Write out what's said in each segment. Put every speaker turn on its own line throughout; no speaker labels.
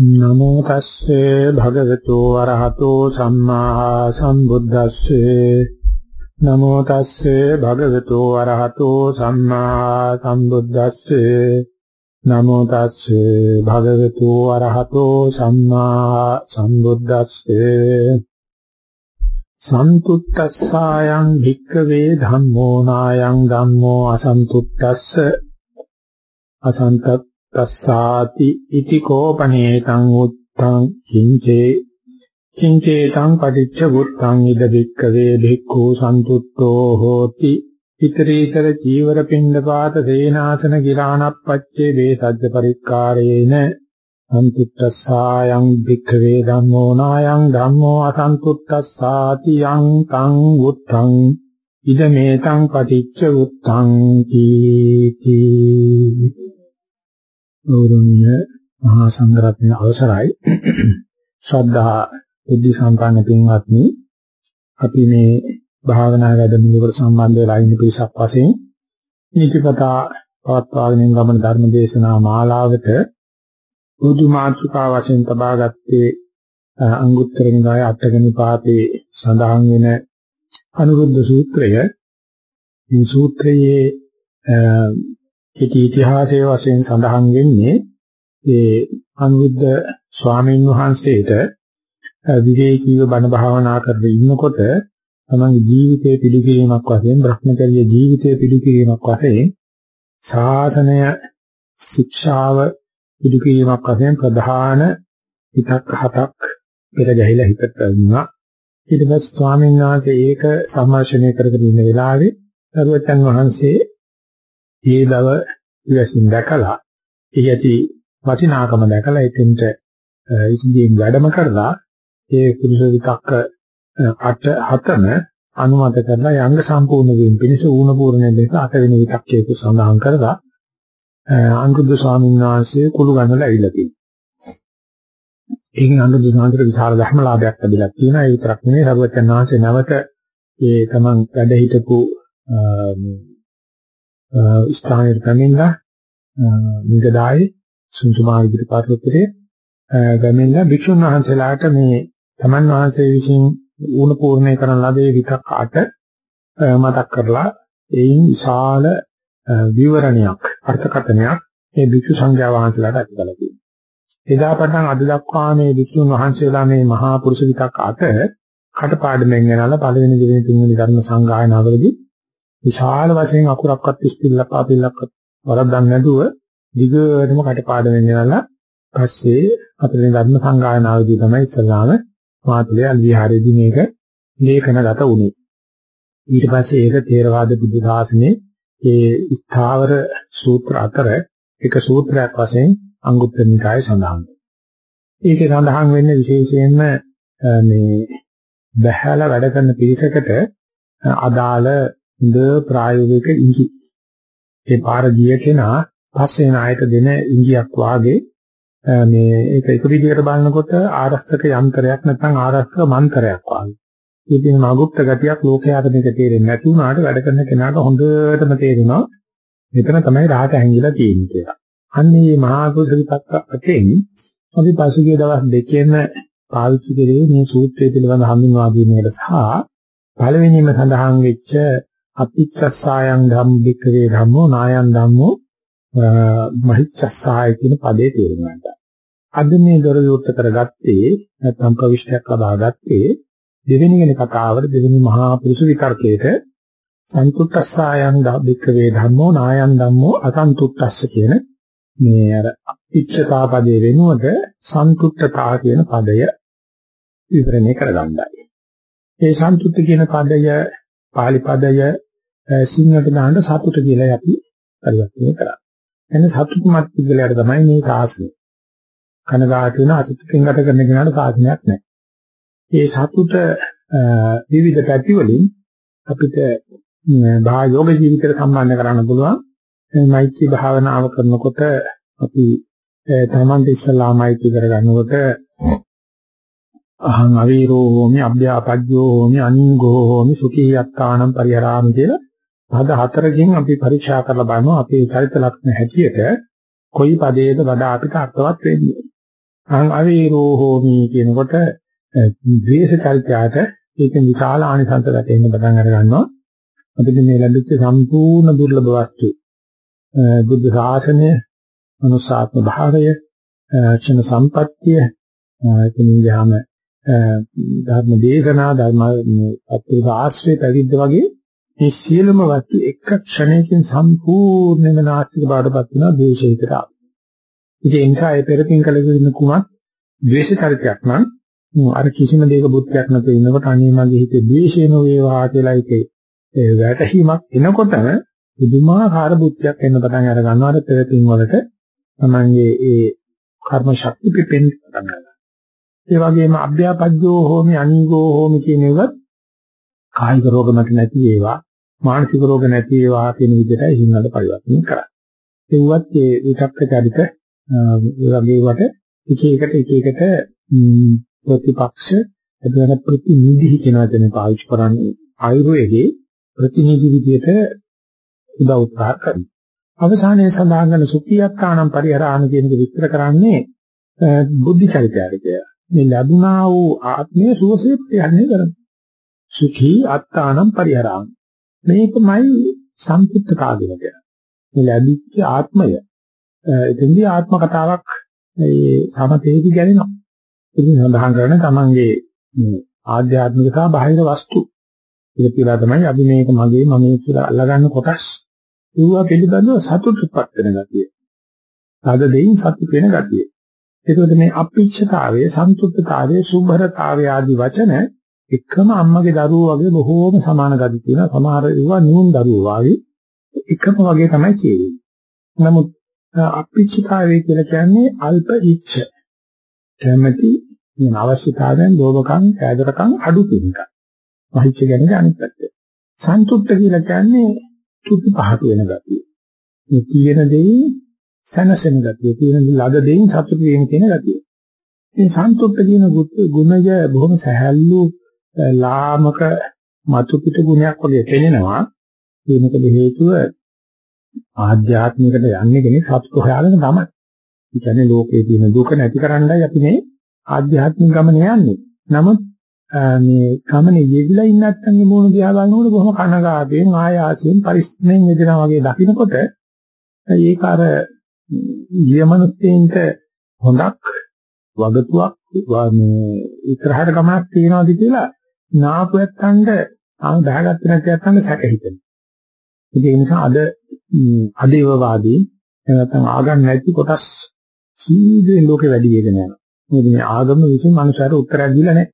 නමෝ තස්සේ භගවතු වරහතෝ සම්මා සම්බුද්දස්සේ. නමෝ තස්සේ භගවතු වරහතෝ සම්මා සම්බුද්දස්සේ. නමෝ තස්සේ භගවතු වරහතෝ සම්මා සම්බුද්දස්සේ. සන්තුට්ඨස්සායං භික්ඛවේ ධම්මෝ නායං ධම්මෝ අසන්තුට්ඨස්ස අසන්තත් තස්සාති ඉති කෝපනේතං උත්තං කිංචේ කිංචේතං පටිච්ච වුත්තං ඉද වික්කවේ භික්ඛු සන්තුට්ඨෝ හෝති ිතරීතර චීවර පිණ්ඩපාත සේනාසන ගිරාණප්පච්චේ වේසජ්ජ පරික්කාරේන සන්තුට්ඨස්සායං භික්ඛවේ ධම්මෝ නායං ධම්මෝ අසන්තුට්ඨස්සාති යං තං උත්තං ඉද මේතං පටිච්ච උත්තං කීති ගෞරවනීය මහා සංඝරත්නයේ අවසරයි. ශ්‍රද්ධා බුද්ධ සම්පන්න පින්වත්නි අපි මේ භාවනා වැඩමුළුවකට සම්බන්ධ වෙලා ඉන්න පිරිසක් වශයෙන් නීතිපතා පවත්වාගෙන ගමන ධර්ම දේශනා මාලාවට බුදු මාතෘකා වශයෙන් තබා ගත්තේ අංගුත්තර නිකාය අටක නිපාතේ සඳහන් වෙන අනුරුද්ධ සූත්‍රය. මේ සූත්‍රයේ ඉති ඉතිහාසයේ වශයෙන් සඳහන් වෙන්නේ ඒ අනුරුද්ධ ස්වාමීන් වහන්සේට විවේකීව බණ භාවනා කරගෙන ඉන්නකොට තමන්ගේ ජීවිතයේ පිළිකිරීමක් වශයෙන් Brahmacharya ජීවිතයේ පිළිකිරීමක් වශයෙන් ශාසනය ශික්ෂාව පිළිකිරීමක් වශයෙන් ප්‍රධාන හිතක් හතක් පෙර ගැහිලා හිතට වුණා. ඊට පස්සේ ස්වාමීන් වහන්සේ ඒක සම්මර්ෂණය කරගෙන ඉන්න වෙලාවේ සරුවචන් වහන්සේ ඒ බව ඉවසින් දැකලා ඒ ඇති වටිනාකම දැකලා එතෙන්ට ඉතින් වැඩම කරලා ඒ කුරුස විතක්ක අට හතම අනුමත කරලා යංග සම්පූර්ණ වීම පිණිස ඌණ පූර්ණ ලෙස අට වෙනි විතක්කයක සඳහන් කරලා අනුරුද්ධ ස්වාමීන් වහන්සේ කුළු ගන්නලා ඇවිල්ලා තියෙනවා. ඒකෙන් අනුරුද්ධ ස්වාමීන්ට විශාල ධර්මලාභයක් ලැබිලා තියෙනවා. ඒ විතරක් නෙමෙයි සරුවචන් වහන්සේ නැවත ඒ තමන් වැඩ හිටපු ස්ථානයට පැමිණලා නිගදායේ සුන්සුමා ඉදිරිපත් උත්තරේ ගමින්ලා භික්ෂුන් වහන්සේලාට මේ තමන් වහන්සේ විසින් ඌණ පූර්ණේ කරන ලදේ විතක් අට මතක් කරලා එයින් විශාල විවරණයක් අර්ථකථනයක් මේ භික්ෂු සංඝයා වහන්සේලාට ඇතිකලා තියෙනවා. එදා පටන් අද දක්වා මේ භික්ෂුන් වහන්සේලා මේ මහා පුරුෂ විතක් අට කටපාඩමෙන් ගෙනලා පළවෙනි දෙවෙනි තුන්වෙනි ධර්ම සංගායනාවලදී විශාල වශයෙන් අකුරක්වත් ඉස්පිල්ලක් පාපිල්ලක්වත් වරද්දක් නැතුව දිගටම කටපාඩම් වෙනලා පස්සේ අපේ ධර්ම සංගායනාවේදී තමයි ඉස්සලාම මාතලේ අල්විහාරයේදී මේක ලේඛනගත වුණේ. ඊට පස්සේ ඒක තේරවාද බුද්ධ ශාසනයේ ඒ ස්ථාවර සූත්‍ර අතර එක සූත්‍රයක් වශයෙන් අංගුත්තර නිකායේ සඳහන් වෙනවා. ඒකේ සඳහන් වෙන්නේ විශේෂයෙන්ම මේ බහැලා වැඩ කරන පිරිසකට අදාළ හොඳ ප්‍රායෝගික ඉඟි. ඒ පාර ගිය කෙනා පස්සේ නායක දෙන ඉඟියක් වාගේ මේ ඒක එක විදිහකට බලනකොට ආරක්ෂක යන්ත්‍රයක් නැත්නම් ආරක්ෂක මන්ත්‍රයක් වාගේ. ඉතින් මගුප්ත ගතියක් ලෝකයාට මේක තේරෙන්නේ නැති වුණාට වැඩ කරන කෙනාට හොඳටම තේරෙනවා මෙතන තමයි රහත හැංගිලා තියෙන්නේ කියලා. අන්න මේ මහා කුසලිතක් අතෙන් අපි පසුගිය දවස් දෙකෙන් පාවිච්චි කරේ මේ සූත්‍රය පිළිබඳ හඳුන්වා දීමේට සහ පළවෙනිම සඳහන් වෙච්ච අපිච්චස්සායන් ධම්මිකේ ධම්මෝ නායන් ධම්මෝ මහිච්චස්සාය කියන පදේ තේරුම් ගන්නට. අද මේ දොර විවෘත කරගත්තේ නැත්නම් ප්‍රවිෂ්ඨයක් ලබාගත්තේ දෙවෙනි වෙන කතාවර දෙවෙනි මහා පුරුෂ විතර්කයේට සන්තුට්ඨස්සායන් ධම්මිකේ ධම්මෝ නායන් ධම්මෝ අසන්තුට්ඨස්ස කියන මේ අර අපිච්චතා පදේ වෙනුවට සන්තුට්ඨතා කියන පදය විවරණය කරගන්නයි. ඒ සන්තුට්ඨ කියන පදය පාලි පදය සිංහලට දාන්න සතුට කියලා අපි පරිවර්තනය කරා. එන්න සතුටුමත් පිළිලයට තමයි මේ සාසනය. කනගාටු වෙන අසතුටින් ගත කරන කෙනාට සාසනයක් නැහැ. මේ සතුට විවිධ පැති වලින් අපිට භා යෝග ජීවිතයට සම්බන්ධ කරන්න පුළුවන්. මේ මෛත්‍රී භාවනාව කරනකොට අපි තමන්ට ඉස්සලා මෛත්‍රී කරගන්නකොට අහං අවීරෝ හෝමි අභ්‍යාපජ්ජෝ හෝමි අනිංගෝ හෝමි සුඛී යත්තානම් පරිහරාමි කියලා පද හතරකින් අපි පරීක්ෂා කරලා බලනවා අපේ චරිත ලක්ෂණ හැටියට කොයි පදයේද වඩා අපිට අර්ථවත් වෙන්නේ. අං අවීරෝ හෝමි කියනකොට ද්වේෂ චරිතයට ඒක විශාල ආනිසංස වැටෙන්න පටන් අර ගන්නවා. අපිට මේ ලැබිච්ච සම්පූර්ණ දුර්ලභ වස්තු බුද්ධ ශාසනය, මනුසාත්ම භාවය, ක්ෂණ සම්පත්තිය, එතනින්ගාම ධර්ම දේශනා ධර්ම අත්‍යවශ්‍ය ආශ්‍රය පැවිද්ද වගේ මේ සියලුම වස්තු එක ක්ෂණයකින් සම්පූර්ණයෙන්ම නාස්තික බාටපත් වෙනවා ද්වේෂයකට. ඉතින් ඒ නිසා ඒ පෙරපින් කළ යුතු කුමක් ද්වේෂ චරිතයක් නම් අර කිසිම දෙයක බුද්ධයක් නැතුව ඉන්නකොට අනේ මගේ හිතේ ද්වේෂය නොවේවා කියලා ඒකේ ඒ වැටහීමක් එනකොටම පුදුමාකාර බුද්ධයක් එන්න පටන් අර ගන්නවා අර පෙරපින් වලට තමන්ගේ ඒ කර්ම ශක්ති පිපෙන්න පටන් ගන්නවා. ඒ වගේම අභ්‍යාපජ්ජෝ හෝමි අනීගෝ හෝමි කියන ඒවත් කායික රෝග මත නැති ඒවා මානසික රෝග නැති ඒවා කියන විදිහට හිංගල පරිවර්තන කරා. ඒවත් ඒ විතක්ක චරිත ඒ වගේ වට එක එකට එක එකට ප්‍රතිපක්ෂ එතන ප්‍රතිනිධි කියන වචනේ පාවිච්චි කරන්නේ ආයුර්වේදයේ ප්‍රතිනිධි විදියට උදව් උත්සාහ කරනවා. අවසානයේ සඳහන් කරන සුඛියත්තානම් පරිහරාණ කියන එක විස්තර කරන්නේ බුද්ධ චරිතයයි කියලා. මේ ලැබුණා වූ ආත්මයේ සුවසේ ප්‍රයන්නේ කරනවා. සුඛී අත්තානම් පරිහරාණ. මේකමයි සම්පූර්ණතාවය කියන්නේ. මේ ලැබිච්ච ආත්මය එතෙන්දී ආත්ම කතාවක් ඒ සමතේදී ගැලෙනවා. ඉතින් සඳහන් කරන තමන්ගේ ආධ්‍යාත්මික සහ බාහිර වස්තු ඒක කියලා තමයි අපි මේක මගේ මම කියලා අල්ලගන්න කොටස් ඒවා පිළිබඳව සතුටුපත් වෙන ගතිය. සාද දෙයින් සතුට වෙන ගතිය. ඒකෝද මේ අපිච්ඡතාවයේ සන්තුෂ්ඨතාවයේ සුභරතාවය ආදී වචන එකම අම්මගේ දරුවෝ වගේ බොහෝම සමාන ගති තියෙනවා. සමහර ඒවා නියුන් දරුවෝ වගේ එකම වගේ තමයි කියන්නේ. නමුත් අපිච්ඡතාවය කියලා කියන්නේ අල්ප ඉච්ඡ. කැමැති මේ අවශ්‍යතාවයන් ලෝභකම්, ඈදරකම් අඩු කිනක. වහිච්ච කියන්නේ අනිත් පැත්ත. සන්තුෂ්ඨ කියලා කියන්නේ තුති පහට වෙන ගතිය. මේ තියෙන දෙයින් සනසෙන ගතිය, තියෙන ලද දෙයින් සතුටු වීම කියන ගතිය. මේ සන්තුෂ්ඨ කියන ගුණය බොහොම සහැල්ලු ලාමක මතු පිට ගුණයක් වගේ පෙනෙනවා. ඒනකද හේතුව ආධ්‍යාත්මිකට යන්නේ කෙනෙක් සතුට හොයාගෙන තමයි. ඒ කියන්නේ ලෝකයේ තියෙන දුක නැති කරන්නයි අපි මේ ආධ්‍යාත්මික ගමන යන්නේ. නමුත් මේ ගමනේ යෙදිලා ඉන්න නැත්නම් මේ මොන දිහා බලනකොට බොහොම කනගාටුවෙන් ආයාසයෙන් පරිස්සමෙන් යෙදෙනා වගේ දකින්නකොට ඒක අර ජීවමනුස්සයින්ට හොඳක් වගතුවක් මේ ඉතරහට ගමනක් තියනවාද කියලා නාපුවත්තන්ට ආ බහගත්තේ නැති යත්තන්ට සැක හිතෙනවා. ඒ නිසා අද අදේවවාදී නැත්නම් ආගම් නැති කොටස් සීදෙන් ලෝකෙ වැඩි වෙගෙන යනවා. මොකද මේ ආගම විසින් මනුෂ්‍යයට උත්තරයක් දීලා නැහැ.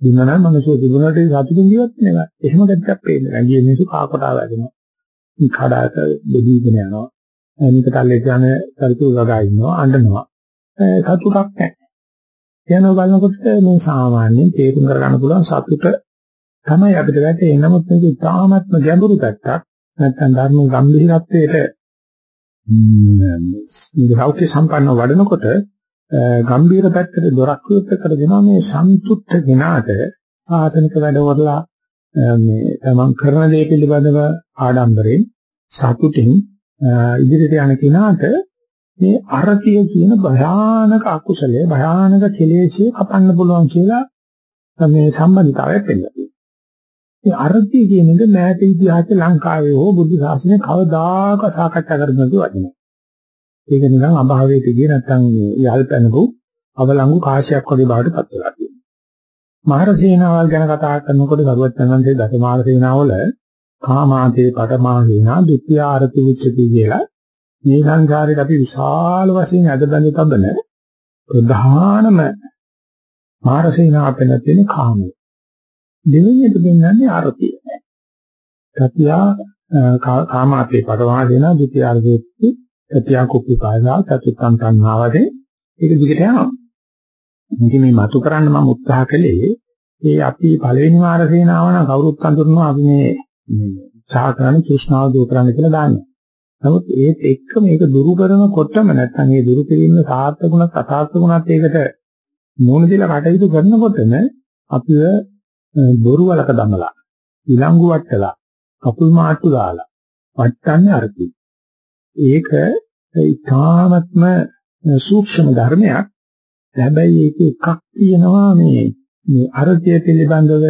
දුන්නා නම් මනුෂ්‍ය තිබුණාට සතුටින් ජීවත් වෙනවා. එහෙම ගැටයක් පේන්නේ නැහැ. ගියේ මිනිස්සු කාකොටා වැදෙනවා. කඩාට බෙදීගෙන යනවා. නිකටල්ලේ යන සල්තු වගා ඉන්නවා අඬනවා. සතුටක් නැහැ. යනවා බලනකොට මේ සාමාන්‍යයෙන් තේරුම් කරගන්න පුළුවන් සතුට තමයි අපිට වැටෙන්නේ. නමුත් මේක ඉතාමත්ම ගැඹුරු පැත්තක්. නැත්නම් ධර්ම ගැඹිරත්වයට මේ රෞක්‍ය සම්පන්න වඩනකොට ගම්බීර පැත්තට දොරක් විවෘත කර දෙනවා මේ සන්තුෂ්ඨ කෙනාට ආසනික වැඩවලලා මේ තමන් කරන දේ පිළිබඳව ආඩම්බරෙන් සතුටින් ඉදිරියට යන කෙනාට මේ අරතිය කියන භයානක අකුසලයේ භයානක කෙලෙස්ේ කපන්න පුළුවන් කියලා මේ සම්බන්ධතාවයක් වෙනවා. මේ අරතිය කියන එක මෑත ඉතිහාසයේ ලංකාවේ හෝ බුද්ධ ශාසනය කවදාක සාකච්ඡා කරන්න දුවන්නේ. ඒක නිකන් අභාවයට ගියේ නැත්තම් යල්පැනපු අවලංගු කාශයක් වගේ බවට පත් වෙලා තියෙනවා. මහර සේනාවල් ගැන කතා කරනකොට සරුවචනන්සේ දසමාල සේනාවල කාමාතේ පඨමා සේනා ဒုတိ ය ආරති උච්චති කියලා මේ සංසාරේට අපි විශාල වශයෙන් අදබඳ තබන ප්‍රධානම මහර සේනාව අපෙන් තියෙන කාමය. දෙවෙනියට දෙන්නන්නේ ආරතිය. තතියා කාමාතේ පඨමා සේනා ဒုတိ ය ආරති සත්‍යා කුප්පි කායසා චතුත්තං තණ්හාවදී ඒක දිගට යනවා. ඉතින් මේ මතු කරන්න මම උත්සාහ කළේ ඒ අපි පළවෙනි වාර සේනාව නම් කවුරුත් අඳුරනවා අපි මේ උත්සාහ කරන තෘෂ්ණාව දුරු කරන්න කියලා දාන්නේ. නමුත් ඒත් එක්ක මේක දුරු කරනකොටම නැත්නම් මේ දුරු කිරීම සාර්ථකුණත් අසාර්ථකුණත් ඒකට මූණ දීලා කටයුතු කරනකොටම අපිව බොරු වලක දමලා ඊළඟු වට්ටලා කකුල් මාට්ටු දාලා වට්ටන්නේ අරති. ඒක ඊ타ත්ම සූක්ෂම ධර්මයක්. හැබැයි ඒක එකක් තියෙනවා මේ මේ අරතිය පිළිබඳව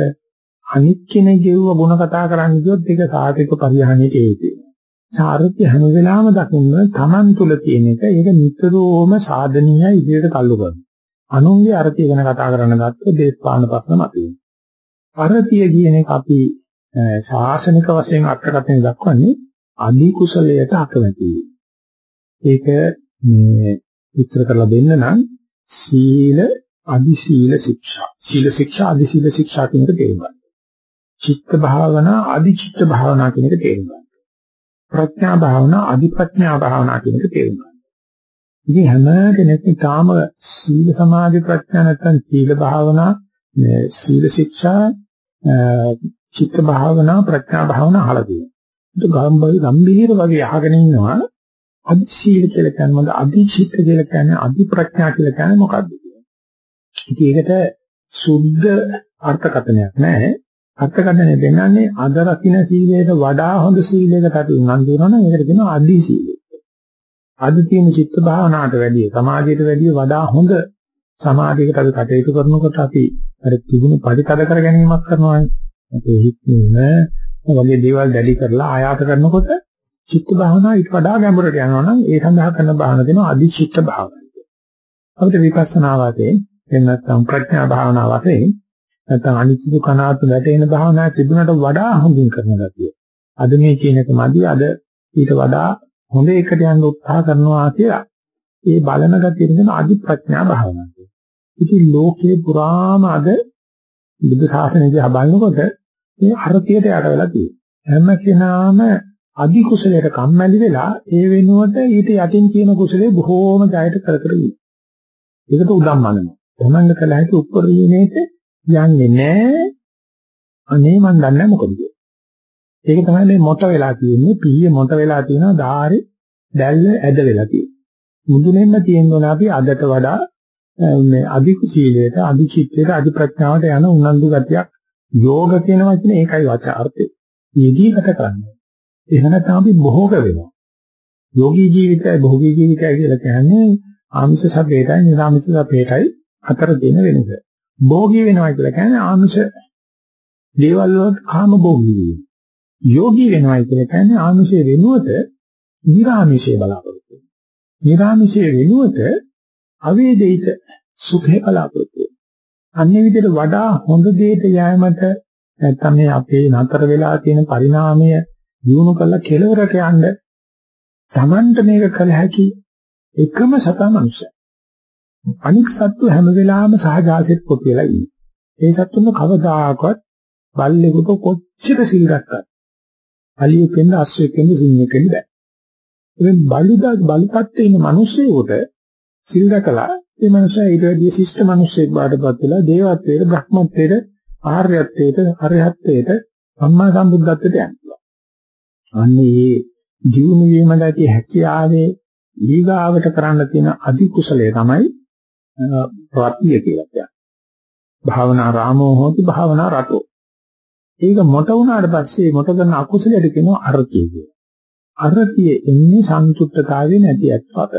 අනිත් කෙනෙක් ගෙවුව ಗುಣ කතා කරන්න ගියොත් ඒක සාහික පරිහානියට හේතු වෙනවා. සාරත්‍ය හැම වෙලාවෙම දකින්න Taman තුල තියෙන එක ඒක නිතරම සාධනීය ඉදිරියට තල්ලු කරනවා. අනුන්ගේ අරතිය ගැන කතා කරන්න ගත්තොත් දේශපාලන ප්‍රශ්න මතුවෙනවා. අරතිය කියන එක අපි ශාසනික වශයෙන් අර්ථකථනය දක්වන්නේ අදි කුසලයට අකමැති. ඒක මේ විස්තර කරලා දෙන්න නම් සීල අදි සීල ශික්ෂා. සීල ශික්ෂා අදි සීල ශික්ෂා කියන එක තේරුම් ගන්න. චිත්ත භාවනා අදි චිත්ත භාවනා කියන එක තේරුම් ගන්න. ප්‍රඥා භාවනා අදි ප්‍රඥා භාවනා කියන එක තේරුම් ගන්න. ඉතින් හැම කෙනෙක්ම තාම සීල සමාධි ප්‍රඥා නැත්නම් සීල භාවනා සීල ශික්ෂා චිත්ත භාවනා ප්‍රඥා භාවනා අහලා තියෙනවා. ඒක ගම්බීර වගේ අහගෙන ඉන්නවා. අදි සීල කියලා කියන්නේ මොකද? අදි චිත්ත කියලා කියන්නේ අදි ප්‍රඥා කියලා කියන්නේ මොකද්ද? ඉතින් ඒකට සුද්ධ අර්ථකථනයක් නැහැ. අර්ථකථනය දෙන්නන්නේ අද රකින්න සීලයට වඩා හොඳ සීලයකට අපි උනන්දු වෙනවනම් ඒකට කියනවා අදි සීලය. අද තියෙන චිත්ත භාවනාවට වැඩිය සමාධියට වැඩිය වඩා හොඳ සමාධියකට අපි කටයුතු කරනකොට අපි අර තිබුණු පරිතද කර ගැනීමක් කරනවානේ. අපේ හිතේ වගේ දේවල් දැඩි කරලා ආයාස කරනකොට චිත්ත භාවනාව ඊට වඩා ගැඹුරට යනවා නම් ඒ සඳහා කරන භාවනාව දෙනවා අධිචිත්ත භාවනාව. අපිට විපස්සනා වාදයෙන් එහෙම නැත්නම් ප්‍රඥා භාවනාව වශයෙන් නැත්නම් අනිත්‍ය දුකනාත් වැටෙන භාවනාව තිබුණට වඩා හොඳින් කරන ගතිය. අද මේ කියන එක මදි අද ඊට වඩා හොඳ එකට යන්න උත්සාහ කරනවා කියලා. ඒ බලන ගතිය කියන අධි ප්‍රඥා භාවනාව. ඉතින් ලෝකේ පුරාම අද බුද්ධ ශාසනය දිහා බලනකොට මේ අරතියට යට වෙලා තියෙනවා. හැම කෙනාම අධි කුසලයට කම්මැලි වෙලා ඒ වෙනුවට ඊට යටින් තියෙන කුසලේ බොහෝම ජයට කර කර ඉන්නවා. ඒකට උදම්මනනවා. තමන්ග කළ හැකි උප්පරීණේට යන්නේ නැහැ. අනේ මන් දන්නේ මොකද ඒක තමයි මේ මොට වෙලා තියෙන්නේ. පීයේ මොට වෙලා තියෙනවා. ධාරේ දැල්ල ඇද වෙලා තියෙනවා. මුදුනෙන්න තියෙනවා අපි අදට වඩා මේ අධි කුසීලයට, අධි චිත්තයට, අධි ප්‍රඥාවට යන උනන්දු ගතියක් යෝග කියන වචනේ ඒකයි වචාර්ථය. යෙදී ගත කරන්නේ. එහෙම නැත්නම් අපි භෝග වෙනවා. යෝගී ජීවිතය භෝගී ජීවිතය කියලා කියන්නේ ආමිෂ සබ්බේටයි නිරාමිෂ සබ්බේටයි අතර දෙන වෙනස. භෝගී වෙනවා කියලා කියන්නේ ආමිෂ දේවල් වලට කාම භෝගී වෙනවා. යෝගී වෙනවා කියලා කියන්නේ ආමිෂයේ වෙනුවට නිරාමිෂයේ බලාපොරොත්තු වෙනවා. නිරාමිෂයේ වෙනුවට අවේදිත සුඛේ බලාපොරොත්තු වෙනවා. අන්නේ විදිහට වඩා හොඳ දෙයට යෑමට නැත්නම් මේ අපේ නතර වෙලා තියෙන පරිණාමය දිනු කළ කෙලවරට යන්න Tamanට මේක කළ හැකි එකම සතා මනුෂ්‍යය. අනික් සත්තු හැම වෙලාවෙම සහජාසෙත් කොටියලා ඉන්නේ. ඒ සත්තුන්ව කවදාකවත් බල්ලෙකුට කොච්චර සිල් ගත්තත් අලියෙකෙන්ද අස්සෙකෙන්ද සිංහෙකෙන්ද බෑ. ඉතින් බලුදා බලපත්තේ ඉන්න මිනිස්සුන්ට සිල් රැකලා ඒ මනුස්සයා ඊට වැඩිය ශිෂ්ට මිනිස්සෙක් බාටපත් වෙලා දේවත්වයට බ්‍රහ්මත්වයට ආර්යත්වයට අරහත්වයට සම්මා සම්බුද්ධත්වයට යනවා. අන්නේ මේ ජීවුන වීම දැකී හැකියාවේ ඊගාවට කරන්න තියෙන අධි කුසලය තමයි ප්‍රත්‍ය කියලා කියන්නේ. භාවනා රාමෝ හෝති භාවනා රතෝ. ඒක මොට වුණාට පස්සේ මොට කරන අකුසලයට කියනවා අරතිය කියලා. අරතිය එන්නේ සන්තුෂ්ඨතාවයේ නැති අත්පත.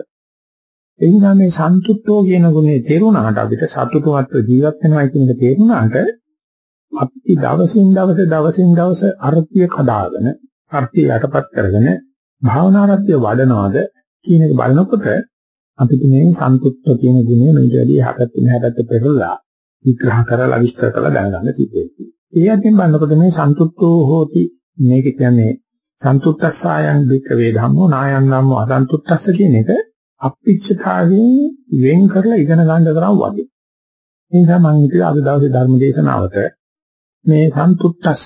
ඒ නිසා මේ සන්තුෂ්ඨෝ කියන ගුණේ තේරුණාට අපිට සතුටුවත්ව ජීවත් වෙනවා කියන එක තේරුණාට අපි දවසින් දවස දවසින් දවස අර්ථිය කඩාගෙන අර්ථිය යටපත් කරගෙන භාවනාරත්‍ය වඩනවාද කියන එක බලනකොට අපිට මේ සන්තුෂ්ඨ කියන ගුණය මේට වැඩි යහපත් වෙනහකට පෙරලා විග්‍රහ කරලා විස්තර කරලා දැනගන්න සිද්ධ වෙනවා. ඒ අතින් බලනකොට මේ සන්තුෂ්ඨෝ හෝති මේක කියන්නේ සන්තුෂ්ඨස්සායන් බික වේධම්මෝ නායන් ධම්මෝ අසන්තුෂ්ඨස්ස කියන එක අපිච්චතාවයෙන් වෙන් කරලා ඉගෙන ගන්න තරම් වගේ. ඒ නිසා මම හිතුවා අද දවසේ ධර්ම දේශනාවට මේ සන්තුට්ඨස්ස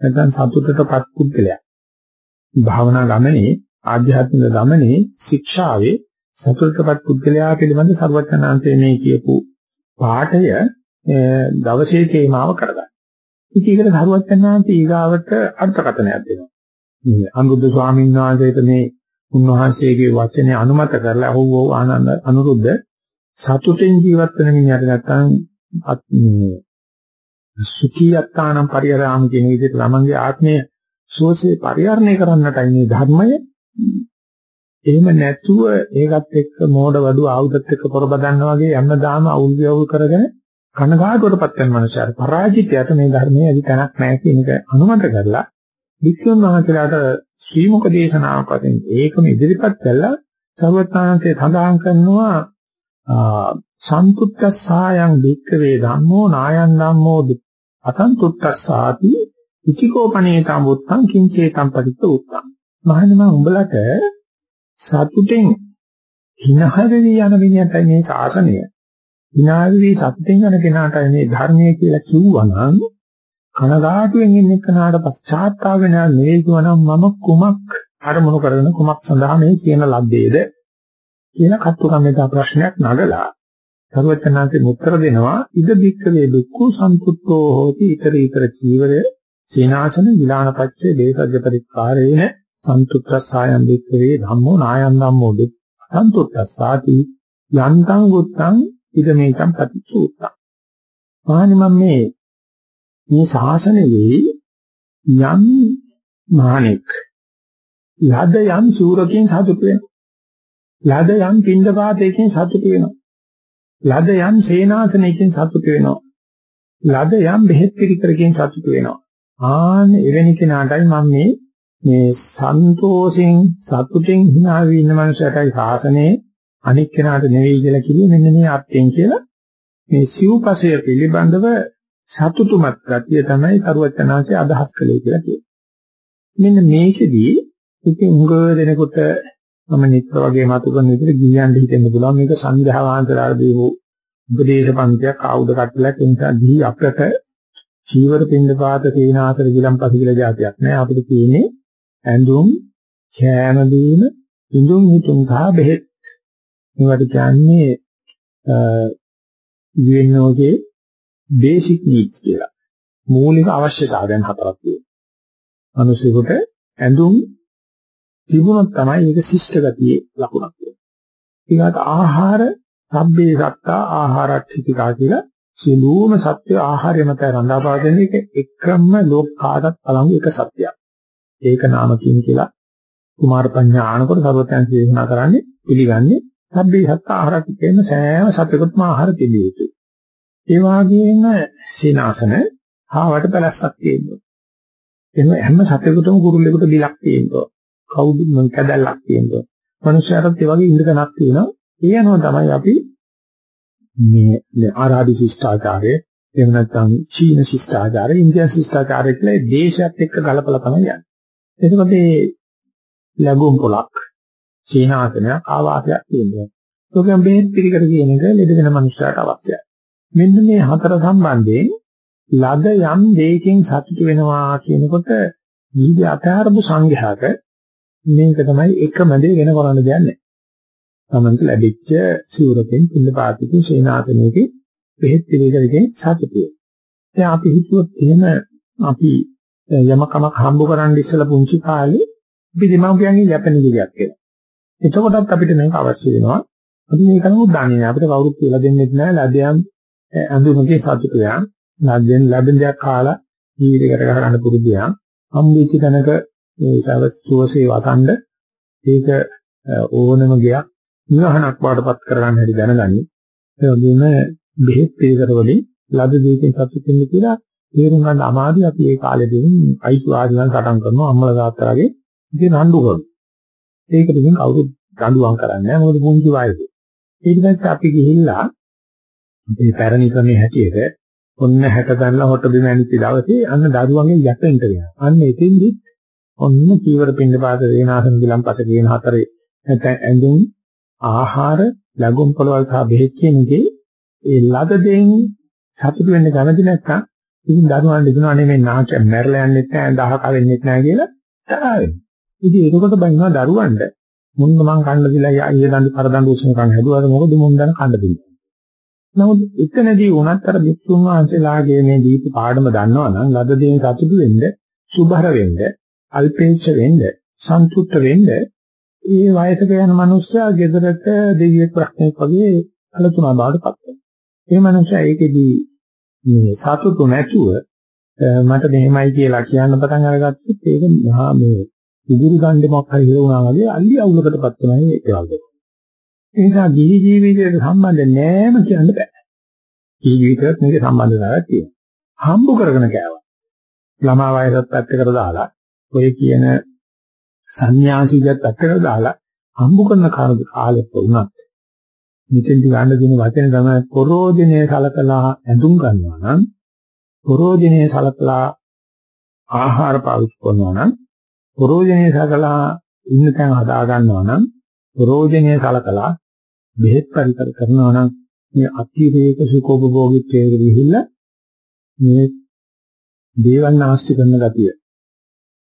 නැත්නම් සතුටටපත් පුද්ගලයා භාවනා ගමනේ ආධ්‍යාත්මික ගමනේ ශික්ෂාවේ සතුටටපත් පුද්ගලයා පිළිබඳ සර්වඥාන්තයේ මේ කියපු පාඩය දවසේ තේමාව කරගන්න. ඉතින් ඒකට සර්වඥාන්තය ඊගාවට අර්ථකථනයක් දෙනවා. මේ අනුරුද්ධ ස්වාමීන් වහන්සේට මේ උන්වහන්සේගේ වචනේ අනුමත කරලා ඔව් ඔව් ආනන්ද අනුරුද්ධ සතුටෙන් ජීවත් වෙන මිනිහට නැත්තම් සුඛී අත්තානම් පරිහරාම කියන විදිහට ළමංගේ ආත්මය සුවසේ පරිහරණය කරන්නටයි මේ ධර්මය එහෙම නැතුව ඒකත් එක්ක මෝඩ වඩු ආයුධත් එක්ක පොරබදන්න වගේ හැමදාම අවුල් වියවුල් කරගෙන කනගාටුවටපත් වෙන මනුස්සයර. පරාජිතයට මේ ධර්මයේ අදි තැනක් නැහැ කියන එක අනුමත කරලා වික්‍රම වහන්සේලාට ශ්‍රී මුක දේශනාවක් වශයෙන් ඒකම ඉදිරිපත් කළා. සර්වඥාන්සේ සඳහන් කරනවා සන්තුට්ඨස්සායන් වික්‍රේ ධම්මෝ නායන් ධම්මෝ අසන්තුට්ඨස්සාති ඉතිකෝපනේතම් උත්තං කිංචේතම් පටිච්ච උත්තං. මහණෙනි මම උඹලට සතුටෙන් හිනහරවි යන විදිහටයි මේ ශාසනය. හිනාවි සතුටෙන් යන කෙනාටයි මේ ධර්මය කියලා කිව්වනම් කනගාටුවෙන් ඉන්න කෙනාට පශ්චාත්තාප වෙනා නෙවෙයි කියවනම් මම කුමක් අරමුණු කරගෙන කුමක් සඳහා මේ කියන ලද්දේද කියලා කත්තුකම්මිතා ප්‍රශ්නයක් නගලා සරුවචනාංශේ උත්තර දෙනවා. ඉද බික්කවේ දුක්ඛ සම්පුත්තෝ හෝති. ඊතර ඊතර චීවරය සීනාසන විලානපච්චේ දේසජ්ජ පරික්කාරේන සන්තුත්ථසායම් බික්කවේ ධම්මෝ නායම් ධම්මෝ දුක් සන්තුත්ථසාති යන්තං ගුත්තං ඉද මේකම් ප්‍රතිචූත්තං මහනි මම මේ මේ ශාසනයේ යම් මහණෙක් ලද යම් සූරකින් සතුට වෙනවා. ලද යම් පින්දපාතයකින් සතුට වෙනවා. ලද යම් සේනාසනයකින් සතුට වෙනවා. ලද යම් බෙහෙත් පිළිකරකින් සතුට වෙනවා. ආන්න එවැනි කෙනාටයි මම මේ මේ සන්තෝෂෙන් සතුටෙන් hina වී ඉන්න මනුස්සයටයි සාසනේ අනික් කෙනාට නෙවෙයි කියලා කිව්වේ මෙන්න මේ අත්යෙන් කියලා. මේ සිව්පසය පිළිබඳව සතුටුමත් ගතිය තමයි සරුවචනාංශය අදහස් කළේ කියලා කියනවා. මෙන්න මේකෙදී ඉතින් උඟ දෙනකොට මම නිතර වගේ මතු කරන විදිහට ගියන් හිතෙන්න පුළුවන්. මේක සංඝයා වහන්සේලාට දීපු උපදේශ පන්තියක් ආයුධ කටලක් ඒ නිසා දී අපට චීවර පින්දපාත තේනාසර ගිලම්පස කියලා જાතියක් නෑ. අපිට තියෙන්නේ ඇඳුම් කෑම දීම ඉඳුම් හිතුම් සහ බෙහෙත් මේවට කියන්නේ UNOගේ බේසික් නීඩ්ස් කියලා මූලික අවශ්‍යතාවයන් හතරක් තියෙනවා. මිනිසෙකුට ඇඳුම් තිබුණොත් තමයි ඒක ශිෂ්ට ගතියේ ලකුණක් වෙන්නේ. ඊළඟට ආහාර සබ්බේ සත්තා ආහාරච්චිතිකා කියලා සියලුම සත්‍ය ආහාරය මත රඳා පවතින එක එකම ලෝක කාටත් අලංගු එක සත්‍යයක්. ඒක නාමකින් කියලා කුමාර පඤ්ඤාණකොට සර්වත්‍යං දේශනා කරන්නේ පිළිගන්නේ සබ්බේ සත්තා ආහාරච්චි කියන සෑම සත්‍යකත්ම ආහාර තිබිය යුතුයි. ඒ වගේම සීනාසන හාවට පැලස්සක් තියෙනවා. එහෙනම් හැම සත්‍යකටම කුරුල්ලෙකුට බිලක් තියෙනවා. කවුද මං කැදල්ලක් තියෙනවා. මනුෂ්‍යයරත් ඒ වගේ ඉන්ද්‍රකණක් තියෙනවා. ඒ අනුව තමයි අපි මේ ආරාධි ශිෂ්ටාචාරය එහෙම නැත්නම් චීන ශිෂ්ටාචාරය, ඉන්දියානු ශිෂ්ටාචාරය කියලා දේශයත් එක්ක ගලපලා තමයි යන්නේ. එතකොට මේ ලැබුම් පොලක්, සීනාසනයක්, ආවාසයක් තියෙනවා. ඒකෙන් බෙහෙත් පිළිකර කියන එක ලෙඩ වෙන මනුෂ්‍යයට අවශ්‍යයි. මෙන්න මේ හතර සම්බන්ධයෙන් ලද යම් දෙයකින් සතුට වෙනවා කියනකොට නිදි අතහරපු සංඝයාට මේක තමයි එකම දේ වෙන කරන්න දෙයක් නැහැ. තමන්ට ලැබිච්ච සිවුරකින් පිළිපාතිකින් සේනාසනයකින් බෙහෙත් පිළිකරකින් සතුටුයි. දැන් අපි හිතුවොත් එහෙම අපි යමකමක් හම්බ කරන්න ඉස්සලා පුංචි කාලේ අපි දෙමව්පියන්ගේ යැපෙන දෙයක් කියලා. එතකොටත් අපිට මේක අවශ්‍ය වෙනවා. අපි මේක නමුත් දන්නේ නැහැ. අපිට කවුරුත් කියලා දෙන්නෙත් නැහැ. ලැබියම් ඇඳුමකින් සතුටු යන්. ලැබෙන ලැබෙන දෙයක් කාලා ජීවිතය කර ගන්න පුරුදු යන්. හම්බෙච්ච තැනක මේ සවස්තුවසේ වසන්ඩ ඒක ඕනම ගයක් නිවහනක් වඩපත් කරගන්න හැටි දැනගනි. ඒ වගේම බෙහෙත් පිළිකර වලින් ලද දෙයකින් සතුටු වෙන්න කියලා තේරුම් ගන්න අමාරුයි අපි ඒ කාලෙදී අයිතු ආදිවන් සටන් කරනවා අම්මලා තාත්තලාගේ ඉතින් රණ්ඩු කරනවා. ඒකට ඉතින් කවුරුත් රණ්ඩුවම් කරන්නේ නැහැ මොකද පුංචි වයසේ. ඊට පස්සේ අපි ගිහිල්ලා මේ පැරණි ක්‍රමයේ හැටියට ඔන්න 60 දන්ලා හොට බිම ඇනිච්ච දවසේ අන්න දරුවන්ගේ යැපෙන්න වෙනවා. අන්න එතෙන්දි ඔන්න චීවර පින්නපාත වේනාසන විලම්පත කියන හතරේ නැත්නම් ඇඳුම් ආහාර ලැබුම් පොළවල් සහ බෙහෙත් කියන එකේ ඒ ලද දෙයින් සතුටු වෙන්න කැමති නැත්නම් ඉතින් දරුවන් දෙනවා නෙමෙයි නාච මැරලා යන්නෙත් නැහැ දහක වෙන්නෙත් නැහැ කියලා තරහ වෙනවා. ඉතින් ඒකකොට බයිනවා දරුවන්ට මුන්න මං කන්න දිලා ඊයේ දඬු පරදඬු උසුම්කම් හැදුවාද මොකද මුන් දන කන්න දෙන්නේ. නමුත් එතනදී උනත් අර වික්තුන් වහන්සේලාගේ මේ දීප පාඩම දන්නවනම් ලද දෙයින් සතුටු වෙන්න, සුභර වෙන්න, අල්පේච්ඡ වෙන්න, සන්තුෂ්ට වෙන්න ඒ වයසක යන මිනිස්සයා ගෙදරට දෙවියෙක් ප්‍රශ්නයක් වගේ කලතුණා බවට පත් වෙනවා. ඒ මිනිස්සයා ඒකෙදී මේ සතුටු නැතුව මට මෙහෙමයි කියලා කියන්න පටන් අරගත්තොත් ඒක මහා මේ උගුරු ගන්නේ මොකක් හරි හේවුණා වගේ අල්ලි අවුලකටපත් වෙනයි ඒකවල. ඒ නිසා ගිහි ජීවිතයට සම්බන්ධ නෑම කියන්න බෑ. ගිහි ජීවිතයත් මේක සම්බන්ධතාවයක් තියෙනවා. හම්බ කරගෙන කෑවා. ළමා වයසත් පැත්තකට දාලා ඔය කියන සංന്യാසිකයත් පැත්තකට දාලා හම්බ කරන කාලෙත් වුණත් මෙතෙන්දි ගන්න දෙන වචන තමයි පරෝධිනේ සලකලා ඇඳුම් ගන්නවා නම් පරෝධිනේ සලකලා ආහාර පාවිච්චි කරනවා නම් පරෝධිනේ සලකලා ඉන්න තැන් හදා ගන්නවා නම් පරෝධිනේ සලකලා බෙහෙත් පරිකර කරනවා නම් මේ අතිරේක සුඛෝපභෝගීත්වයට ගිහිල්ලා මේ දේවල් නාස්ති කරන ගතිය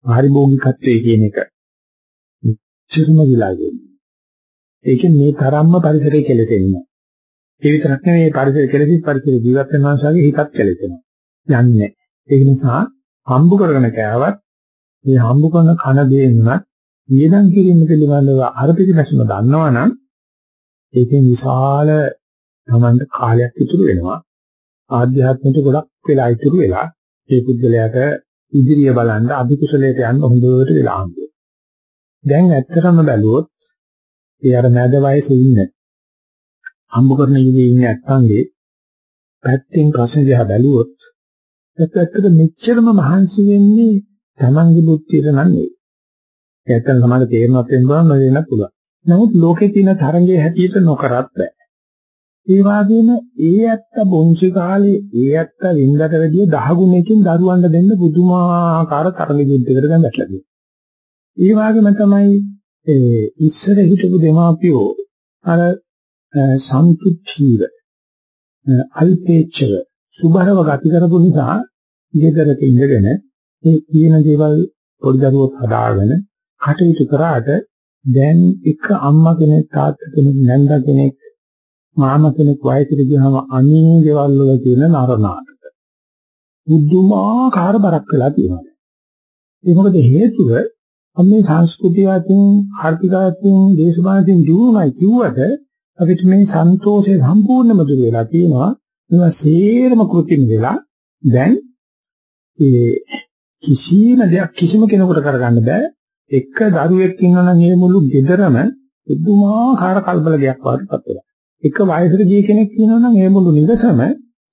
පාරිභෝගිකත්වයේ කියන එක චිරම විලාගෙන ඒකෙන් මේ තරම්ම පරිසරය කෙලෙසෙන්නේ ඒ විතරක් නෙවෙයි පරිසරය කෙලෙසි පරිසරය ජීවත් වෙන මානසාගේ හිතත් කෙලෙසෙනවා. යන්නේ ඒක නිසා හම්බ කරගෙන කෑවත් මේ හම්බ කරන කන දේ නුනත් වියදම් කිරීම පිළිබඳව අර පිටිපැසම දන්නවනම් ඒකෙන් විශාල තමන්ට කාලයක් ඉතුරු වෙනවා. ආධ්‍යාත්මික ගොඩක් වෙලා ඉතුරු වෙලා ඒ පුද්ගලයාට ඉදිරිය බලන්න අධිකුසලයට යන්න හොඳට වෙලා හම්බුනේ. දැන් ඇත්තටම බැලුවොත් ඒ අර මැද වයසේ ඉන්න හම්බ කරන ඉන්නේ ඉන්න ඇත්තන්ගේ පැත්තෙන් ප්‍රශ්න දිහා බැලුවොත් ඇත්තට මෙච්චරම මහන්සි වෙන්නේ Tamange බුද්ධියට නන්නේ. ඇත්තට සමාජ තේරුමක් වෙන්න බෑ නොදෙන්න පුළුවන්. නමුත් ලෝකේ තියෙන තරංගයේ හැටියට නොකරත් බෑ. ඒ වගේම ඒ ඇත්ත බොන්සි කාලේ ඒ ඇත්ත වින්දට වැඩිය 10 ගුණයකින් දරුවන්ට දෙන්න පුදුමාකාර තරඟ යුද්ධයකට දැන් වැටලා තියෙනවා. ඒ වගේම තමයි ඒ ඉස්සර හිටපු දෙමාපියෝ අර සම්පූර්ණීව අල්පේච්ඡව සුබරව ගති කරපු නිසා ගෙදරක ඉඳගෙන ඒ කියන දේවල් පොඩි දරුවෝ හදාගෙන කටයුතු කරාට දැන් එක අම්මා කෙනෙක් තාත්තා කෙනෙක් නැන්දා කෙනෙක් මාම කෙනෙක් වයසට ගියාම අනේ ගෙවල් වල තියෙන නරනාටක බුදුමාකාර බරක් වෙලා තියෙනවා. ඒ මොකද හේතුව මේ සංස්කෘතියකින් ආර්ථිකයකින් දේශපාලනකින් දුරුමයි කිව්වට අපිට මේ සන්තෝෂය සම්පූර්ණයෙන්ම දුර වෙලා තියෙනවා. ඒවා සේරම කෘත්‍රිම වෙලා දැන් ඒ කිසිම දෙයක් කිසිම කෙනෙකුට කරගන්න බෑ. එක දරුවෙක් ඉන්නවා නම් මේ මුළු ගෙදරම බුදුමාකාර කල්බලයක් වඩපත් වෙලා. එක වයසට ගිය කෙනෙක් කියනවා නම් ඒ මුළු නිවසම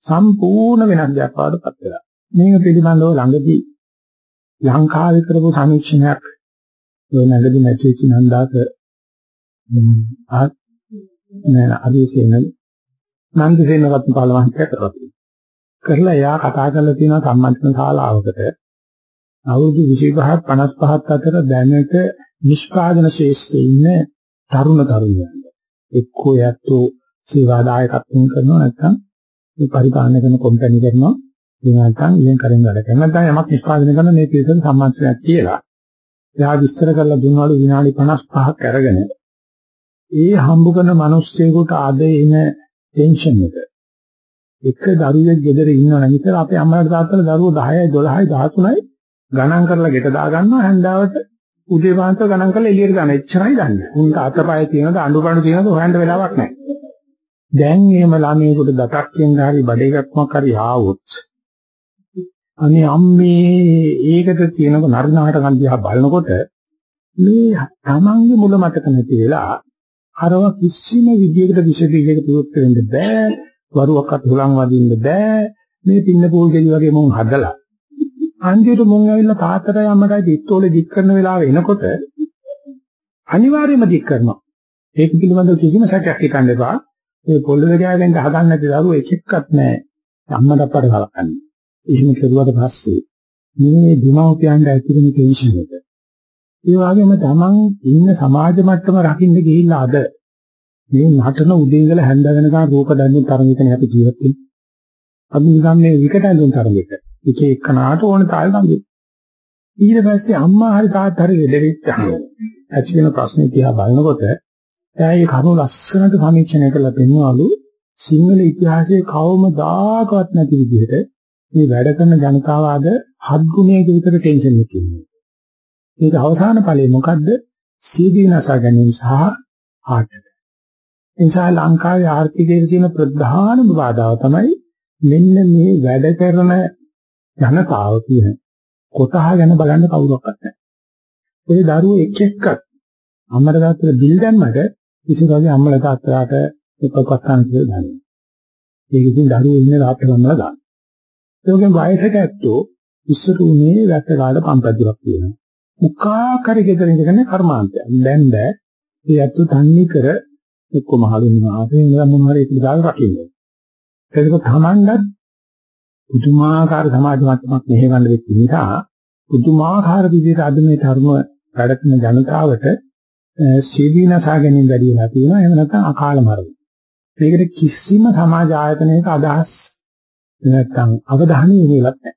සම්පූර්ණ වෙනස් දෙයක් වඩපත් වෙලා. මේක පිළිබඳව ළඟදී ලංකාවේ කරපු සමීක්ෂණයක් ඔය නැගදී නැතිවෙච්ච නන්දාක ආ නෑ අදිසේන නන්දසේනවත් පාලවන්තය කරලා කරලා එයා කතා කරලා තියෙන සම්මන්ත්‍රණ ශාලාවකට. අවුරුදු 25ක් 55ක් අතර දැනට නිෂ්පාදන ශේෂ්ත්‍රයේ ඉන්න තරුණ තරුණියන්. එක්කෝ යැත්තෝ සේවා දායකත්වයෙන් කරනවා නැත්නම් මේ පරිපාලනය කරන කම්පැනි කරනවා. එහෙම නැත්නම් ඉයෙන් කරින් වැඩ කරනවා. නැත්නම් යමක් නිෂ්පාදනය කරන මේ පිළිසෙන් සම්මානයක් කියලා. එයා විස්තර කරලා දුන්නවලු විනාඩි 55ක් අරගෙන ඒ හම්බ කරන මිනිස්සෙකුට ආද එන ටෙන්ෂන් එක එක දරුවෙක් ගෙදර ඉන්නවා නම් ඉතින් අපේ අම්මලාට තාත්තලා දරුවෝ 10යි 12යි 13යි ගණන් කරලා ගෙට දා ගන්නවා හැන්දාවට උදේ පාන්දර ගණන් කරලා එළියට ගන්න. එච්චරයි දන්නේ. උන්ට අතපය තියෙනවද අඬුපඬු තියෙනවද හොයන්න වෙලාවක් නැහැ. දැන් එහෙම ළමයෙකුට දතක් කියන හරි බඩ එකක්මක් හරි ආවොත් අනේ අම්මේ ඒකට තියෙනක නරිනාටකම් දිහා බලනකොට මේ තමන්ගේ මුල මතක නැති වෙලා අරව කිසිම විදියකට විශේෂයකට ප්‍රයුක්ත වෙන්න බෑ. වරුවක්වත් හුලං වදින්න බෑ. මේ පින්න පොල් ගෙඩි වගේ මොන් හදලා. අන්තිමට මොන් ඇවිල්ලා තාත්තටයි අම්මටයි දිත්තෝලේ දික් කරන වෙලාව එනකොට අනිවාර්යයෙන්ම දික් කරනවා. ඒක පිළිබඳව කිසිම සැකයක් හිතන්න එපා. මේ පොළොවේ ගෑවෙන්න හදන්න නැති දරුවෝ එක එක්කත් නැහැ. අම්මට අප්පට කලකන්නේ. එහෙම කෙරුවට පස්සේ මේ දෙමව්පියන්ට ඇතිවෙන ටෙන්ෂන් එක. ඒ වගේම තමන් ඉන්න සමාජ මට්ටම රකින්න ගිහිල්ලා අද මේ නටන උදේ ඉඳලා හැන්ද වෙනකන් රූප දැන්නුම් තරඟයකනේ අපි ජීවත් වෙන්නේ. අපි නිකන් මේ විකට ඇඳුම් තරඟයක. එක එකනාට ඕන තාලෙ නංගි. ඊට පස්සේ අම්මා හරි තාත්තා හරි දෙවිච්ච ඇති වෙන ප්‍රශ්නේ දිහා බලනකොට එයා මේ කරුණු ලස්සනට සමීක්ෂණය කරලා පෙන්වලු සිංහල ඉතිහාසයේ කවමදාකවත් නැති විදිහට මේ වැඩ කරන ජනතාව අද හත් ගුණයක විතර ටෙන්ෂන් එකක් ඉන්නවා. ඒක අවසාන ඵලය මොකද්ද? සීදී නසා ගැනීම සහ හાર્ට් එක. නිසා ලංකාවේ ආර්ථිකයේ තියෙන ප්‍රධානම බාධාව තමයි මෙන්න මේ වැඩ කරන ජනතාව කියන කොටහ ගැන බලන්න කවුරක්වත් නැහැ. ඒ දරුවෝ එක් එක්ක අම්මට තාත්තට බිල් දැම්මට කිසිදාගේ අම්මල තාත්තලාට උපකස්ථාන කියලා දන්නේ. ඒක ඉතින් දරුවෝ ඉන්නේ රාත්‍රී ගමනලා දාන්න. ඒකෙන් වයසට ඇත්තෝ ඉස්සර උනේ වැට කාල පම්පැදුරක් තියෙනවා. මුඛා කරි ගෙදර ඉඳගෙන කර්මාන්තය. දැන් බෑ. ඒ ඇත්තෝ තන්නේ කර එක්ක මහලුන් ආසේ ඉඳන් මොන හරි ඒක දාලා රකින්න. ඒක තමන්වත් පුදුමාකාර සමාජ මට්ටමක් මෙහෙවන්න වෙච්ච නිසා පුදුමාකාර විදිහට අද මේ ධර්ම වැඩකන ජනතාවට සීදීනසා ගැනීම වැඩි වෙලා තියෙනවා. එහෙම නැත්නම් අකාල මරණ. ඒකට කිසිම සමාජ ආයතනයක අදහස් නැත්නම් අවධානය යොමුලක් නැහැ.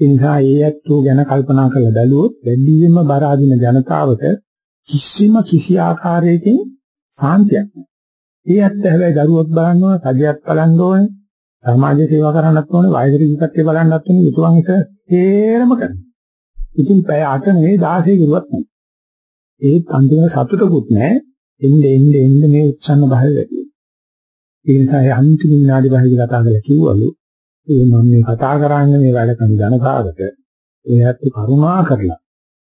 ඒ නිසා ඒ ඇත්තෝ ගැන කල්පනා කරලා බැලුවොත් වැඩියෙන්ම බර අදින ජනතාවට කිසිම කිසි ආකාරයකින් සාන්තියක් නැහැ. ඒ ඇත්ත හැබැයි දරුවක් බලනවා, සජයක් බලන්න ඕනේ, සමාජ සේවා කරන්නත් ඕනේ, වයසට කට්ටිය බලන්නත් ඕනේ, යුතුයන් එක හේරම කරනවා. ඉතින් පැය 8 නෙවෙයි 16 කරුවත් නැහැ. ඒත් අන්තිමට සතුටකුත් නැහැ. එන්න එන්න එන්න මේ උත්සන්න භාවය වැඩි වෙනවා. ඒ නිසා ඒ අන්තිම විනාඩි භාගය කතා කරලා කිව්වලු ඒ මම මේ කතා කරන්නේ මේ වැඩ කරන ජනතාවට ඒත් කරුණා කරලා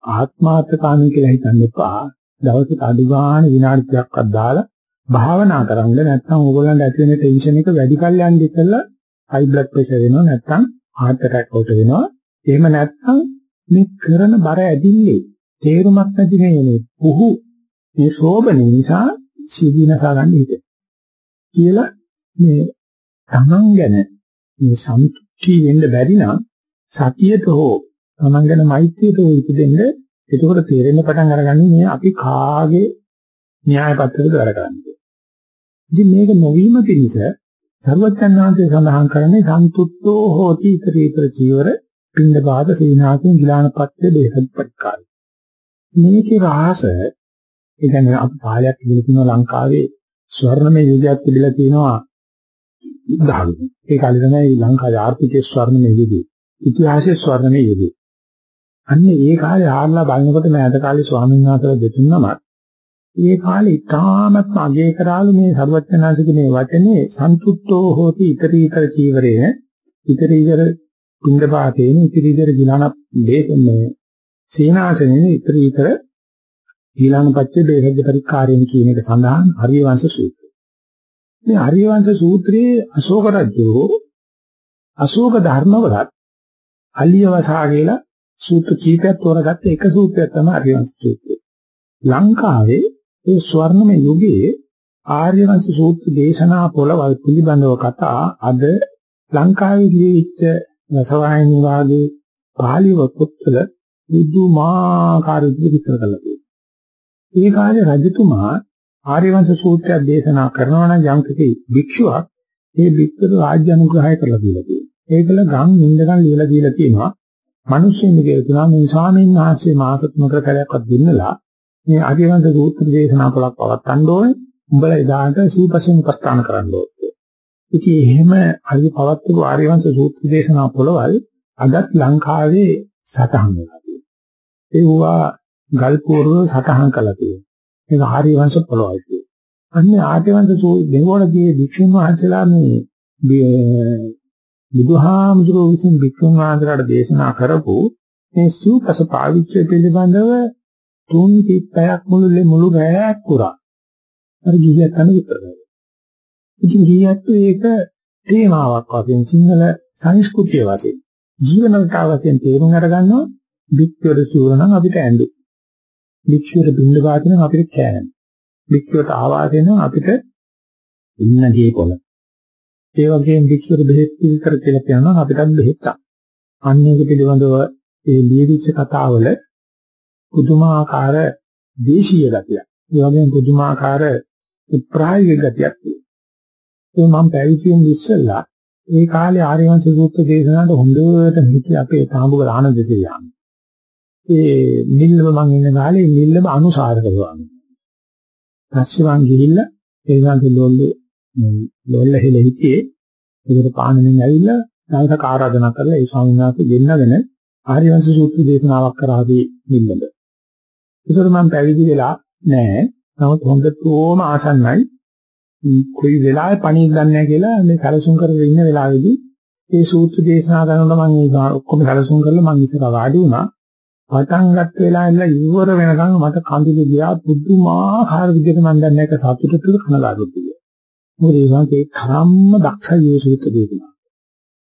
ආත්මාර්ථකාමී කියලා හිතන්න එපා. දවසට අඩු ගන්න විනාඩි 30ක්වත් දාලා භාවනා කරන්න නැත්නම් ඕගොල්ලන්ට ඇති වෙන ටෙන්ෂන් එක වැඩි කල් යන්නේ ඉතලා හයි බ්ලඩ් ප්‍රෙෂර් වෙනවා නැත්නම් heart attack වලට වෙනවා. එහෙම නැත්නම් මේ කරන බර ඇදින්නේ තේරුමක් නැති මේ පුහු මේ ශෝබන නිසා සීදීනසා ගන්න හිතේ. කියලා මේ තමන් ගැන මේ සම්තුෂ්ටි වෙන්න බැරි නම් සතියට හෝ තමන් ගැන මෛත්‍රියට හෝ ඉපදෙන්න එතකොට තේරෙන්න පටන් අරගන්නේ මේ අපි කාගේ න්‍යාය පත්‍රයකද වැඩ කරන්නේ. ඉතින් මේක නොවීම පිණිස සර්වඥාන් වහන්සේ සඳහන් කරන්නේ සන්තුෂ්ටෝ හෝති ඊතරීතර චීවර පින්ද බාද සීනාසෙන් ගිලානපත්‍ය දේහත් පරිකාරය. මේකේ රහස ඒ කියන්නේ අපි කාලයක් ඉඳලා තියෙන ලංකාවේ ස්වර්ණමය යුගයක් තිබිලා තියෙනවා ධර්ම. ඒ කාලේ තමයි ලංකාවේ ආර්ථිකයේ ස්වර්ණමය යුගය. ඉතිහාසයේ ස්වර්ණමය යුගය. අන්න ඒ කාලේ ආරලා බලනකොට මේ අද කාලේ ස්වාමීන් වහන්සේලා දෙතුන්ම ඒ කාලේ ඉතාමත්ම අගය කරාලු මේ සර්වඥාන්සේගේ මේ වචනේ සන්තුෂ්ටෝ හෝති iterator චීවරේ iterator පින්දපාතේන iterator ගිලාන දේශනේ සීනාසනේ iterator ඊළඟපච්චේ බේහජ්‍ය පරිකාරයෙන් කියන එක සඳහන් හරිවංශ සූත්‍රය. මේ හරිවංශ සූත්‍රයේ අශෝක රජු අශෝක ධර්මවලත් අලියවසා කියලා සූත්‍ර කීපයක් තෝරගත්ත එක සූත්‍රයක් තමයි හරිවංශ සූත්‍රය. ලංකාවේ ඒ ස්වර්ණමය යුගයේ ආර්යවංශ සූත්‍ර දේශනා පොළවල් පිළිබඳව කතා අද ලංකාවේ ලියවිච්ච රසවාහිනී වාගේ පාලි පොත්වල බුදුමාකාර විදිහට විස්තර කරලා තියෙනවා. ඒ කාලේ රජතුමා ආර්යවංශ සූත්‍රය දේශනා කරනවා නම් යම්කිසි භික්ෂුවක් ඒ භික්ෂුව රාජ්‍ය අනුග්‍රහය කරලා දීලා තියෙනවා. ඒකල ගම් නින්දකන් ලියලා දීලා තියෙනවා. මිනිස්සුන් කියලා මේ ස්වාමීන් වහන්සේ මාස තුනකට කලයක්වත් දෙන්නලා මේ ආර්යවංශ සූත්‍ර දේශනා පොලක් පවත්වන්න ඕනේ. උඹලා එදාට සීපසෙන් ප්‍රස්ථාන කරන්න ඕනේ. ඉතින් එහෙම අලි පවත්වපු ආර්යවංශ සූත්‍ර දේශනා පොළවල් අදත් ලංකාවේ සටහන් වෙලා තියෙනවා. ඒවා ගල් පූර්ව සටහන් කළා තියෙනවා. ඒක ආර්ය වංශ පොළවල් කියනවා. අන්නේ ආර්ය වංශ දෙවොලදී වික්ෂුන් වහන්සේලා මේ බුදුහාමුදුරුවෝ විසින් වික්ෂුන් වහන්සේලාට දේශනා කරපු මේ සූපස පාවිච්චය පිළිබඳව තුන් පිටයක් මුළුල්ලේ මුළු රැයක් පුරා. අර ගිහියත් අන්න විතර. ඉතින් ගිහියත් ඒක තේමාවක් වශයෙන් සිංහල සංස්කෘතිය වශයෙන් ජීවන රටාව වශයෙන් තේරුම් අරගන්නවා වික්ටෝර සූර නම් අපිට ඇඳු. භික්ෂුවට බින්ද වාදින අපිට කෑම. භික්ෂුවට ආවාද වෙන අපිට ඉන්න දී පොළ. ඒ වගේම භික්ෂුවට බෙහෙත් පිළිකර කියලා කියනවා අපිටත් බෙහෙත්. අන්න ඒක පිළිබඳව ඒ ලියවිච්ච කතාවල පුදුමාකාර දේශීය ගතියක්. ඒ වගේම පුදුමාකාර ප්‍රායෝගික ගතියක් තියෙනවා. ඒ මම පැවිදිෙන් ඉස්සෙල්ලා ඒ කාලේ ආර්යවංශ සූත්‍ර දේශනාවට හොඳට හිතේ අපේ තාඹුගල ආනන්ද දෙවියන්. ඒ නිල්ලම මං ඉන්න කාලේ නිල්ලම අනුසාර කරනවා. පස්සේ මං ගිහිල්ලා ඒ ගාන්ති ලොල්ලේ ලොල්ල හෙල හිටියේ ඒකට පානමින් ඇවිල්ලා දවසක් ආරාධනා කරලා ඒ ස්වාමීන් වහන්සේ දෙන්නගෙන ආර්යවංශ සූත්‍ර දේශනාවක් කරාදී නිල්ලම. ඒකට මම පැවිදි වෙලා නැහැ. නමුත් හොඳටම ආසන්නයි. කොයි වෙලාවෙ පණින්න දන්නේ නැහැ කියලා මේ කලසුම් කරගෙන ඉන්න වෙලාවේදී ඒ සූත්‍ර දේශනා කරනකොට මම ඔක්කොම කලසුම් කරලා මම ඉස්සර වාඩි වුණා. පටන් ගත්ත වෙලාවෙ ඉවර වෙනකන් මට කඳුළු ගියා පුදුමාකාර විදිහට මම දැන් මේක සතුටුට කනගාටුත් ගියා. මොකද ඒ වගේ තරම්ම දක්ෂ යෝසුත් දෙන්නා.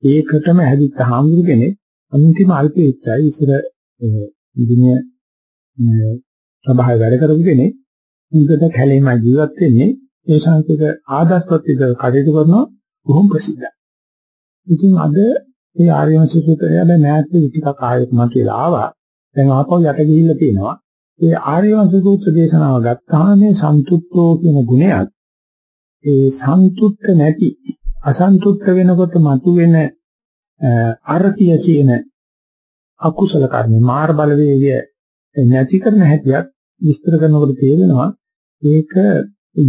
ඒකටම හැදිච්ච හාමුදුරු කෙනෙක් අන්තිම අල්පේ ඉච්චයි ඉස්සර ඉදිනිය සභාවේ වැඩ කරපු කෙනෙක් උන්කට කැලේම ජීවත් වෙන්නේ ඒ සංකේත ආදර්ශවත් විදිහට කටයුතු කරනවා බොහොම ප්‍රසිද්ධයි. ඉතින් අද ඒ ආර්යවංශ සූත්‍රය දැන් නැත්නම් ටිකක් ආයෙත් මම කියලා ආවා. දැන් ආපහු යට ගිහිල්ලා තියෙනවා. ඒ ආර්යවංශ සූත්‍ර දේශනාව ගත්තාම මේ සන්තුෂ්ඨෝ කියන ගුණයක් ඒ සන්තුෂ්ඨ නැති අසන්තුෂ්ඨ වෙනකොට මතුවෙන අරතිය කියන අකුසල කර්ම මාර් බලවේගය නැති කරන හැටියක් විස්තර කරනකොට තේරෙනවා ඒක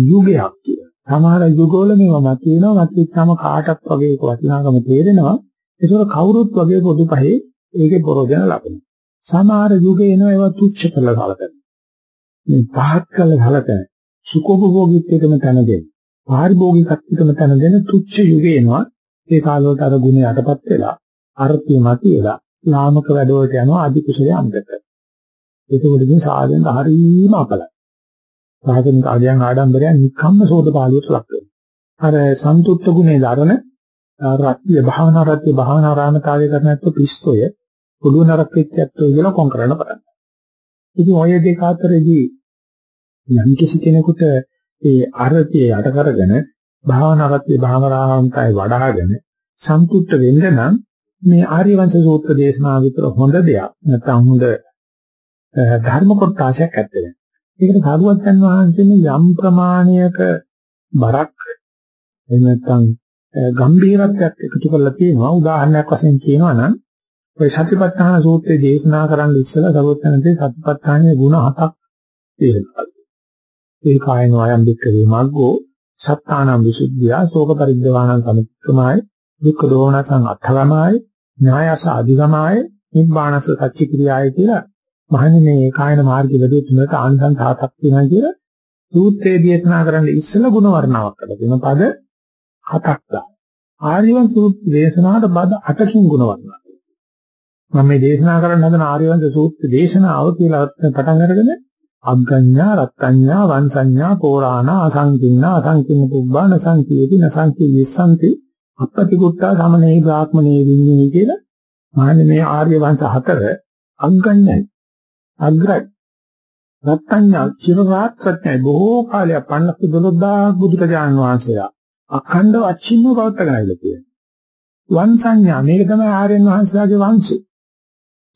යුගයක් කියලා. සමහර යුගවල මේවා මතුවෙනවා මතුවෙච්චාම කාටත් වගේ ඒක වටිනාකම තේරෙනවා. ඒකවල කවුරුත් වගේ පොදු පහේ ඒකේ ප්‍රෝජන ලබනවා. සමහර යුගේ එනවා ඒවා තුච්ච කරලා සලකන. මේ පහත් කරලා සලකන සුඛෝපභෝගීත්වයටම තන දෙන. පාරිභෝගිකත්වයටම තන දෙන තුච්ච යුගේ එනවා. ඒ කාලවලට අර ගුණ යටපත් වෙලා අර්ථය මතියලා ලාමක වැඩවලට යනවා අධි කුසලයේ අන්තක. ඒකවල ඉතින් සාධන හරීම අපලයි. සාධන කාර්යයන් ආඩම්බරයන් නිකම්ම සෝදපාලියට ලක් වෙනවා. අර සන්තුෂ්ත ගුණේ ධර්ම රත්‍ය භාවනා රත්‍ය භාවනා රාමතාවය කරනත් පිස්සොය පොළු නරක වෙච්චත්තෝ කියලා කොන් කරන්න පටන් ගන්නවා. ඉතින් ඔය දෙක අතරේදී යම් කිසි කෙනෙකුට ඒ අරතිය යට කරගෙන භාවනා රත්‍ය භාවනාවන්ටයි වඩ아가ගෙන සන්තුෂ්ත වෙන්න නම් මේ ආර්යවංශ සූත්‍ර දේශනාව විතර හොඳ දෙයක් නැත්නම් හොඳ ධර්ම කොටසක් ඇත්තේ. ඒකට සාරුවත් යන වහන්සේ යම් ප්‍රමාණයක බරක් එහෙම නැත්නම් ගම්භීරත්වයක් එකතු කරලා තියෙනවා උදාහරණයක් වශයෙන් කියනවා නම් ඔය සතිපට්ඨාන සූත්‍රයේ දේශනා කරන්න ඉස්සෙල්ලා සරුවත්නන්සේ සතිපට්ඨානයේ ಗುಣ හතක් තේරුම් ඒ කායන වයම් දෙක්කේ මග්ගෝ සත්තානම් විසුද්ධිය ශෝක පරිද්දවාණං සමික්කමයි දුක්ඛ දෝමනසං අත්ථගමයි ඥායස අධිගමයි නිබ්බානස සච්ච ක්‍රියාවයි කියලා මහන්නේ මේ කායන මාර්ගය වැඩි තුනට ආනිසංස හතක් තියෙනවා කියලා සූත්‍රයේ දේශනා කරන්න ඉස්සෙල්ලා ಗುಣ වර්ණාවක් කරලා තියෙන පද හතක් ගන්න. ආර්යවංශ සූත්‍ර දේශනාවට බද 8කින් ගුණ වර්ණනා. මම මේ දේශනා කරන්න හදන ආර්යවංශ සූත්‍ර දේශනාව කියලා පටන් අරගෙන අග්ගඤ්ඤා රත්ත්‍ඤ්ඤා වංසඤ්ඤා පෝරාණ අසංකින්නා අසංකින්න පුබ්බාන සංකීති නසංකී විසන්ති අපපති කුට්ටා සමනේ බ්‍රාහ්මනේ විඤ්ඤේ කියලා මාන්නේ මේ ආර්ය වංශ හතර අග්ගඤ්ඤයි අග්‍රයි රත්ත්‍ඤ්ඤා චිරරාත්‍රඥයි බොහෝ කාලයක් 50000 බුදුරජාණන් වහන්සේලා අඛණ්ඩව අච්චින්නව පවත්වාගෙනයිලා තියෙනවා. වංශඤ්ඤා මේක තමයි ආර්යයන් වහන්සේලාගේ වංශය.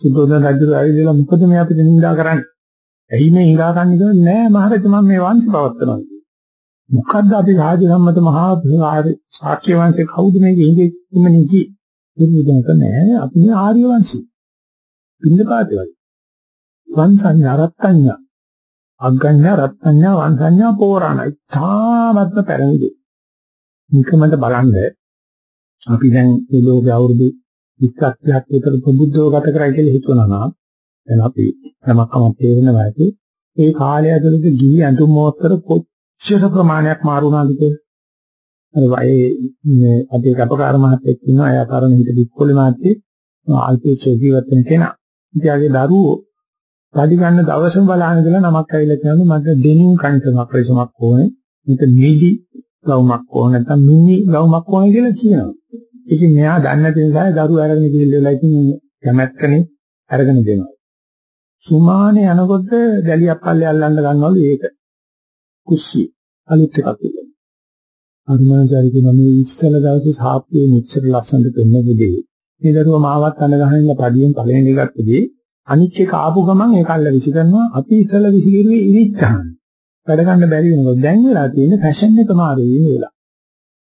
සුද්ධෝදන රජු ආවිදලා මොකද මේ අපිට නිඳා කරන්නේ? ඇයි මේ හිඟා කන්නේ කියලා නෑ මහරජා මම මේ වංශ පවත්වනවා. මොකද්ද අපි රාජ සම්මත මහා ශාක්‍ය වංශේ කවුද මේක ඉන්නේ ඉන්නේ කි? දුර්විදනක නෑ අපි මේ ආර්ය වංශي. පින්නපාතේ වගේ. වංශඤ්ඤා රත්ත්‍ඤ්ඤා අග්ගඤ්ඤා රත්ත්‍ඤ්ඤා වංශඤ්ඤා පෝරාණ ඉතාමත්ම පැරණිද. නිකමද බලන්න අපි දැන් මේ ලෝකේ අවුරුදු 20ක් 30ක් විතර ප්‍රබුද්ධව ගත කරයි කියලා හිතනවා නම් දැන් අපි යමක්ම තේරෙනවා ඇති ඒ කාලය ඇතුළත ගිහි ඇඳුම් මොහොතර කොච්චර ප්‍රමාණයක් මාරු වුණාද කියලා. අර ඒ අපේ කපකාර මහත්තයෙක් ඉන්නවා එයා තරණ හිට වික්කොලේ මහත්තයෙක් අල්පේ ජීවත් වෙන කෙනා. ඉතියාගේ දරුවෝ පඩි ගන්න දවසම බලන්න කියලා නමක් ඇවිල්ලා කියනවා මට ඩෙනිම් කන්සමක් රේසමක් ඕනේ මට මීඩි ගවුමක් ඕනේ නැත්නම් මිනි ගවුමක් ඕනේ කියලා කියනවා. ඉතින් මෙයා දන්නේ නැති නිසා දරුවෝ අරගෙන ගිහිල්ලා ඉතින් කැමැත්තනේ අරගෙන දෙනවා සුමානේ යනකොට දැලියක් පල්ලේ අල්ලන්න ගන්නවලු ඒක. කුස්සිය. අලුත් එකක් තිබුණා. අරුණාචාරි කියන මේ ඉස්සල දවසේ සාප්පියේ මෙච්චර ලස්සනට පෙන්නපුදී මේ දරුවා මාවත් අඳ ගහන්න පඩියෙන් පළවෙනි ගත්තදී අනිත් එක ආපු ගමන් ඒක අල්ල විසි කරනවා අපි ඉස්සල විසි කරුවේ ඉරිච්චහන්. වැඩ ගන්න බැරි වෙනකොට දැන් වෙලා තියෙන ෆැෂන් එක මාරු වෙන වෙලා.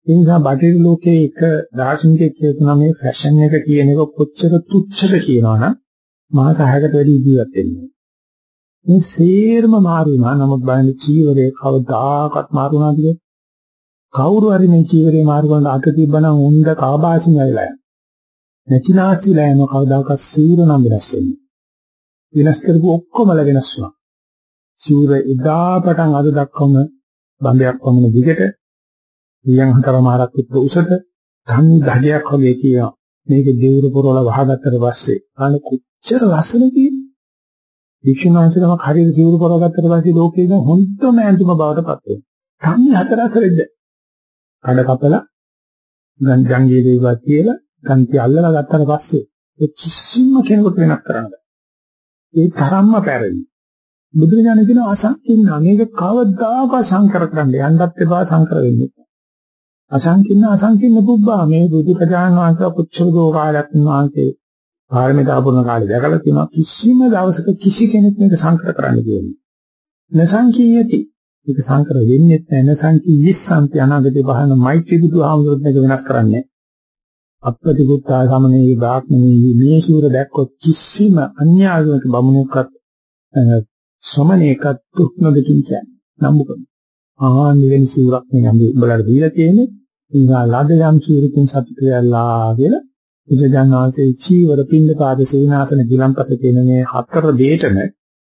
ඒ නිසා බටහිර ලෝකයේ එක දාර්ශනිකයෙක් කියනවා මේ ෆැෂන් එක කියන එක කොච්චර තුච්ඡද කියනවනම් මාස 6කට වැඩි ජීවත් වෙන්නේ. මේ සේරම මාරු වුණා. නමුත් බලන්න චීවරේ කවදාකවත් මාරු වුණාද කියලා? කවුරු හරි මේ චීවරේ මාරු කරන අත තිබ්බනම් උන්ද කාබාසින් ඇවිලා යනවා. නැතිනාසිලා යන කවදාකවත් සීර නම් වෙනස් වෙන්නේ. වෙනස් කරපු ඔක්කොමල වෙනස් වුණා. සීර එදා පටන් අද දක්වාම බම්බයක් වමන දිගට ඊයන් හතරමාරක් විතර උසට ධන් දහඩයක් වගේ කියනවා. මේක දෙවුර පොරවල වහගත්තට පස්සේ අනේ කොච්චර ලස්සන කියන්නේ. වික්ෂුන් වහන්සේලම හරියට සිවුරු කරගත්තට පස්සේ ලෝකේ ඉන්න හොඳම ඇඳුම බවට පත් වෙනවා. තන්නේ හතර හතරෙද්ද. කඩ කපලා ගංජංගේ දේවා කියලා ගන්ති අල්ලලා ගත්තට පස්සේ ඒ කිසිම කෙනෙකුට වෙනස් කරන්න බෑ. ඒ තරම්ම පැරණි. බුදුරජාණන් කියන අසංකින්න මේක කවදාකවත් සංකර කරන්න යන්නත් එපා සංකර වෙන්නේ. අසංකින්න අසංකින්න පුබ්බා මේ බුදුරජාණන් වහන්සේ පුච්චල දෝ කාලයක් වහන්සේ පාරමිතා පුරන කාලේ දැකලා තියෙනවා කිසිම දවසක කිසි කෙනෙක් මේක සංකර කරන්න කියන්නේ. නසංකීයති. මේක සංකර වෙන්නේ නැහැ. නසංකී විස්සන්ති අනාගතේ බහන මෛත්‍රී බුදුහාමුදුරුවෝ මේක වෙනස් කරන්නේ. අප්‍රතිකුත්තා සමනේ බ්‍රාහ්මණී මේ ශූර දැක්කොත් කිසිම අන්‍යාගමක බමුණෙක්වත් සමනේකත් තුක්නදකින් කියන්නේ. නම්බු කරනවා. ආ නිවෙන ශූරක් මේ නම් උඹලට දීලා තියෙන්නේ. ඉන්නා ලද යම් ශූරකින් සතුට වෙලා කියලා බුදුජානක වහන්සේ චීවර පින්න පාද සේනාසන ගිලම්පස කියන මේ හතර දෙයටම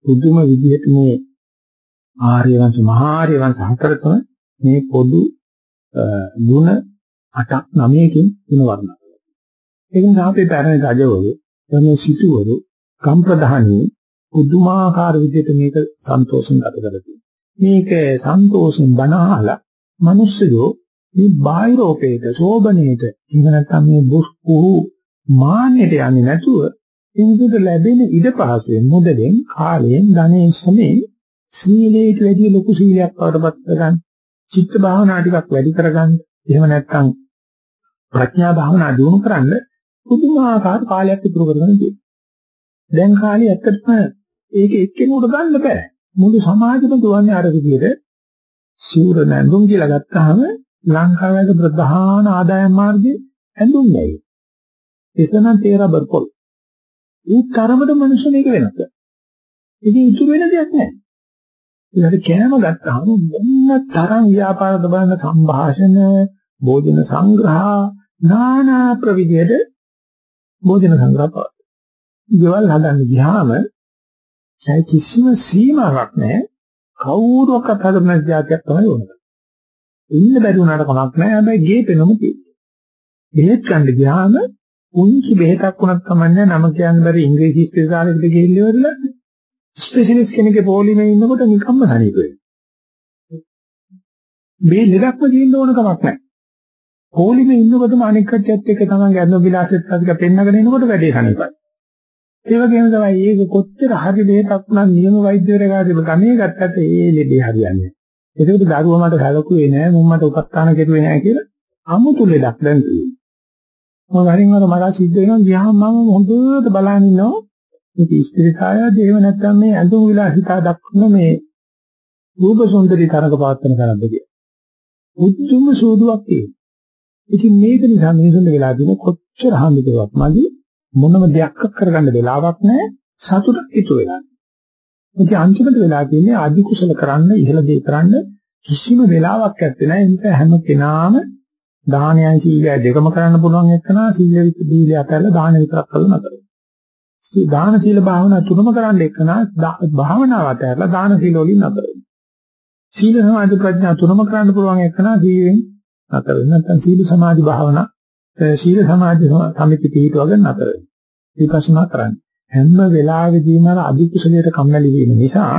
පුදුම විදිහට මේ ආර්ය වංශ මහා ආර්ය වංශ හතරතම මේ පොදු ගුණ 8ක් 9කින් ගුණ වර්ණනා කරනවා. ඒක නිසා අපේ පැරණි රජවරු මේ සිටුවරු කම් ප්‍රධානී පුදුමාකාර විදිහට මේක සන්තෝෂෙන් ගත කරලා මේක සන්තෝෂෙන් බනහලා මිනිස්සුયો මේ බාහිරෝපේත සෝබනේට එහෙම නැත්නම් මේ බුස්කුහු මාන්නයට යන්නේ නැතුව ඉන්දුට ලැබෙන ඉඩ පහසුවෙන් මුදලෙන් කාලයෙන් ධනෙන් සමේ සීලයට වැඩි ලොකු සීලයක් වඩපත් කරගන්න චිත්ත භාවනා ටිකක් වැඩි කරගන්න එහෙම නැත්නම් ප්‍රඥා භාවනා දියුණු කරන්න පුදුමාකාර කාලයක් ඉතුරු කරගෙන තියෙනවා දැන් කාලේ ඇත්තටම ඒක එක්කෙනෙකුට ගන්න බෑ. මුළු සමාජෙම දුවන්නේ අර විදිහට සූර නැඳුම් කියලා ගත්තාම ලංකාවේ ප්‍රධාන ආදායම් මාර්ගය ඇඳුම් නැයි. එසන තේ රබර් පොල්. ඒ තරමට මිනිස්සු මේක වෙනස. ඉතින් ඉතුරු වෙන දෙයක් නැහැ. ඒකට කෑම ගත්තාම මොන තරම් ව්‍යාපාර දබන සංഭാෂණ, භෝජන සංග්‍රහ, নানা ප්‍රවිධයට භෝජන සංග්‍රහ පවත්. ඊවල් හදන්න ගියාම ඇයි කිසිම සීමාවක් නැහැ. කවුරුවක්වත් හදන්න જાතියක් තමයි වුණේ. ඉන්න බැරි වුණාට කමක් නැහැ. හැබැයි ගේ පෙනුම තියෙනවා. බෙහෙත් ගන්න ගියාම උන්චි බෙහෙතක් වුණත් කමන්නේ නම කියන්න බැරි ඉංග්‍රීසි ස්පෙෂාලිස්ට් එකේ ඉල්ලවල ස්පෙෂලිස්ට් කෙනෙක්ගේ පොලිමේ ඉන්නකොට නිකම්ම හරියට වෙනවා. මේ ලෙඩක්ම තියෙන්න ඕන කමක් නැහැ. පොලිමේ ඉන්නකොටම අනෙක් කච්චත් එක්ක තමයි අඳු විලාසෙත් අධික පෙන්නගෙන එනකොට වැඩේ හනිපයි. ඒ වගේම තමයි ඒක කොච්චර හරි දෙයක් නම් නියම වෛද්‍යවරයාගේ ගමේ ගත්තට ඒ ලෙඩේ හරියන්නේ. ඒකට දරුවා මට සැලකුවේ නෑ මම මට උපස්ථාන කෙරුවේ නෑ කියලා අමුතු ලෙඩක් දැන් තියෙනවා. මම වරින් වර මට සිද්ධ වෙනවා ගියාම මම හොඳට බලන් ඉන්නවා. මේක ඉස්තිරිකායද එහෙම නැත්නම් මේ ඇඳුම් විලාසිතා දක්වන මේ රූප සුන්දරී තරඟ පවත්වන කරද්ද කියලා. උතුම් සෝදුවක් තියෙනවා. ඉතින් මේක නිසා මිනිසුන්ට වෙලා තියෙන කොච්චර හම්බුවක් මදි මොනම දෙයක් කරගන්න වෙලාවක් නැහැ සතුටක් හිතු වෙලා. ඉතින් අන්තිමට වෙලා තියෙන්නේ අධි කුසල කරන්න ඉහළ දේ කරන්න කිසිම වෙලාවක් නැත්තේ නෑ. ඒ නිසා හැම කෙනාම දානයයි සීලය දෙකම කරන්න පුළුවන් එක්කනා සීල විදීලිය අතල්ලා දාන විතරක් කරලා නතර. දාන සීල භාවනා තුනම කරන්න එක්කනා භාවනාව අතල්ලා දාන සීල වලින් නතර. සීල සමාධි ප්‍රඥා තුනම කරන්න පුළුවන් එක්කනා සීලෙන් නතර. නැත්නම් සීල සමාධි භාවනා සීල සමාධි සමිති පිටවගෙන නතර. විපස්සනා කරන්නේ. හැම වෙලාවෙදීම අර අධිකුසලයට කම්මැලි වීම නිසා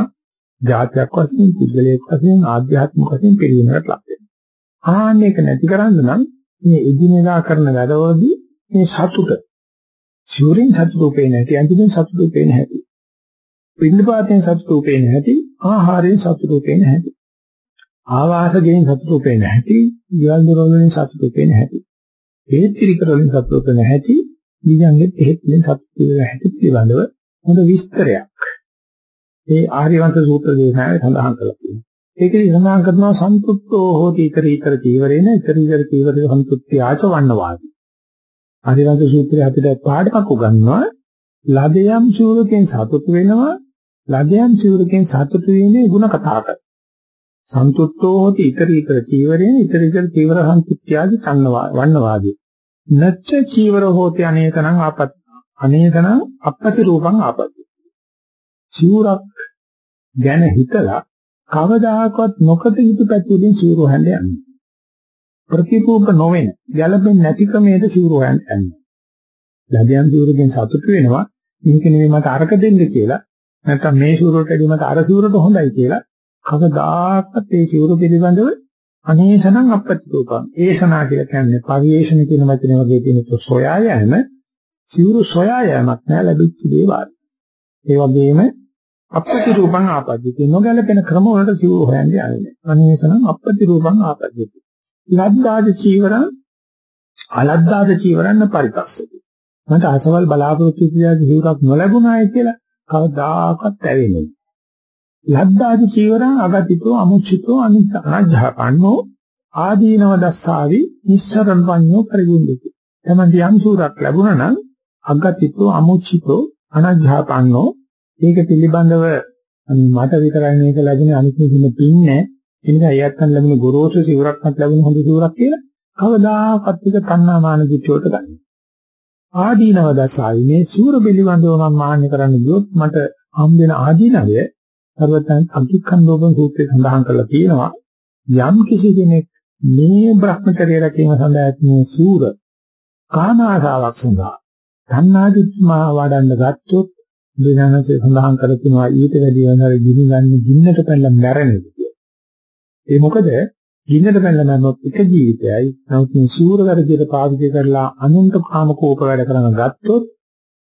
ජාතියක් වශයෙන් පුද්ගලයෙක් වශයෙන් ආධ්‍යාත්මික වශයෙන් පිළිවෙලකට ලක් වෙනවා. ආන්නේක නැති කරන්න නම් මේ එදිනෙදා කරන වැඩවලදී මේ සතුට ශූරින් සතුට උපේ නැති අන්තිමෙන් සතුට උපේ නැති. පින්නපාතෙන් සතුට උපේ නැති ආහාරයෙන් සතුට උපේ නැති. ආවාසයෙන් සතුට උපේ නැති. ඊවල් දරවලින් සතුට උපේ නැති. හේත් පිළිකර වලින් සතුට උපේ නැති. ඊයන්ගෙත් එහෙත් මේ සත්‍ය හැටි පිළිබඳව හොඳ විස්තරයක්. ඒ ආර්යවංශ සූත්‍ර දේශනාවේ සඳහන් කරලා තියෙනවා. ඒකේ සඳහන් කරනවා සම්පුත්තෝ හෝති iter iter චීවරේන iter iter චීවරේ සම්පුත්ති ආච වන්නවාදී. ආර්යවංශ සූත්‍රය අපිට පාඩමක් උගන්වනවා ලදයම් චූරකෙන් සතුට වෙනවා ලදයම් චූරකෙන් සතුට වීමේ ಗುಣ කතා කර. සන්තුෂ්ටෝ හෝති iter iter චීවරේන iter iter චීවර සම්පුත්ති ආදි වන්නවාදී. නච්ච චීවර හෝති අනේතනං ආපත්. අනේතනං අපපති රූපං ආපති. චීවරක් ගැන හිතලා කවදාකවත් නොකත යුතු පැතුලින් චීවර හොයන්න යන්නේ ප්‍රතිකූප නොවන ගැළපෙන්නේ නැති ක්‍රමයකට චීවර හොයන්න යන්නේ ලැබියන් චීවරකින් සතුටු වෙනවා. මේක නෙමෙයි මට අරක දෙන්න කියලා. නැත්නම් මේ සිවුරට එදිමත අර සිවුරට හොඳයි කියලා. කවදාකවත් ඒ සිවුර පිළිබඳව අනේසනම් අපත්‍යෝපං ඒසනා කියලා කියන්නේ පරිේශන කියන වචනේ වගේ තියෙන සොයා යෑම සිවුරු සොයා යෑමක් නෑ ලැබිච්ච දේ වාද. ඒ වගේම අපත්‍ය රූපං ආපද්‍යති නොගැලපෙන ක්‍රම වලට සිවුරු හොයන්නේ යන්නේ. අනේසනම් අපත්‍ය රූපං ආපද්‍යති. ලද්දාද චීවරං අලද්දාද චීවරන්න පරිපස්සති. මට අසවල් බලාපොරොත්තු විදියට හිවුරක් නොලැබුණායි කියලා කවදාකවත් ඇවෙන්නේ. ලද්දාදි චීවරං අගතිතෝ අමුචිතෝ අනිත්‍යජහපන්නෝ ආදීනව දස්සාවි නිස්සරණ පඤ්ඤෝ පරිගුණ්ඩති. තමන්ට යම් සූරක් ලැබුණා නම් අගතිතෝ අමුචිතෝ අනජහපන්නෝ ඒක පිළිබඳව මට විතරයි මේක ලැබුණේ අනිත් කිසිම පින්නේ ඒ නිසා එයත්න් ලැබුණ ගොරෝසු සිවුරක්වත් ලැබුණ හොඳ සිවුරක් කියලා කවදාකවත් එක කන්නා මාන දිච්චෝට ගන්න. ආදීනව දසාවි මේ සූර පිළිබඳව මම මාන්නේ කරන්න ගියොත් මට හම් වෙන ආදීනවය සර්වතන් අධිකන්දෝපන් සූත්‍රයේ සඳහන් කරලා තියෙනවා යම් කිසි කෙනෙක් මේ භ්‍රමචර්ය රැකීම සඳහා ඇතිනේ සූර කාම ආසාවක් සඳහා ධන්නාදිත්මා වඩන්න ගත්තොත් බුදුසසුනේ සඳහන් කර තිනවා ඊට වැඩි වෙනතර ගිනි ගන්න ගින්නට පැනලා මැරෙන්නේ. ඒ මොකද ගින්නට පැනලා මැරුණොත් එක ජීවිතයයි. නමුත් මේ සූර වැඩියට පාවිච්චි කරලා අනුන්ට කාම කෝප වැඩ කරන ගත්තොත්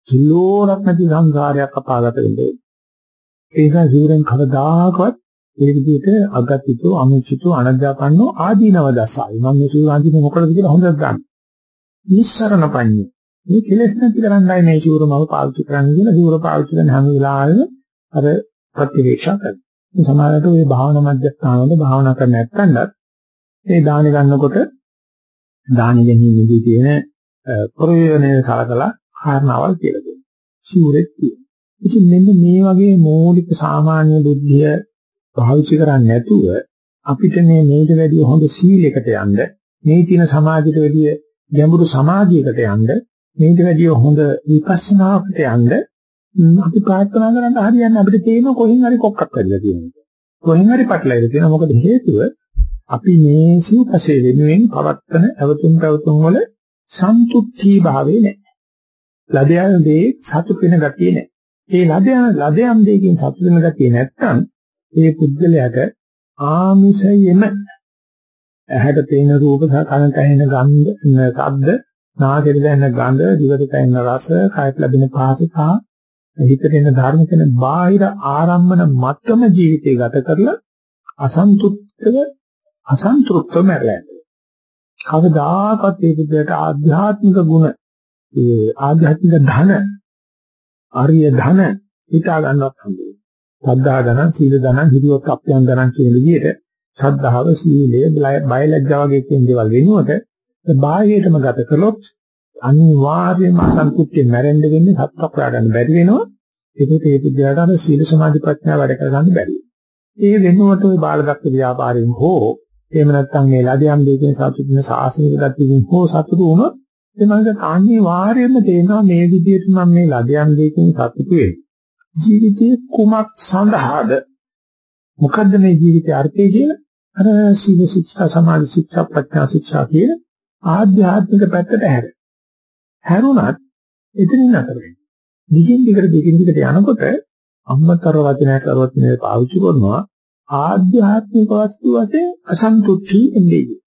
කිලෝරක් නැති සංසාරයක් අපාගත වෙන්නේ. ඒ නිසා සූරෙන් කවදාකවත් ඒ විදිහට අගතිතෝ අනුචිතෝ අනජාපන්නෝ ආදීනව දසයි. මම මේ සූර අන්තිමේ මොකටද කියලා හොඳට ගන්න. නිස්සරණ පඤ්ඤේ. මේ කෙලෙස් නැති කරන්නයි මේ සූර මම පාවිච්චි කරන්නේ කියලා සූර පාවිච්චි කරන හැම වෙලාවෙම අර ප්‍රතිවේක්ෂා කරනවා. මේ සමාජයට ওই භාවනා මධ්‍යස්ථානවල භාවනා කරන්න නැත්නම්වත් මේ දාන ගන්නකොට දාන ගැනීමේදී තියෙන ප්‍රයෝජනේ සලකලා කාරණාවල් කියලා දෙනවා. ශූරෙත් කියනවා. ඉතින් මෙන්න මේ වගේ මৌলিক සාමාන්‍ය බුද්ධිය පාවිච්චි කරන්නේ නැතුව අපිට මේ මේට වැඩිය හොඳ සීලයකට යන්න මේ තියෙන සමාජයට වැඩිය ගැඹුරු සමාධියකට යන්න මේට වැඩිය හොඳ විපස්සනාවකට යන්න අපි ප්‍රාර්ථනා කරන්න හරියන්නේ අපිට තේරෙන කොහෙන් හරි කොක්කක් වැඩිලා තියෙනවා. කොහෙන් හරි පටලැවිලා තියෙනවා. මොකද හේතුව අපි මේ සිව්පසේ වෙනුවෙන් පවත්තන අවතුම් පැවතුම් වල සන්තුෂ්ටි භාවයේ නැහැ. ලදයන් දේ සතුට වෙන ගතිය නැහැ. ඒ ලදයන් ලදයන් දෙකකින් සතුට වෙන ගතිය නැත්නම් ඒ පුද්ගලයාට ආමිෂයෙම ඇහැට පේන රූප සහ කනට ඇහෙන ගන්ධ ශබ්ද නාසයට දැනෙන ගඳ දිවට දැනෙන රස කයට ලැබෙන පහස සහ හිතට එන ධර්ම කියන බාහිර ආරම්මන මත්තම ජීවිතය ගත කරලා අසන්තුෂ්ටව අසන්තෘප්තව මැරලා යනවා. කවදාකවත් ඒ විදිහට ආධ්‍යාත්මික ගුණ ඒ ආධ්‍යාත්මික ධන ආර්ය ධන හිතා ගන්නවත් හම්බෙන්නේ. සද්ධා ධනං සීල ධනං හිරියොත් අප්‍යං ධනං කියන විදිහට සද්ධාව සීලය බයලජ්ජා වගේ කියන දේවල් වෙනුවට බාහිරටම ගත කළොත් අනිවාර්යයෙන්ම අසන්තුෂ්ටියෙන් මැරෙන්න වෙන්නේ සත්‍යක් හොයාගන්න බැරි වෙනවා. ඒකත් ඒ විදිහට අර සීල සමාධි ප්‍රඥා වැඩ කරගන්න බැරි වෙනවා. ඒ වෙනුවට ওই බාලදක්ක ව්‍යාපාරයෙන් හෝ එහෙම නැත්නම් මේ ලදියම් දෙකෙන් සතුටු වෙන සාසනික ගතියකින් හෝ සතුටු වුණොත් එතනක අන්නේ වාරයෙන්ම තේනවා මේ විදිහට මම මේ ලදියම් දෙකෙන් සතුටු වෙන්නේ. ජීවිතයේ කුමක් සඳහාද? මොකද්ද මේ ජීවිතයේ අර්ථය කියලා? අර සීල ශික්ෂා සමාධි ශික්ෂා ප්‍රඥා ශික්ෂා කියන ආධ්‍යාත්මික පැත්තට හැර. හැරුණත් එතනින් නතර වෙනවා. දිගින් දිගට දිගින් දිගට යනකොට අම්මතර වචනය කරවත් මේ පාවිච්චි කරනවා ආධ්‍යාත්මික වස්තු වශයෙන් අසන්තුෂ්ටි එන්නේ.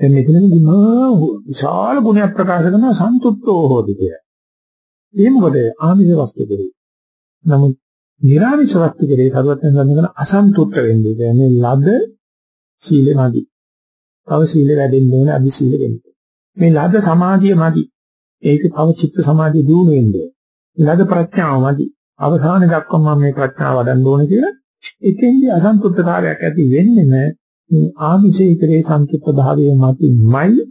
දැන් මෙතනදී මහා විශාල ගුණයක් ප්‍රකාශ කරනවා සන්තුෂ්ටෝ හෝති කියලා. ඒ මොකද ආමිෂ වස්තු කෙරේ. නමුත් නිර්ආමිෂ වස්තු කෙරේ සරුවත්න සඳහන් අසන්තුෂ්ට වෙන්නේ. කියන්නේ ලද සීලෙමදි. තව සීල වැඩෙන්න ඕනේ අදි සීල වෙන්න. මේ ලද සමාධිය මදි. ඒක තව චිත්ත සමාධිය දියුණු වෙන්න. ලද ප්‍රඥාව මදි. අවසාන දක්වා මම මේ ප්‍රඥාව වඩන්න ඕනේ කියලා එතෙන්දී අසන්තුෂ්ඨතාවයක් ඇති වෙන්නේ මේ ආමිෂයේ කරේ සන්තුෂ්ඨ භාවයේ මතින්මයි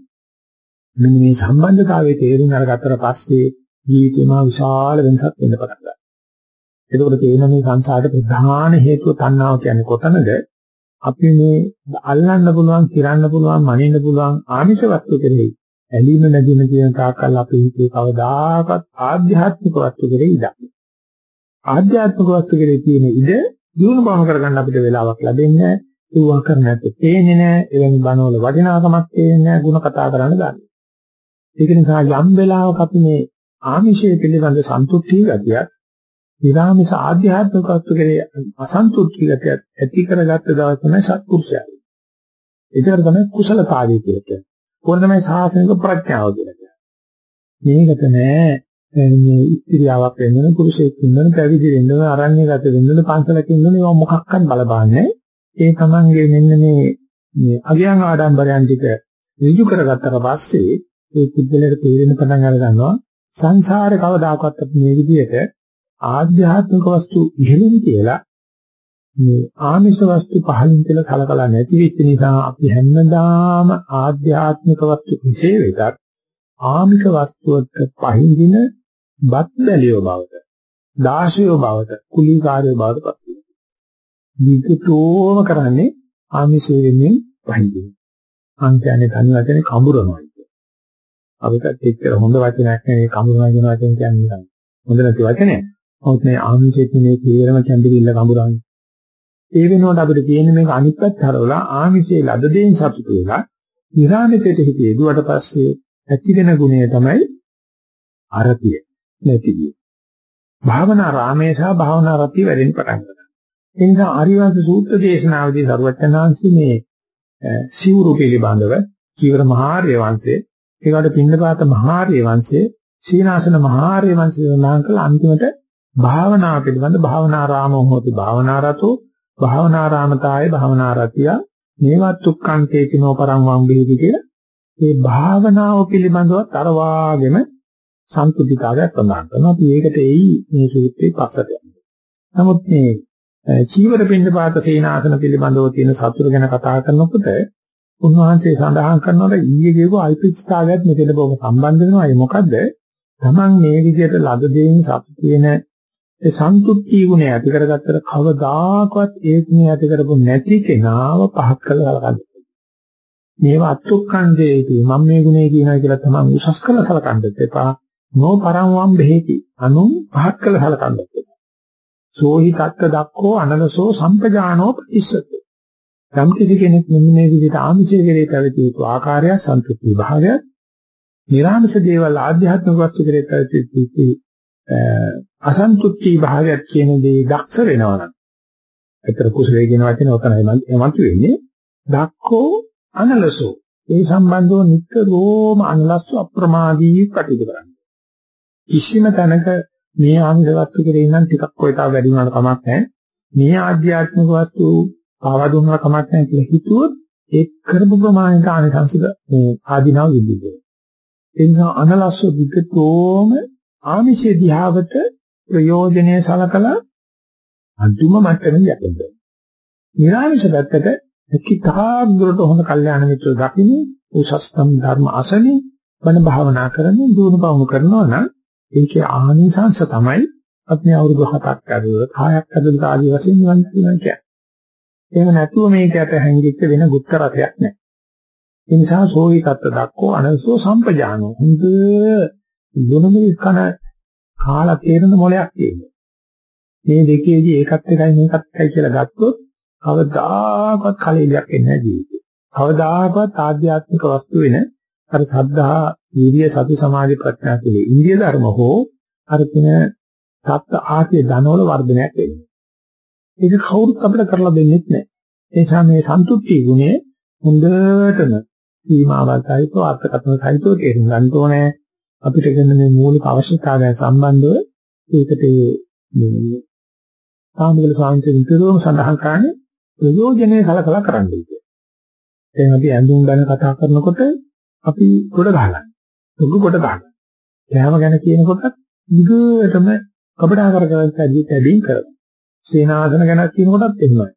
මෙන්න මේ සම්බන්ධතාවයේ තේරුම් අරගත්තට පස්සේ ජීවිතේම විශාල වෙනසක් වෙන්න පටන් ගන්නවා. එතකොට තේරෙන මේ සංසාරේ ප්‍රධාන හේතුව තණ්හාව කියන්නේ කොතනද? අපි මේ අල්ලන්න පුළුවන්, කිරන්න පුළුවන්, මනින්න පුළුවන් ආමිෂ වස්තු කෙරෙහි ඇලීම නැදින කියන තාක්කල් අපි හිතේ කවදාකවත් ආධ්‍යාත්මික වස්තු කෙරෙහි ඉඩක්. ආධ්‍යාත්මික වස්තු කෙරෙහි තියෙන ඉඩ දිනු බව කරගන්න අපිට වෙලාවක් ලැබෙන්නේ නැහැ. ඒවා කර නැත්නම් තේන්නේ නැහැ. එවැනි බණවල වටිනාකමක් තේන්නේ නැහැ. ಗುಣ කතා කරන්න ගන්න. ඒක නිසා යම් වෙලාවක අපි මේ ආමිෂය පිළිබඳ සන්තුෂ්ටි ගතියක් ඊරාමිස ආධ්‍යාත්මික වස්තු කෙරේ අසන්තුෂ්ටි ගතිය ඇති කරගත්ත දවස තමයි සත්පුරුෂයා. ඒකට තමයි කුසලතාවය කියලා කියන්නේ. ඕන තමයි සාසනික ප්‍රඥාව කියලා කියන්නේ. මේකට නෑ මේ ඉස්ත්‍රියාවක් වෙන්න ඕන පුරුෂයෙක් ඉන්න ඕන පැවිදි වෙන්න ඕන අරණ්‍යගත වෙන්න ඕන පන්සලක ඉන්න ඕන ඒවා මොකක්වත් බලපාන්නේ ඒ තමන්ගේ මෙන්න මේ මේ අගයන් ආඩම්බරයන් ටික ඍජු කරගත්තට පස්සේ ඒ පුද්ගලයාට තේරෙන පටන් අර ගන්නවා සංසාරේ කවදාකවත් අපි මේ විදිහට ආධ්‍යාත්මික වස්තු ඉහළින් කියලා මේ ආමිෂ වස්තු පහළින් කියලා සලකලා නැති වෙච්ච නිසා අපි හැමදාම ආධ්‍යාත්මික වස්තු විශේෂ වෙතත් ආමික වස්තුවට පහින්දින බත් බැලියෝ බවට දාශයෝ බවට කුලීකාරයෝ බවට පත් වෙනවා. විකටෝම කරන්නේ ආමිෂයෙන් වෙන්නේ පහින්දින. අන්තයන්ේ තනි වචනේ කඹරනවා කියන්නේ. අපිට එච්චර හොඳ වචනයක් නෙවෙයි කඹරනවා කියන වචන කියන්නේ. හොඳ නැති වචනයක්. නමුත් මේ ආමිෂයේ මේ තීරම කැඳිවිල්ල කඹරන්නේ. ඒ වෙනුවට අපිට තියෙන්නේ මේක අනිත් පැත්ත හරවලා ආමිෂයේ ලද දෙයින් සතුටු වෙලා නිරාමිතයට හිතේ දුවට පස්සේ ඇති වෙන ගුණය තමයි අරතිය නැතිවීම. භාවනා රාමේ සහ භාවනා රතිය වැඩෙන්න පටන් ගන්නවා. ඒ නිසා ආරිවාස සූත්‍ර දේශනාවේදී සරුවචනාංශි මේ සිවුරු පිළිබඳව චීවර මහාර්ය වංශයේ ඒකට පින්නපාත මහාර්ය වංශයේ සීනාසන මහාර්ය වංශය සඳහන් කළ අන්තිමට භාවනා පිළිබඳ භාවනාරාමෝ හෝති භාවනාරතෝ භාවනාරාමතාය භාවනාරතිය මේවත් උක්කන්තේ කිනෝ පරම් වම්බිලි කියලා මේ භාවනාව පිළිබඳවත් අර වාගෙම සම්පූර්ණතාවයක් සඳහන් කරනවා. අපි ඒකට එයි මේ සූත්‍රයේ පස්සට යන්නේ. නමුත් මේ චීවර පින්නපාත සේනාසන පිළිබඳව තියෙන සතුරු ගැන කතා කරනකොට උන්වහන්සේ සඳහන් කරනවා ඊයේ කියපු අල්පිස්තාවයත් මෙතන බොහොම සම්බන්ධ වෙනවා. ඒ මොකද්ද? Taman මේ විදිහට ලද දෙයින් සතු තියෙන ඒ සන්තුෂ්ටි ගුණය ඇති කරගත්තට කවදාකවත් ඒ ගුණය ඇති කරපො නැති කෙනාව පහත් කළා කලකන්න. මේව අත්ුක්ඛන්දේති මම මේ ගුණේ කියනවා කියලා තමයි උසස් කළ සලකන්නත් එපා. නෝ පරම් වම් බෙහෙති. අනුන් පහත් කළ සලකන්නත් එපා. සෝහි තත්ත දක්කෝ අනලසෝ සම්පජානෝ ප්‍රතිස්සති. යම් කිසි කෙනෙක් මෙන්න මේ විදිහට ආමිෂයේ කෙරේ පැවති යුතු ආකාරය සන්තුෂ්ටි භාවය නිරාමස දේවල් ආධ්‍යාත්මික වස්තු කෙරේ පැවති යුතු අසන්තුෂ්ටි භාවයක් කියන දේ දක්ෂ වෙනවා නම් ඒතර කුසලයේ කියන වචනේ ඔතනයි මම කියන්නේ දක්කෝ අනලසෝ ඒ සම්බන්ධව නිතරම අනලස්ස අප්‍රමාදී කටයුතු කරන්න. කිසිම තැනක මේ ආංග වස්තු කෙරේ නම් ටිකක් කොයිතාව වැඩි වුණාට කමක් නැහැ. මේ ආධ්‍යාත්මික වස්තු පාවා දුන්නා කමක් නැහැ කියලා හිතුවොත් ඒ කරපු ප්‍රමාණයට ආනිසංසික මේ ආධිනව විදිහට. ඒ නිසා අනලස්ස විකතෝම ආමිෂේ දිහාවට ප්‍රයෝජනේ සලකලා අන්තිම මට්ටමේ යන්න. නිරාමිෂ පැත්තට එක්කිතාක් දුරට හොඳ කල්යාණ මිත්‍රව දකින්න උසස්තම් ධර්ම අසනේ බණ භාවනා කරමින් දුණු පවුණු කරනවා නම් ඒකේ ආනිසංශ තමයි අපි අවුරුදු 7ක් ඇදුවොත් 6ක් ඇදුවොත් ආදි වශයෙන් නිවන් කියන්නේ. එහෙම නැතුව මේකට හැංගිච්ච වෙන ගුප්ත රසයක් නැහැ. ඒ නිසා සෝයි තත්ත දක්කෝ අනසෝ සම්පජානෝ හොඳ දුනමේ කන කාලා තේරෙන මොලයක් තියෙනවා. මේ දෙකේදී ඒකත් එකයි මේකත් එකයි කියලා ගත්තොත් කවදාකවත් කලෙලියක් එන්නේ නැහැ ජීවිතේ. කවදාකවත් ආධ්‍යාත්මික වස්තු වෙන අර සද්ධා, වීර්ය, සති, සමාධි, ප්‍රඥා කියන ඉන්දිය ධර්ම හෝ අර කියන සත්‍ය ආදී ධනවල වර්ධනයක් වෙන්නේ. ඒක කවුරුත් අපිට කරලා දෙන්නේ නැහැ. ඒ නිසා මේ සන්තුෂ්ටි ගුණය හොඳටම සීමාවල් සහිතව අර්ථකථන සහිතව තේරුම් ගන්න ඕනේ. අපිට ගන්න මේ මූලික අවශ්‍යතාවයන් සම්බන්ධව ඒකට මේ සාමිකල සාංශයෙන් විතරම සඳහන් කරන්නේ ප්‍රයෝජනේ කලකලා කරන්න කියලා. දැන් අපි ඇඳුම් ගැන කතා කරනකොට අපි කොට ගහලා. දුක කොට ගහලා. කෑම ගැන කියනකොට දිගටම කපඩා කර කර ඇදී තැබීම් කරනවා. සේනාසන ගැන කියනකොටත් එහෙමයි.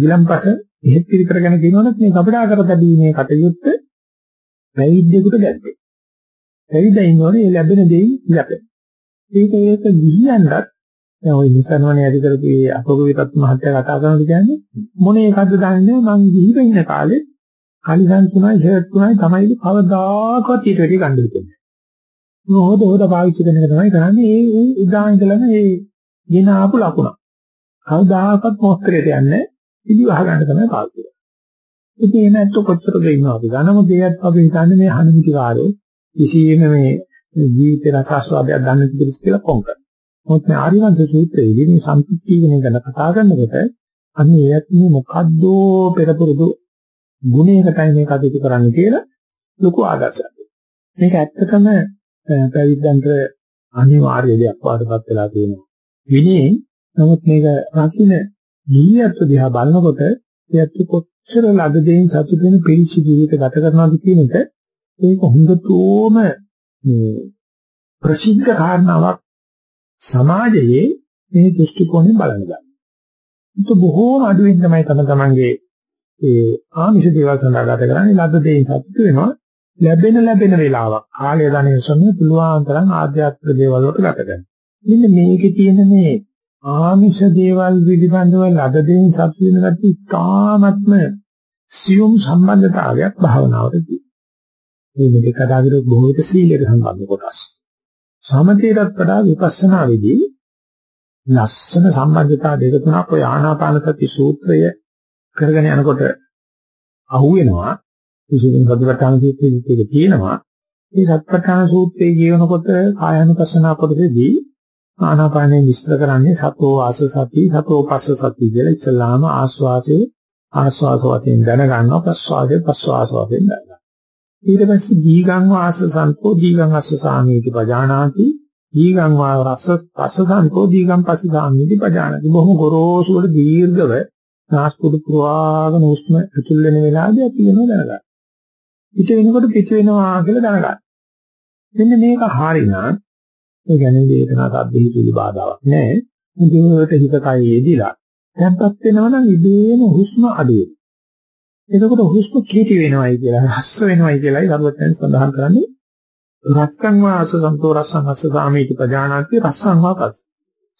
ගිලම්පස එහෙත් පිළිකර ගැන කියනොත් මේ කපඩා කර තැබීමේ කටයුත්ත පැවිද්දෙකුට ගැද්දේ. පැවිද්දා ඉන්නෝනේ ඒ ලැබෙන දෙයින් ලැබෙන. ඒක ඒක ගිහියන්වත් දැන් ওই නිසනවනේ ඇති කරපු මේ අපගවිතත් මහත්තයා කතා කරනකොට කියන්නේ මොන එකක්ද දන්නේ මං ගිහිව ඉන්න කාලේ කලිසන් තුනයි ෂර්ට් තුනයි තමයි කවදාකවත් ඊට වැඩි ගන්න දෙන්නේ. මොහොත හොද පාවිච්චි කරන එක තමයි කරන්නේ ඒ ඒ ඉදා ඉඳලම ඒ ගෙන ආපු ලකුණ. කවදාකවත් මොස්තරයට යන්නේ ඉදි වහ ගන්න තමයි පාවිච්චි කරන්නේ. ඉතින් එන ඇත්ත කොච්චරද ඉන්නවද? ගණම දෙයක් අපි හිතන්නේ මේ හනුමිති කාරෝ කිසියම් මේ ජීවිතේ රසාස්වාදයක් දන්නේ කිසිස් කියලා කොම් කරනවා. මොකද මේ ආරිවංශ සූත්‍රයේදී මේ සම්පූර්ණ කියන ගැන කතා කරනකොට අන්නේ ඒත් මේ මොකද්ද පෙරපුරුදු ගුණයකටයි මේ කටයුතු කරන්න කියලා ලොකු ආදර්ශයක්. මේක ඇත්තටම පැවිද්දන්ට අනිවාර්ය දෙයක් වඩපත් වෙලා තියෙනවා. විනයෙන් නමුත් මේක රකින්න ජීවිත දිහා බලනකොට ඒත් කොච්චර ලද දෙයින් සතුට වෙන පිළිසි ජීවිත ගත කරනවද කියන එක ඒක හොඳටම මේ ප්‍රසිද්ධ කාරණාවක් සමාජයේ මේ දෘෂ්ටි කෝණයෙන් බලන්න ගන්න. ඒක බොහෝම අඩුවෙන් තමයි තම තමන්ගේ ඒ ආමිෂ දේවල් සඳහා ගත කරන්නේ ලද්ද දෙයින් සතුට වෙනවා ලැබෙන ලැබෙන වෙලාවක් කාලය ධනෙ සම්මේ පුළුවන් තරම් ආධ්‍යාත්මික දේවල් වලට ගත කරනවා. මෙන්න මේකේ තියෙන මේ ආමිෂ දේවල් පිළිබඳව ලද දෙයින් සතුට වෙන ගැටි ඉතාමත්ම සියුම් සම්බන්ධතාවයක් භාවනාවට තියෙනවා. මේ දෙක අතර බොහෝ විට සීලයට සම්බන්ධ කොටස්. සමතේටත් වඩා විපස්සනාවේදී ලස්සන සම්බන්ධතා දෙක තුනක් ඔය ආනාපාන සති සූත්‍රය කරගෙන යනකොට අහුවෙනවා. විශේෂයෙන් සතිපට්ඨාන සූත්‍රයේ ඒක තියෙනවා. මේ සතිපට්ඨාන සූත්‍රයේ කියනකොට කායानुපස්සනා කොටසේදී ආනාපානය විස්තර කරන්නේ සතෝ ආස සති සතෝ පස්ස සති කියලා ඉස්සලාම ආස්වාදයේ ආස්වාද වශයෙන් දැනගන්නවා ප්‍රස්වාදයේ ප්‍රස්වාද වශයෙන් දැනගන්නවා. ඊට පස්සේ දීගං වාස සන්තෝ දීගං අස්ස සාමීති පජානාති දීගං වා රස රස සන්තෝ දීගං පස්ස සාමීති පජානාති. බොහොම ගොරෝසු වල දීර්ඝව නාස්පුඩු පුරවාගෙන උස්ම ඇතුල් වෙන වෙලාවදී අපි වෙනවා දැනගන්න. පිට වෙනකොට පිට වෙනවා කියලා දැනගන්න. මෙන්න මේක හරිනම් ඒ කියන්නේ වේදනා සද්දෙහි පිළි බාධාවක් නැහැ. මුදුවට හිත කය යෙදිලා දැන්පත් වෙනවා නම් ඉබේම හුස්ම අඩු වෙනවා. එතකොට හුස්ම කීටි වෙනවයි කියලා රස්ස වෙනවයි කියලායි සරුවත්යන් සඳහන් කරන්නේ රස්සං වාස සන්තෝ රස්සං අස්ස සාමීති පජානාති රස්සං වාපස්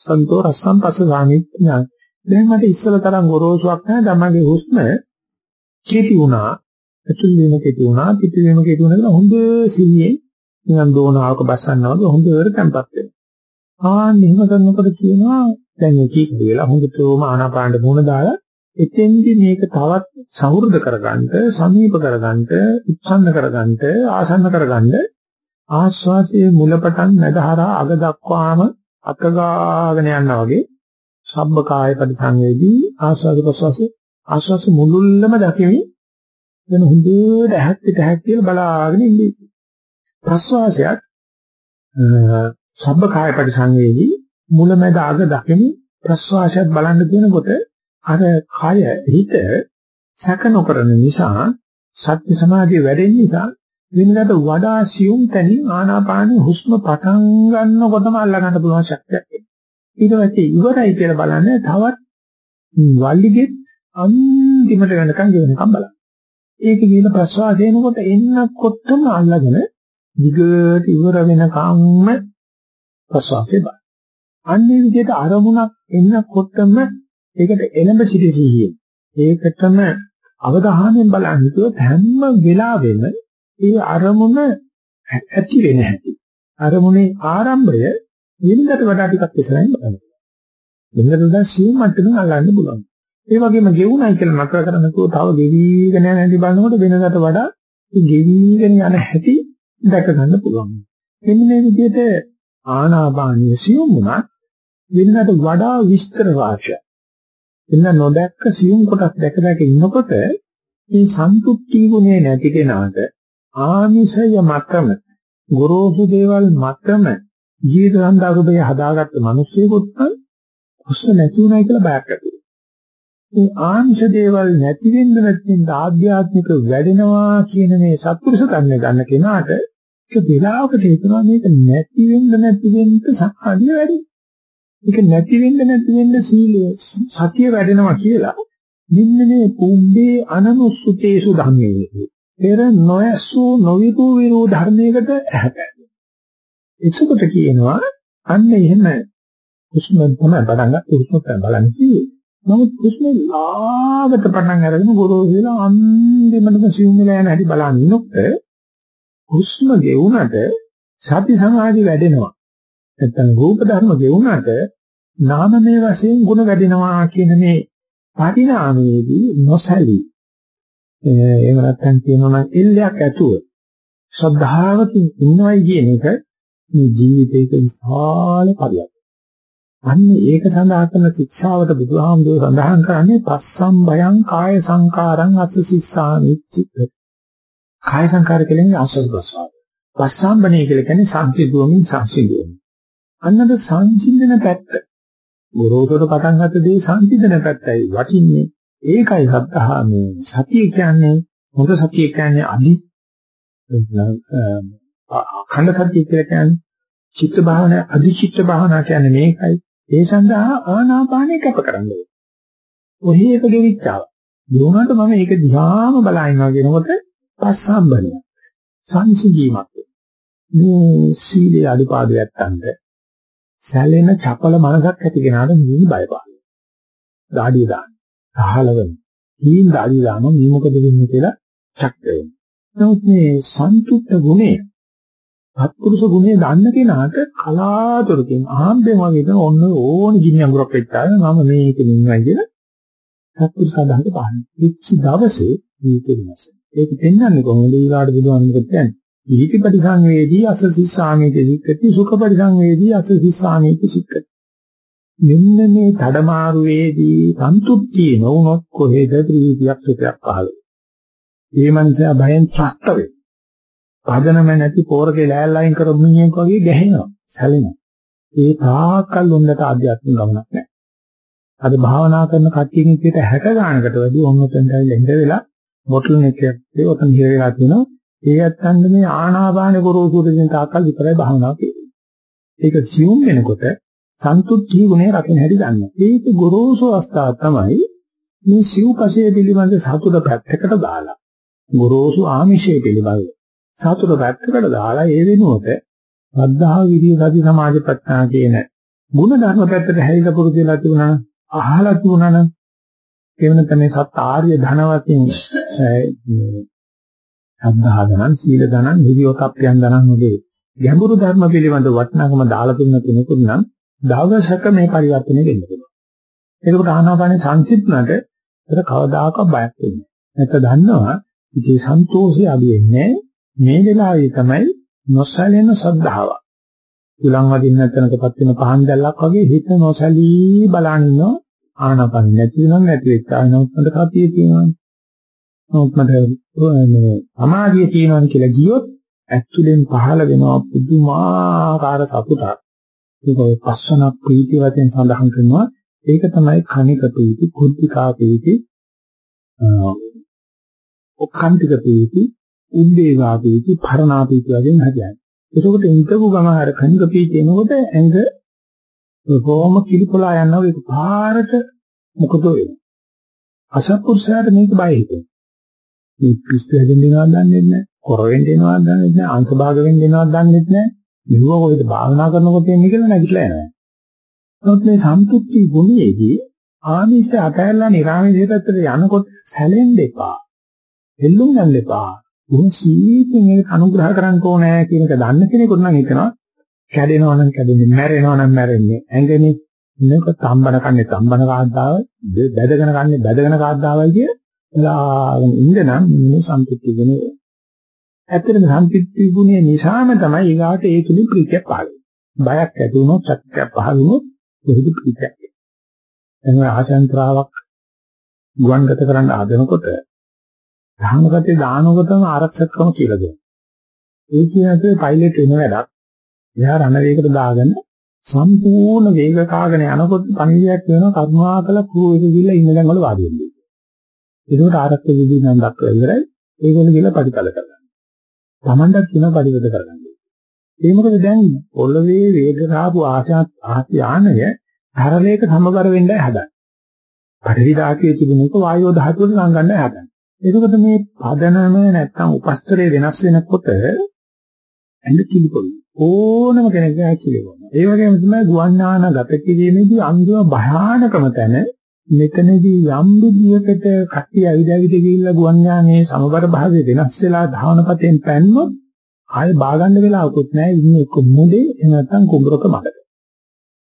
සන්තෝ රස්සං පස්ස සාමීති ඥාන දැන් මට ඉස්සල තරම් ගොරෝසුවක් නැහැ. තමගේ හුස්ම කීටි වුණා. ඇතුල් වීම කීටි වුණා පිට වීම කීටි වුණා කියලා හොඳ සිහියේ නිකන් දෝනාවක බස්සන්නා වගේ හොඳට තැම්පත් වෙනවා. ආන්න එහෙම කරනකොට කියනවා දැන් මේ කීටි වෙලා හොඳටම ආනාපානට මුණ දාලා එතෙන්දි මේක තවත් සහෘද කරගන්න, සමීප කරගන්න, උත්සන්න කරගන්න, ආසන්න කරගන්න ආස්වාදයේ මුලපටන් මැදහරා අග දක්වාම අකගාගෙන යනවා වගේ සබ්බ කාය පරිසංවේදී ආස්වාද ප්‍රසවාස ආස්වාස මුලුල්ලම දකිමි වෙන හොඳට ඇහත් පිට ඇහත් කියලා බලාගෙන ඉන්නේ. ප්‍රසවාසයත් සබ්බ කාය පරිසංවේදී මුලමැද අග දකිමි ප්‍රසවාසයත් බලන්න කියනකොට අර කය හිත සැක නොකරන නිසා සත්‍ය සමාධිය වැඩෙන නිසා වෙනකට වඩා සියුම් තැනින් ආනාපාන හුස්ම පටන් ගන්නකොටම අල්ලා ගන්න පුළුවන් ශක්තියක් ඊට පස්සේ ඉවරයි කියලා බලන්නේ තවත් වල්ලිගෙත් අන්තිමට වෙනකන් ගෙවනකම් බලන්න. ඒක කියන ප්‍රසවාසයෙන්කොට එන්නකොටම අල්ලගෙන දිගට ඉවර වෙනකම්ම ප්‍රසවාසය බලන්න. අන්නේ විදිහට අරමුණක් එන්නකොටම ඒකට එළඹ සිටි සිහිය. ඒකටම අවධානයෙන් බලන් හිටියොත් හැම වෙලාවෙම ඒ අරමුණ ඇති වෙන හැටි. අරමුණේ ආරම්භය වෙනදට වඩා ටිකක් ඉස්සරහින් බලන්න. වෙනදට වඩා සියුම් මට්ටමින් අල්ලන්න පුළුවන්. ඒ වගේම ගෙවුණයි කියලා නතර කරනකොට තව ගෙවිගෙන යන හැටි බලනකොට වෙනදට වඩා ගෙවිගෙන යන හැටි දැක ගන්න පුළුවන්. මෙන්න මේ විදිහට ආනාපානිය සියුම් වුණා වෙනදට වඩා විස්තර වාක්‍යයක් එන්න නොදැක්ක සියුම් කොටස් දැක දැක ඉන්නකොට මේ සන්තුෂ්ටි ගුණය නැති කෙනාට ආමිෂය මතම ගොරෝසු දේවල් මතම ජීවිත සම්දාරුපේ හදාගත්ත මිනිස්සුෙකුත් හුස්ම නැති උනායි කියලා බයක් ඇති මේ ආංශ දේවල් නැති වෙන්න නැත්නම් ආධ්‍යාත්මික වැඩෙනවා කියන මේ සත්පුරුෂ කන්නේ ගන්න කෙනාට ඒක වෙලාවකට හිතනවා මේක නැති වෙන්න නැති වෙන්න සක්කාදිය වැඩි. ඒක නැති වෙන්න නැති වෙන්න සීලය සතිය වැඩෙනවා කියලා මෙන්න මේ පුම්බේ අනනුසුතේසු ධම්මේ පෙර නොයසු නොවිතු විරු ධර්මයකට ඇහැපැයි. එතකොට කියනවා අන්න එහෙම හුස්ම තමයි පටන් ගන්න හුස්ම තමයි බලන්න කිව්වේ. නමුත් හුස්ම ලාවට පටන් අරගෙන ගොරෝසු වෙලා අන්තිමටම සිවුම් වෙලා යන හැටි බලන්න ඉන්නොත් හුස්ම ගෙවුනට සති සමාධි වැඩෙනවා. නැත්නම් රූප ධර්ම ගෙවුනට නාමමය වශයෙන් ಗುಣ වැඩෙනවා කියන මේ පරිණාමයේදී නොසැලී එහෙම නැත්නම් කියනවා නම් එල්ලයක් ඇතුව ශ්‍රද්ධාවකින් ඉන්නවයි කියන එක මේ ජීවිතයක විශාල පරියක්. අන්න ඒක සඳහා කරන ශික්ෂාවට බුදුහාමුදුරුවෝ සඳහන් කරන්නේ පස්සම් භයං කාය සංකාරං අස්ස සිස්සාමිච්චිත. කාය සංකාර කියන්නේ ආශ්‍රද ප්‍රසවාස. පස්සම්බනේ කියලා කියන්නේ සංසිඳුවමින් සංසිඳුවමින්. අන්නද සංසිඳන පැත්ත. ගොරෝසුට පටන් ගන්න දේ සංසිඳන පැත්තයි වටින්නේ. ඒකයි සත්‍තහා මේ සතිය කියන්නේ හොඳ සතිය කියන්නේ අදි අඛණ්ඩ සතිය කියලා කියන්නේ චිත්ත භාවනා අධිචිත්ත භාවනා කියන්නේ මේකයි. ඒ සඳහා ආනාපානය කැප කරන්න ඕනේ. ඔහි එක ගෙවිච්චාව. දුණාට මම ඒක දිහාම බලනවා කියනකොට පස්සම්බනය. සංසිඳීමක්. මේ සීලේ අඩුපාඩුවක් නැත්තඳ සැලෙන චපල මනසක් ඇති කෙනාට නිවි බයපාන. දාඩිය දාන්න. සහලවන. හීන් දාඩිය දාම මේ මොකද වෙන්නේ කියලා චක් වෙනවා. නමුත් මේ සන්තුෂ්ත ගුණය සත්පුරුෂ ගුණය දන්න කෙනාට කලාතුරකින් ආම්බෙන් වගේ දෙන ඔන්න ඕන ගිනි අඟුරක් වෙච්චාම මම මේක නින්නවා කියලා සත්පුරුෂ සාධනක පහන. ඉච්ච දවසේ මේක වෙනස. ඒක පෙන්වන්නේ කොහොමද ඊළාට බුදුන් මොකද කියන්නේ? ඊටි පරිසංවේදී අස සිස්සාමීති සික්කති සුඛ පරිසංවේදී අස සිස්සාමීති සික්කති. මෙන්න මේ තඩමාරුවේදී සන්තුෂ්ටිය නොවුනොත් කොහෙද ප්‍රීතියක් සුඛයක් පහළ වෙන්නේ? මේ මනුස්සයා භයෙන් ත්‍රස්ත වේ. පදනම නැති පෝරකේ ලෑල්ලයින් කරපු මිනිහෙක් වගේ ගැහෙනවා, සැලෙනවා. ඒ තාකල් උන්දට ආධ්‍යාත්මික ගමනක් නැහැ. අද භාවනා කරන කට්ටියකින් 60 ගානකට වැඩි ඔන්නතෙන්ට ඉඳ වෙලා බොටල් එකක් ඒ ඔතන හිර වෙලා තියෙනවා. ඒ ඇත්තන්ද මේ ආනාපාන ගොරෝසුරකින් තාකල් විතරයි භාවනාව කියන්නේ. ඒක සියුම් වෙනකොට සන්තුෂ්ටි ගුණය රකින්න හැටි දන්නවා. ඒක ගොරෝසු අවස්ථාව තමයි මේ සිව්පසයේ පිළිබඳ සතුට පැත්තකට දාලා ගොරෝසු ආමිෂයේ පිළිබඳ සතුට පැත්තකට දාලා ඒ වෙනුවට ශ්‍රද්ධාව විරිය සති සමාධි ප්‍රඥා කියන ගුණ ධර්ම පැත්තට හැරිලා පුරුදු වෙලා තිබුණා අහලා තිබුණා නම් ඒ වෙන තමයි සත් ආර්ය ධනවතින් ශ්‍රද්ධා ධනන් සීල ධනන් නිවියෝතප්පයන් ධනන් වගේ ගැඹුරු ධර්ම පිළිබඳ වටිනාකම දාලා තිබුණ කෙනෙකුට නම් දවසක මේ පරිවර්තනය වෙන්න පුළුවන්. ඒකට ආනාපානේ සංසිප්නට ඒක කවදාකවත් බයක් වෙන්නේ නැහැ. නැත්නම් දන්නවා ඉතින් සන්තෝෂය අඩු වෙන්නේ මේ වෙලාවේ තමයි නොසැලෙන ශ්‍රද්ධාව. උලන් වදින්න නැතනකපත් වෙන පහන් දැල්ලක් වගේ හිත නොසැලී බලන ආනපන නැති වෙනව නැති වෙච්ච ආනොත්මද කතිය තියෙනවා. නෝත්මද මේ සමාධිය තියෙනවා කියලා ගියොත් ඇක්චුලින් පහළ වෙනවා පුදුමාකාර සතුටක්. ඒක ඔය පස්සන ප්‍රීති වශයෙන් සඳහන් කරනවා. ඒක තමයි කණික ප්‍රීති, කුද්ධිකා ප්‍රීති, ඔක්කාන්තික ප්‍රීති, උද්වේගා ප්‍රීති, පරණා ප්‍රීති වශයෙන් හදන්නේ. එතකොට ඉඳපු ගම අර කණික ප්‍රීති එනකොට ඇඟ කොහොම කිලිපොලා යනවා ඒක පාරට මොකද වෙන්නේ? අසත්පුරුෂයාට මේක බය හිතෙනවා. මේ පිස්සු හැදෙන්න දෙනවද දන්නේ නැහැ. කොර වෙන්න දෙනවද දන්නේ නැහැ. අංශ භාග වෙන්න දෙනවද දන්නේ නැහැ. මෙව කොහෙද භාවනා කරනකොට එන්නේ කියලා නැගිටලා යනවා. නමුත් මේ සම්පූර්ණ ගුණයේදී ආමිෂ අතහැරලා නිරාමිෂ පැත්තට යනකොට සැලෙන්න එපා. එල්ලුම් ගන්න එපා. උන් සීතෙන් ඒක අනුග්‍රහ කරන්න ඕනේ කියන එක දන්න කෙනෙකුට නම් හිතනවා කැඩෙනවා නම් කැඩෙන්නේ මැරෙනවා නම් මැරෙන්නේ. ඇඟෙනේ මේක තම්බන කන්නේ තම්බන කාද්දාව බැදගෙන කන්නේ බැදගෙන කාද්දාවයි කිය. ලාගෙන ඉන්න නම් මේ සම්පූර්ණ ගුණය. ඇත්තටම සම්පූර්ණ ගුණය නිසාම තමයි ඊගාට ඒ තුලින් ප්‍රීතියක් පහළ බයක් ඇති වුණොත් සත්‍යයක් පහළ වුණොත් කොහොමද ප්‍රීතියක් එනවා ආශාන්තරාවක් ගුවන්ගත කරන්න ආදනකොට ධර්මගතේ දානකොටම ආරක්ෂකකම කියලා දෙනවා. ඒ කියන්නේ පයිලට් වෙන වැඩක්. එයා රණවේගකට දාගෙන සම්පූර්ණ වේග කාගෙන යනකොට පණිවිඩයක් වෙනවා කරුණාකල ක්‍රූ එක ගිහිල්ලා ඉන්න දැන් වල වාඩි වෙන්නේ. ඒකට ආරක්ෂක විදි නම් දක්වලා ඉවරයි. ඒගොල්ලෝ ගිහිල්ලා පරිකල කරගන්න. Tamanටත් කියන පරිවද කරගන්න. ඒ මොකද දැන් පොළවේ වේග කාපු ආශාත් ආහ්‍යානය ධරලයක සමබර වෙන්නයි හදන්නේ. පරිවි ධාතුවේ තිබුණේක වායෝ ධාතුවට ගංගන්නයි හදන්නේ. එතකොට මේ පදනම නැත්තම් උපස්තරේ වෙනස් වෙනකොට ඇඟ කිලිපොළි ඕනම කෙනෙක් ඇකිලෙවන. ඒ වගේම තමයි ගුවන්නාන ගත කිරීමේදී අන්තිම භයානකම තැන මෙතනදී යම් විදියකට කට්ටිය ඇවිද ඇවිද ගිහිල්ලා ගුවන්යානේ සමබර භාවය වෙනස් වෙලා ධාවනපතෙන් පැන්නොත් ආයෙ බාගන්න වෙලාවකුත් නැහැ ඉන්නේ එක්ක මුදේ එහෙම නැත්නම් කුඹරක මඩක.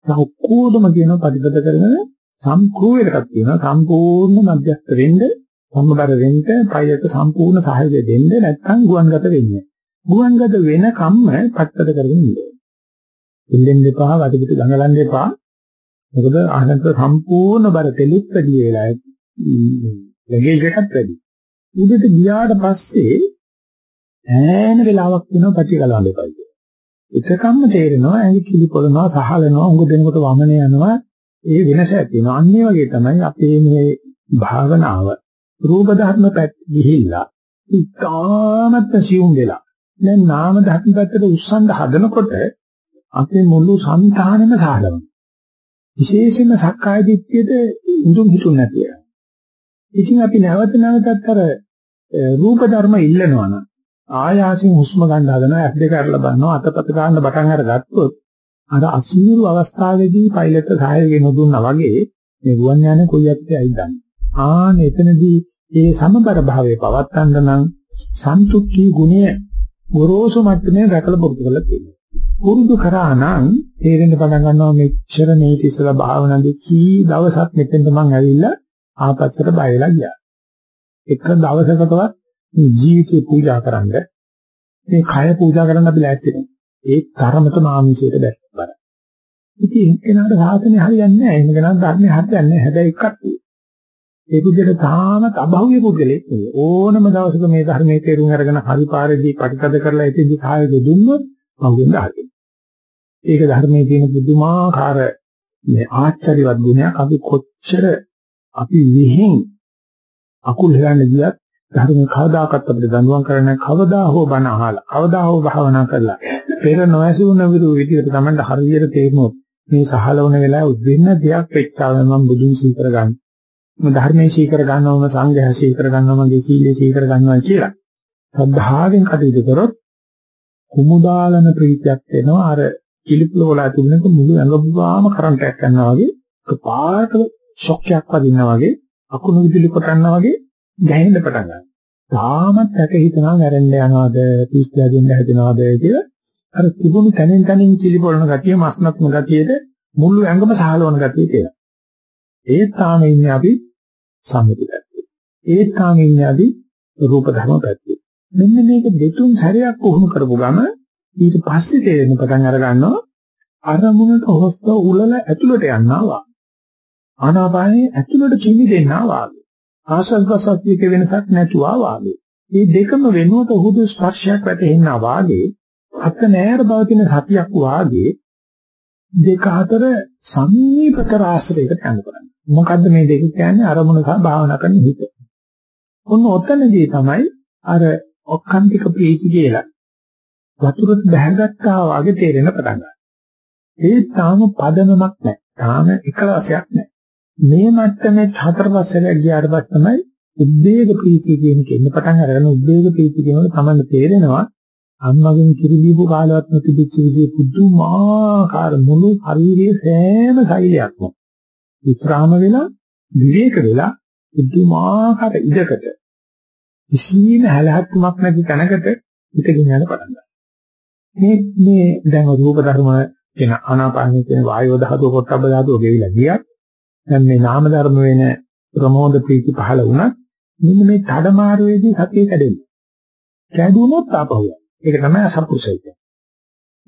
සහොක්කෝදම කියන පරිපද කරන සම්කූලයකට තියෙනවා සම්පූර්ණ මධ්‍යස්ථ වෙන්නේ සම්බර වෙන්න පයයට සම්පූර්ණ සහයෝගය දෙන්න නැත්නම් ගුවන්ගත වෙන්නේ. ගුවන්ගත වෙන කම්ම පැත්තට කරගෙන ඉන්න. ඉල්ලෙන්න එපා, වටපිට ගඟලන්න එපා. මොකද ආනන්ත සම්පූර්ණ බර තෙලුත් වැඩි වෙලා ලගේජ් එකත් වැඩි. උඩට ගියාට පස්සේ ඈන වෙලාවක් වෙනවා පැටි ගලවන්න එපා කියලා. එතකම්ම තේරෙනවා ඇඟි කිලි පොළනවා සහලනවා උඟ දෙනකොට වමනේ යනවා ඒ වෙනස ඇති වෙනවා. අන්න ඒ වගේ තමයි අපේ මේ භාවනාව රූප ධර්ම පැත්ත ගිහිල්ලා ඉතාමත් සියුම් වෙලා දැන් නාම ධර්ම පැත්තට උස්සන්න හදනකොට අපේ මුළු సంతානෙම සාහලවනවා. විශේෂයෙන්ම සක්කාය දිට්ඨියට උඳුන් හිතුන් නැතිව. ඉතින් අපි නැවත නැවතත් අර රූප ධර්ම ඉල්ලනවා නම් ආයාසින් හුස්ම ගන්න හදනවා ඇස් දෙක අරලා බලනවා අතපත ගන්න බටන් අරගත්තොත් අර අසීරු අවස්ථාවේදී පයිලට් සහායය නොදුන්නා වගේ මේ ගුවන් යානේ කොයි යත්තේ ඇයිදන්නේ. ආන එතනදී ඒ සමබර භාවයේ පවත්තන්න නම් සන්තුෂ්ටි ගුණය ගොරෝසු මට්ටමේ රැකලා පුරුදු කරලා තියෙනවා. පුරුදු කරා නම් තේරෙන්න පටන් ගන්නවා මෙච්චර මේ ඉතිසලා භාවනාවේ කී දවසක් මෙතෙන්ට මං ඇවිල්ලා ආපස්සට බයලා ගියා. එක දවසකටවත් ජීවිතේ පූජා කරන්න මේ කය පූජා කරන්න අපි ලෑස්ති නැහැ. ඒ තරමටම ආමිෂයට බැහැ. ඉතින් එනකට සාසනය හරියන්නේ නැහැ. එහෙම ගණන් ධර්මය හරියන්නේ නැහැ. හැබැයි එකක් ඒ පුද්ගලයා තාමත් අභෞවිය පුද්ගලෙක් නෙවෙයි. ඕනම දවසක මේ ධර්මයේ තේරුම් අරගෙන හරි පාරේදී ප්‍රතිපද කරලා ඉතින් සහායක දුන්නොත් පහුවෙන්ද හරියි. ඒක ධර්මයේ තියෙන පුදුමාකාර මේ ආශ්චර්යවත් ගුණයක් අපි කොච්චර අපි විහිං අකුල් හෙලන්න ගියත් ධර්ම කවදාකවත් අපිට දඬුවම් කරන්නේ කවදා හෝ බණ අහලා කවදා හෝ භාවනා කරලා පෙර නොඇසුන විරු විදිහට තමයි හරියට තේරුනොත් මේ සහලවන වෙලාව උද්දින්න දෙයක් වෙච්චාම මම බුදුන් සීකර ගන්න. මම ධර්මයේ සීකර ගන්නවම සංඝයා සීකර ගන්නවා මගේ සීලයේ සීකර ගන්නවා කියලා. සද්ධාවෙන් කටයුතු කරොත් කුමුදාලන ප්‍රීතියක් වෙනවා අර කිලිපුල වල තිබුණක මුළු ඇඟ කරන්ට් එකක් යනවා වගේ එකපාරට ෂොක් එකක් වදිනවා වගේ අකුණු විදුලි කොටන්නා වගේ ගැහෙන්න පටන් ගන්නවා. තාමත් හැක හිතනවා නැරෙන්න යනවාද පිස්සලා දෙන්න හදනවාද කියලා අර තිබුණු තනින් තනින් කිලිපොළන ගතිය මස්නත්ම ගතියද මුළු ඇඟම සහලවන ගතිය කියලා. ඒ තාම ඉන්නේ අපි සම්මුති පැත්තේ. ඒ තාම ඉන්නේ අපි රූප ධර්ම පැත්තේ. මෙන්න මේක දෙතුන් සැරයක් වුණු කරපු ගම ඊට පස්සේ තේරෙන පටන් අර ගන්නවා අරමුණට හොස්ත උලල ඇතුළට යනවා. ආනාපානයේ ඇතුළට කිමි දෙන්නා වාගේ. ආශ්වාස ප්‍රශ්වාසයක වෙනසක් නැතුවා වාගේ. මේ දෙකම වෙනුවට හුදු ස්පර්ශයක් වැටෙන්නා වාගේ අත නෑර බවතින සතියක් වාගේ දෙක අතර සමීපතර ආශ්‍රයකට යන කරන්නේ. මොකද්ද මේ දෙක කියන්නේ අරමුණ සහ භාවනා කරන හිත. ඔන්න ඔතනදී තමයි අර ඔක්කාන්තික ප්‍රීති කියලා වතුරත් බැහැගත්තා වගේ තේරෙන පටන් ගන්නවා. ඒ තාම පදනමක් නැහැ. තාම එකලසයක් නැහැ. මේ මට්ටමේ හතර පස්සට ගියාට පස්සේ තමයි උද්වේග ප්‍රීතිය කියන එක එන්න පටන් අරගෙන උද්වේග ප්‍රීතිය කියනකොට තමයි තේරෙනවා අම්මගෙන් කිරි දීපු කාලවත් නොතිබිච්ච විදිහේ පුදුමාකාර මුළු ශරීරයේ සෑම සෛලයක්ම විස්රාම වෙලා විවේක වෙලා පුදුමාකාර ඉඩකට කිසිම හැලහත්මක් නැති තැනකට හිත ගෙනියන්න පටන් ගන්නවා. මේ මේ දැන් රූප ධර්ම කියන ආනාපානයේ කියන වායෝ ධාතුව පොට්ටබ්බ ධාතුව ගෙවිලා ගියත් දැන් මේ නාම ධර්ම වෙන ප්‍රමෝද ප්‍රීති පහළ වුණත් මෙන්න මේ මාරුවේදී සතිය කැඩෙන්නේ. කැඩුනොත් ආපහු. ඒක තමයි අසපුරුෂය කියන්නේ.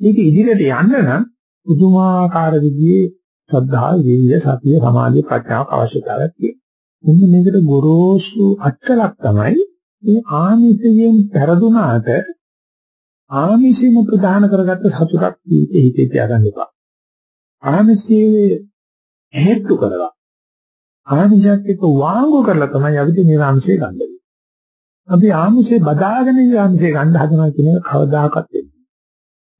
මේක ඉදිරියට යන්න නම් පුදුමාකාර විදිහේ ශ්‍රද්ධා, වීර්ය, සතිය, සමාධිය, ප්‍රඥාව අවශ්‍යතාවයක් තියෙනවා. මෙන්න මේකට ගොරෝසු අච්චලක් තමයි මේ ආමිෂයෙන් පෙරදුනාට ආමිෂෙම ප්‍රධාන කරගත්ත සතුටක් හිතේ තියාගන්න එපා. ආමිෂයේ හේතු කරලා ආමිෂයත් එක්ක වාංගු කරලා තමයි අපිට නිරාංශය ගන්න. අපි ආමිෂේ බදාගෙන නිරාංශය ගන්න හදනවා කියන එක කවදාකවත් වෙන්නේ නැහැ.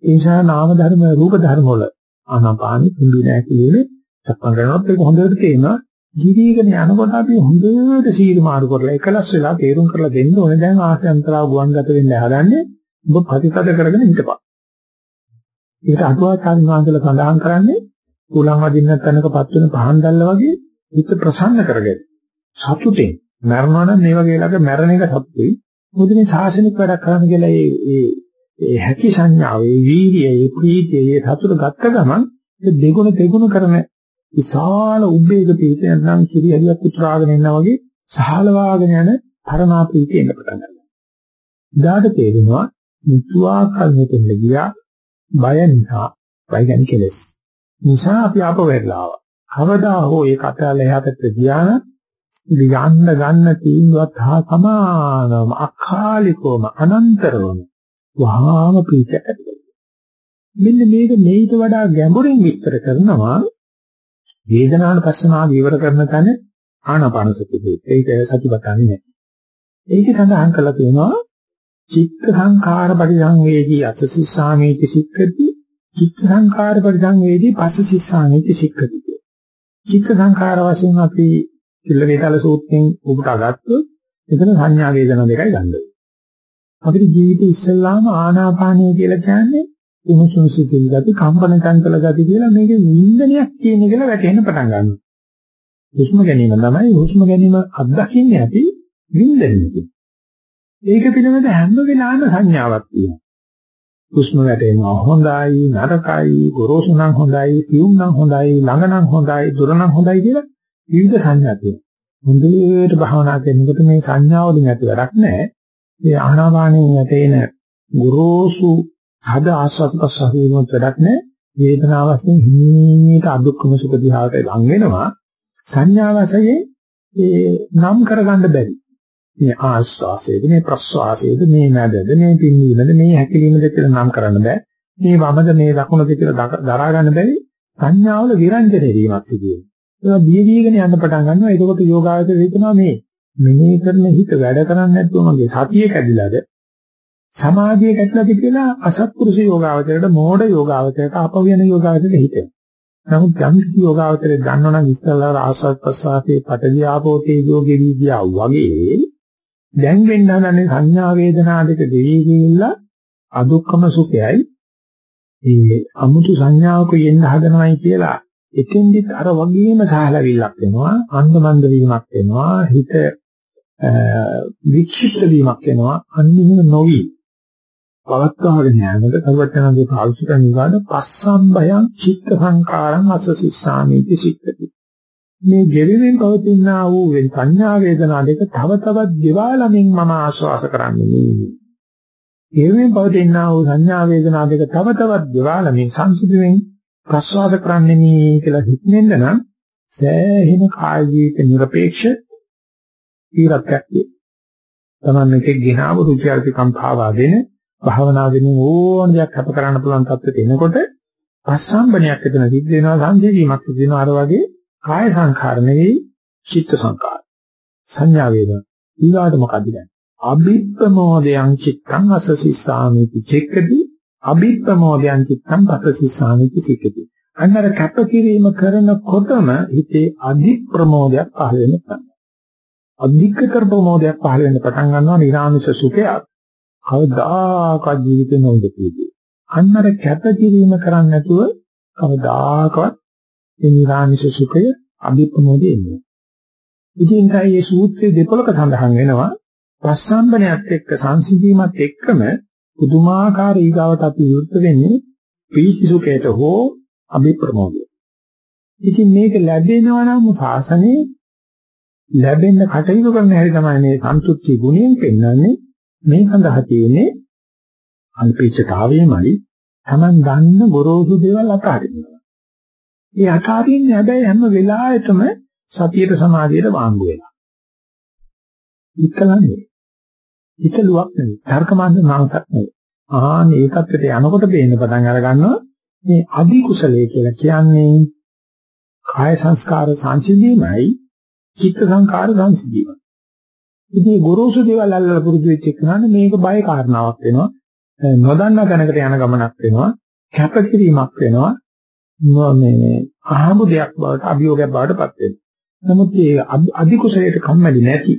ඒ නිසා නාම ධර්ම රූප ධර්ම වල ආනාපානෙ කුඳු නැහැ කියන්නේ සක්මන් කරනකොට ඒක හොඳට තේනවා. ජීවිතගෙන යනකොට අපි හොඳට සීල මාරු කරලා එකලස් වෙලා තේරුම් කරලා දෙන්න ඕනේ දැන් ආසයන්තරා ගුවන්ගත වෙන්න හදන්නේ ඔබ ප්‍රතිපද කරගෙන හිටපන්. ඒකට අටුවාචාර්ය වහන්සේලා සඳහන් කරන්නේ කුලං වදින්න තැනකපත් වෙන පහන් දැල්ල වගේ හිත ප්‍රසන්න කරගෙන සතුටින් මරනවා නම් මේ වගේ ළඟ මැරෙන එක සතුටුයි. මොකද මේ සාසනික වැඩක් කරන්න කියලා ඒ ඒ ඒ හැකි සංඥාව, ඒ වීර්යය, ඒ ප්‍රීතිය, ඒ සතුට ගත්ත ගමන් ඒ දෙගුණ දෙගුණ කරන විශාල උද්වේග තීතයන් නම් කිරියලියක් උත්‍රාගෙන ඉන්නා වගේ සහලවාගෙන යන පරමා ප්‍රීතිය එන්න පටන් ගන්නවා. ඊට තේරෙනවා මුතුආ කල්පෙන්න ගියා බය නිසා, බය ගැන කෙලස්. නිසා අපි ආපහු වෙරලා ආවා. කවදා හෝ ඒ කතාල එහාට ගියා යන්න ගන්න තීන්දුවත් හා සමානවම අකාලිකවම අනන්තරවම වහාම පිටට මෙන්න මේක මේට වඩා ගැඹුරින් විස්තර කරනවා වේදනාන පස්සනාව විවර කරන තැන ආනාපාන සතිය. ඒක සතිපට්ඨානෙ නෑ. ඒක සඳහන් කරලා තියෙනවා චිත්ත සංඛාර පරිසංවේදී අසසිස්සාමේති සික්කති චිත්ත සංඛාර පරිසංවේදී පස්සසිස්සාමේති සික්කති. චිත්ත සංඛාර වශයෙන් අපි කිල්ල වේදාල සූත්‍රයෙන් උපුටා ගත්තොත් එතන සංඥා වේදනා දෙකයි ගන්න. අපිට ජීවිතේ ඉස්සල්ලාම ආනාපානය කියලා කියන්නේ උණුසුම් සිසිල් ගති, කම්පන චංචල ගති කියලා මේකේ වින්දනයක් කියන කියලා වැටෙන්න පටන් ගන්නවා. හුස්ම ගැනීම තමයි හුස්ම ගැනීම අත්දකින්නේ අපි වින්දනයකින්. ඒක පිළිබඳ හැම වෙලාවෙම සංඥාවක් තියෙනවා. හුස්ම වැටෙනවා හොඳයි, නරකයි, ගොරෝසු නම් හොඳයි, සියුම් නම් හොඳයි, ළඟ නම් හොඳයි, දුර නම් හොඳයි කියලා විවිධ සංඥා තියෙනවා. හොඳට භාවනා කරනකොට මේ සංඥා වලින් ඇති වැඩක් නැහැ. මේ ආනාපානයෙන් වැටෙන ගොරෝසු හද ආස්වාද ප්‍රසාර වුණොත් වැඩක් නැහැ. වේදනාව වශයෙන් හිමීට අදුක්කම සුඛ දිහාට ලං වෙනවා. සංඥා වශයෙන් ඒ නම් කරගන්න බැරි. මේ ආස්වාසයේද මේ ප්‍රස්වාසයේද මේ නැදද මේ පින්නීමද මේ හැකිලීමද කියලා නම් කරන්න බෑ. මේ වමද මේ දකුණද කියලා දරා ගන්න බැරි සංඥාවල විරංජනේ වීමක් සිදු වෙනවා. ඒවා බිය බියගෙන යන්න පටන් ගන්නවා. එතකොට යෝගාවචර හිතනවා මේ මෙනෙහි කරන හිත වැඩ කරන්නේ නැතුව මගේ සතිය කැඩිලාද සමාධිය කැඩලාද කියලා අසත්පුරුෂ යෝගාවචරයට මෝඩ යෝගාවචරයට අපවියන යෝගාවචරයට හිතෙනවා. නමුත් යම් කිසි යෝගාවචරයක් ගන්නවනම් ඉස්සල්ලා ආස්වාද ප්‍රසආතේ පටවිය ආපෝ තේජෝ ගෙවි ගියා වගේ දැන් වෙන්න හදන්නේ සංඥා වේදනා දෙක දෙවි ගිහිල්ලා අදුක්කම සුඛයයි ඒ අමුතු සංඥාවක යෙන්න හදනවයි කියලා එතෙන්දිත් අර වගේම සහලවිල්ලක් වෙනවා අන්දමන්ද වීමක් වෙනවා හිත වික්ෂිප්ත වීමක් වෙනවා අන්නිම නොවි පවත්වාගෙන යනකොට සර්වඥාගේ පාවිච්චි කරන විවාද පස්සම්බයං චිත්ත සංකාරං අසසිස්සාමීති සික්කති මේ ගෙවෙමින් පවතිනා වූ සංඥා වේදනා දෙක තව තවත් ගෙවාලමින් මම ආශ්වාස කරන්නේ නෙවෙයි ගෙවෙමින් පවතිනා වූ සංඥා වේදනා දෙක තව තවත් ගෙවාලමින් සංසිඳුමින් ප්‍රස්වාස කරන්නේ නේ කියලා හිතෙන්න නම් සෑහෙන කාය ජීවිත নিরপেক্ষ ඊරක්යක් තමන් එකෙක් ගෙනාව රුචි අරුචිකම් පාවා දෙන භාවනාවෙන් ඕන දෙයක් අප කරන්න පුළුවන් තත්ත්වයට එනකොට පස්සම්බනයක් එතන සිද්ධ වෙනවා සංජීවීමක් සිද්ධ වෙනවා. අර වගේ කාය සංඛාර නෙවෙයි චිත්ත සංඛාර. සංඥා වේදනා ඊළාට මොකද දැන්? අභිප්‍රමෝදයන් චිත්තං අසසිස්සාමිති චෙක්කදී අභිප්‍රමෝදයන් චිත්තං පතසිස්සාමිති සිකති අන්නර කැපකිරීම කරනකොටම හිතේ අධි ප්‍රමෝදයක් පහළ වෙන පටන් අධිකතර ප්‍රමෝදයක් පහළ වෙන්න පටන් ගන්නවා නිරාමිෂ සුඛයක් කවදාකවත් ජීවිතේ නොඉඳී. අන්නර කැපකිරීම කරන්නේ නැතුව කවදාකවත් මේ නිරාමිෂ සුඛය අභිප්‍රමෝදයේ එන්නේ. ඉතින් මේ සූත්‍රයේ දෙපොලක සඳහන් වෙනවා ප්‍රසම්බනයත් එක්ක සංසිඳීමත් එක්කම පුදුමාකාර ඊගාවට අපි විරුද්ධ වෙන්නේ පීති සුඛයට හෝ අභිප්‍රමෝදය. ඉතින් මේක ලැබෙනවා නම් සාසනේ ලැබෙන්න කටයුතු කරන හැටි තමයි මේ සන්තුෂ්ටි ගුණයෙන් පෙන්වන්නේ මේ සඳහා තියෙන්නේ අල්පීච්ඡතාවයමයි Taman ගන්න ගොරෝසු දේවල් අතාරිනවා. ඒ අතාරින්නේ හැබැයි හැම වෙලාවෙතම සතියට සමාධියට වාංගු වෙනවා. ඉතලන්නේ. ඉතලුවක් නෙවෙයි. තර්කමන්ද මාංශක් නෙවෙයි. ආන් ඒකත් යනකොට බේන්න පටන් අර ගන්නවා මේ අදි කුසලයේ කියලා කියන්නේ කාය සංස්කාර සංසිඳීමයි චිත්ත සංකාර සංසිඳීමයි. ඉතින් ගොරෝසු දේවල් අල්ලලා පුරුදු වෙච්ච එකනනේ මේක බය කාරණාවක් වෙනවා. නොදන්නා තැනකට යන ගමනක් වෙනවා. කැපකිරීමක් වෙනවා. මේ අහඹු දෙයක් බවට අභියෝගයක් බවට පත් වෙනවා. නමුත් මේ අධි කුසලයට කම්මැලි නැති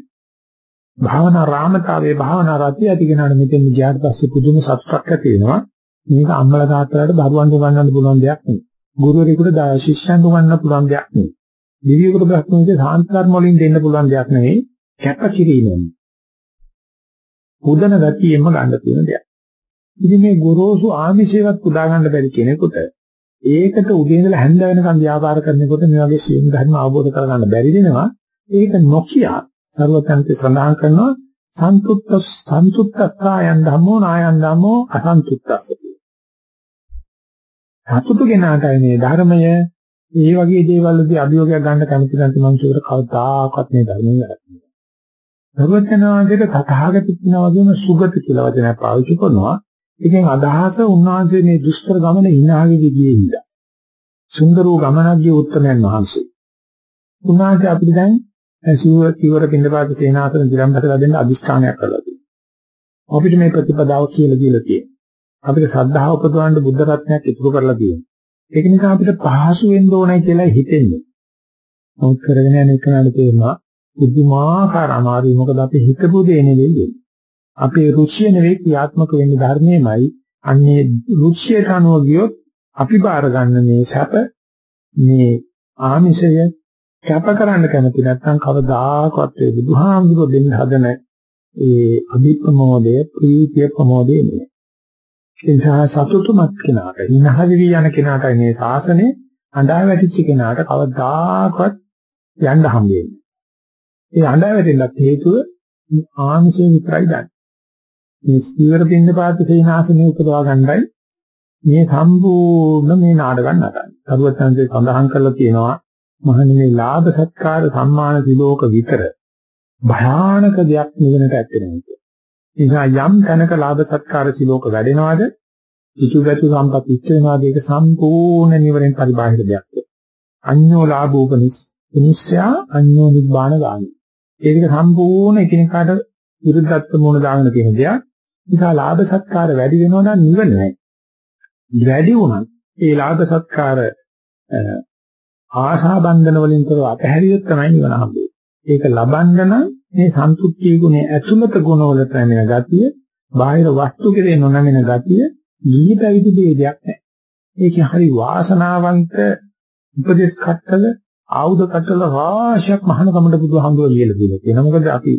භාවනා රාමතාවේ භාවනා රතිය ඇති කෙනාට මෙතෙන් ගියාට පස්සේ පුදුම සතුටක් ඇති වෙනවා. මේක අම්මලා තාත්තලාට දරුවන්ට උගන්වන්න පුළුවන් දෙයක් නෙවෙයි. ගුරුවරයෙකුට ශිෂ්‍යයන්ට උගන්වන්න පුළුවන් දෙයක් නෙවෙයි. දිවියෙකුට බ්‍රහ්මණයට සාන්ත කර්ම වලින් දෙන්න පුළුවන් දෙයක් නෙවෙයි. කැපකිරීමෙන් උදන ගතියෙම ගන්න තියෙන දෙයක්. ඉතින් මේ ගොරෝසු ආමිෂේවත් පුදා ගන්න බැරි කෙනෙකුට ඒකට උදේ ඉඳලා හැන්ද වෙනකන් ව්‍යාපාර කරනකොට මේ වගේ සියුම් ධර්ම අවබෝධ කරගන්න බැරි වෙනවා. ඒක නොකිය සර්වතන්ති සඳහන් කරනවා සන්තුත්ත සන්තුත්තත්තායන් ධම්මෝ නායන් ධම්මෝ අසන්තුත්තස්සති. සතුටු කෙනාටයි මේ ධර්මය ඒ වගේ දේවල්වලදී අභියෝගයක් ගන්න කැමති නැති මිනිසෙකුට කවදාකවත් මේ ධර්මයෙන් වැරදිනවා. සර්වඥාන්සේට තථාගත කියනවා වගේම සුගත කියලා වචනයක් පාවිච්චි කරනවා. ඒකෙන් අදහස උන්වහන්සේ මේ දුෂ්කර ගමන ඉනාගෙදි ගියේ ඉඳලා. සුන්දර වූ ගමනක් ගිය උත්තමයන් වහන්සේ. උන්වහන්සේ අපිට දැන් සිව්ව කිවර පින්දපාත සේනාසන දිරම්පතලා දෙන්න අදිස්ථානයක් කරලා තියෙනවා. අපිට මේ ප්‍රතිපදාව කියලා දීලා තියෙනවා. අපිට සද්ධාව උපදවන්න බුද්ධ රත්නයක් ඉතුරු කරලා තියෙනවා. ඒක නිසා අපිට පහසු වෙන්න ඕනයි කියලා හිතෙන්නේ. නමුත් කරගෙන යන එකනට තේරෙනවා බුද්ධමාකාර අමාරුයි මොකද අපි හිතපු දේ නෙවෙයි වෙන්නේ. අපේ රුචිය නෙවෙයි ක්‍රියාත්මක වෙන්නේ ධර්මයේමයි. අන්නේ රුචියට අනුව ගියොත් අපි බාර ගන්න මේ සැප මේ ආමිෂය කැප කරන්න කැමති නැත්නම් කවදාකවත් ඒ බුදුහාමුදුරුවෝ දෙන්න හදන ඒ අභිප්‍රමෝදය ප්‍රීතිය ප්‍රමෝදය නෙවෙයි. ඒ නිසා සතුටුමත් කෙනාට ඉනහවිවි යන කෙනාට මේ ශාසනේ අඬා වැටිච්ච කෙනාට කවදාකවත් යන්න හම්බෙන්නේ. ඒ අඬා වැටෙන්නත් හේතුව ආමිෂය විතරයි දන්නේ. මේ සීවර පින්න පාත සේනාසනේ උපදවා ගන්නයි මේ සම්පූර්ණ මේ 나ඩගම් නටන්නේ. සරුවත්යන්සේ සඳහන් කරලා තියෙනවා මහණෙනි මේ ලාභ සත්කාර සම්මාන සිලෝක විතර භයානක දෙයක් නිවනට ඇත්තේ නැහැ. නිසා යම් තැනක ලාභ සත්කාර සිලෝක වැඩෙනවද ඉතුගතු සම්පත් ඉස්ත වෙනවාද ඒක සම්පූර්ණ නිවරෙන් පරිබාහිර දෙයක්. අඤ්ඤෝ ලාභෝපනිස් විනිශ්චය අඤ්ඤෝ නිබ්බාන ගාමි. ඒක සම්පූර්ණ එකිනෙකාට විරුද්ධත්ව මොන දාගෙන තියෙන දෙයක්. නිසා ලාභ සත්කාර වැඩි වෙනවා නම් නිවන නැහැ. වැඩි වුණත් ඒ ලාභ සත්කාර ආශා බන්ධන වලින් තොරව අතහැරියොත් තමයි නිවන හම්බෙන්නේ. ඒක ලබන්න නම් මේ සන්තුෂ්ටි ගුණයේ ඇතුළත ගුණවලට නැමෙන ගතිය, බාහිර වස්තු කෙරේ නොනැමෙන ගතිය, නිහි පැවිදි දෙයක් නැහැ. ඒකේ හරි වාසනාවන්ත උපදේශ කට්ටල ආයුධ කට්ටල රාශියක් මහානකමට බුදුහාමුදුරුවෝ ලියලා දීලා තියෙනවා. මොකද අපි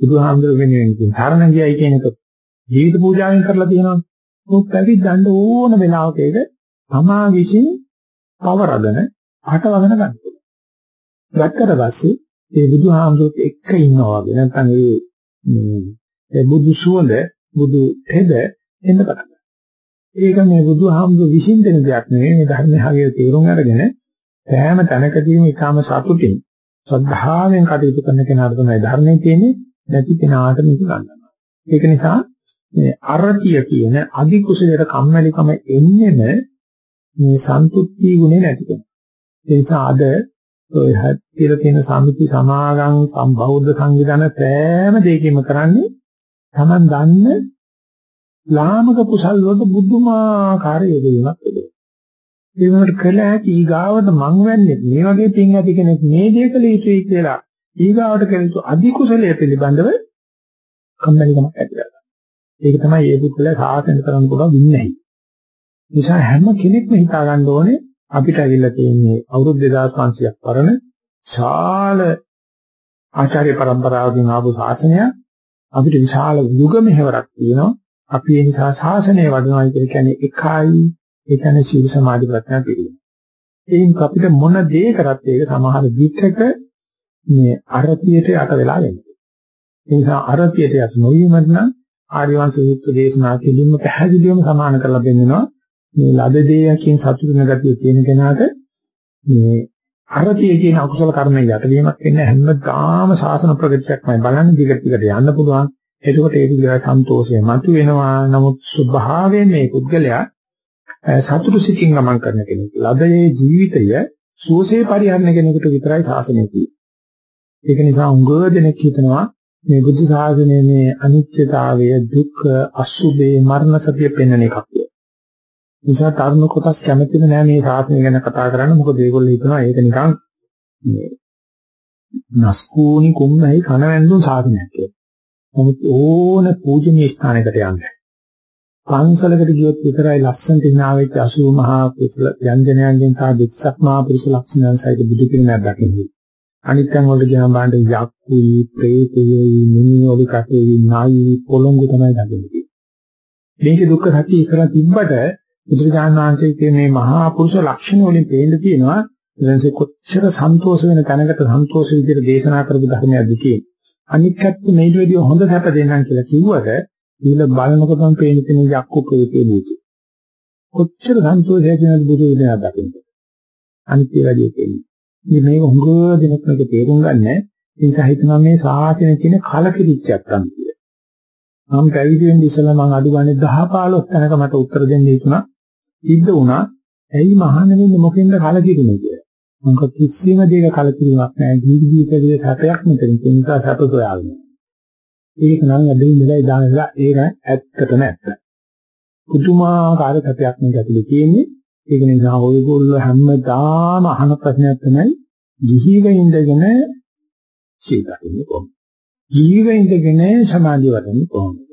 බුදුහාමුදුරුවෝ වෙනුවෙන් කියන තරණ ගියයි කියන එක ජීවිත පූජාවෙන් කරලා තියෙනවා. මොකද පැවිද්දන්න ඕන වෙලාවක ඒක තමා විසින් පවරදන හටවගෙන ගන්න. ගත්තට පස්සේ ඒ බුදුහාමුදුරුවෝ එක්ක ඉන්නවා වගේ නැත්නම් ඒ ඒ බුදු සුවඳ බුදු තෙද එන්න පටන් ඒක මේ බුදුහාමුදුරුවෝ විසින් දෙන දෙයක් නෙවෙයි මේ ධර්මයේ හරිය තේරුම් අරගෙන සෑම තැනකදීම ඊටාම සතුටින් ශ්‍රද්ධාවෙන් කටයුතු කරන කෙනාට තමයි ධර්මයේ තියෙන්නේ නැති කෙනාට මේක ගන්නවා. ඒක නිසා මේ අරතිය කියන අධි කුසලයට කම්මැලිකම එන්නේම මේ සන්තුෂ්ටි ගුණේ නැතිකම. ඒ නිසා අද ඔය හැතිර තියෙන සමිති සමාගම් සම්බෞද්ධ සංවිධාන සෑම දෙයකින්ම කරන්නේ Taman දන්න ලාමක කුසල් වලට බුදුමාකාර යෙදීමක් වෙනවා. ඒ වුණාට කළ හැකි ඊගාවට මං වෙන්නේ මේ වගේ පින් ඇති කෙනෙක් මේ දේ කළ යුතුයි කියලා ඊගාවට කළ යුතු අධි කුසලයේ පිළිබඳව කම්මැලිකමක් ඇති කරගන්නවා. ඒක තමයි ඒ පුද්ගලයා සාසන කරන්න පුළුවන් වින්නයි. නිසා හැම කෙනෙක්ම හිතා ගන්න ඕනේ අපිට ඇවිල්ලා තියෙන්නේ අවුරුදු 2500ක් පරණ ශාල ආචාර්ය પરම්පරාවකින් ආපු ශාසනය අපිට විශාල යුග මෙහෙවරක් තියෙනවා. අපි ඒ නිසා ශාසනය වඩනවා කියන්නේ එකයි ඒ කියන්නේ සීල සමාධි ප්‍රඥා පිළිගන්න. ඒන් අපිට මොන දේ කරත් ඒක සමහර විචක මේ අරතියට යට වෙලා වෙනවා. ඒ නිසා අරතියට යට නොවීමත් නම් ආර්යවංශ සූත්‍ර දේශනා කිලින්ම පැහැදිලිවම සමාන කරලා දෙන්නවා. මේ ලද දෙයකින් සතුටු වෙන ගතිය තියෙන කෙනාට මේ අරතිය කියන අකුසල කර්මයේ යටවීමක් වෙන්නේ හැමදාම සාසන ප්‍රගතියක්මයි බලන්නේ දිගට දිගට යන්න පුළුවන්. එතකොට ඒ විදිහට සන්තෝෂය මතුවෙනවා. නමුත් ස්වභාවයෙන් මේ පුද්ගලයා සතුටු සිතින් ගමන් කරන කෙනෙක්. ලදයේ ජීවිතය සුවසේ පරිහරණය කෙනෙකුට විතරයි ශාසනය කියන්නේ. ඒක නිසා උංගව දෙනෙක් හිතනවා මේ බුද්ධ ශාසනයේ මේ අනිත්‍යතාවය, දුක්ඛ, අසුභේ, මරණ සතිය පෙන්වන එකක්. නිසා තරුණ කොටස් කැමතිද නෑ මේ ශාසනය ගැන කතා කරන්න. මොකද ඒගොල්ලෝ හිතනවා ඒක නිකන් මේ නස්කූනි කුම්මයි කනවැන්දුන් ශාසනයක් කියලා. නමුත් ඕන පූජනීය ස්ථානයකට යන්නේ. පන්සලකට ගියොත් විතරයි ලස්සනට hinaවෙච්ච 80 මහා කුසල යන්ජනයන්ගෙන් සහ දෙක්සක් මහා පුරුෂ ලක්ෂණයන් සහිත බුදු පිළිමයක් දකින්නේ. අනිත් තැන් වලට ගියාම බලන්න යක්කුයි, ප්‍රේතයයි, මිනිඔලි කටේ නායි පොළොංගු තමයි දකින්නේ. මේකේ දුක්ඛ සත්‍ය ඉස්සරහ තිබ්බට බුදුරජාණන් වහන්සේගේ මේ මහා පුරුෂ ලක්ෂණ වලින් පේන්න තියෙනවා ඊළඟට කොච්චර සන්තෝෂ වෙන තැනකට සන්තෝෂ විදිහට දේශනා කරපු ධර්මයක්ද කියන්නේ. අනිත් පැත්ත මේට වැඩිය හොඳ සැප දෙන්නම් කියලා කිව්වට ඊළ බලනකොටම පේන තියෙන යක්කු ප්‍රේතේ බුදු. කොච්චර සන්තෝෂයක් වෙනවද බුදු වෙනවා දකින්න. අනිත්‍ය වැඩි කියන්නේ. ඉතින් මේක හුඟ දෙනෙක් මේක තේරුම් ගන්න ඒ නිසා හිතනවා මේ සාසනේ තියෙන කලකිරිච්චයක් තමයි. මම පැවිදි වෙන්න ඉස්සෙල්ලා මම අඩු ගානේ 10 15 තැනක මට උත්තර දෙන්න හිතුණා. සිද්ධ වුණා. ඇයි මහාන වෙන්නේ මොකෙන්ද කලකිරුනේ කියලා. මම කිසිම දෙයක කලකිරීමක් නැහැ. ජීවිත ජීවිතයේ සැපයක් මෙතන තියෙන නිසා සැප සොයාගෙන. ඒක නම් අද ඉඳලා ඉඳලා ඒක ඇත්තටම ඇත්ත. පුදුමාකාර සැපයක් මේක ඇතුලේ තියෙන්නේ. ඒක නිසා ඔයගොල්ලෝ හැමදාම අහන ප්‍රශ්නයක් තමයි ගිහිව ඉඳගෙන සීතලෙන්නේ කොහොමද? ගිහිව ඉඳගෙන සමාධිය වඩන්නේ කොහොමද?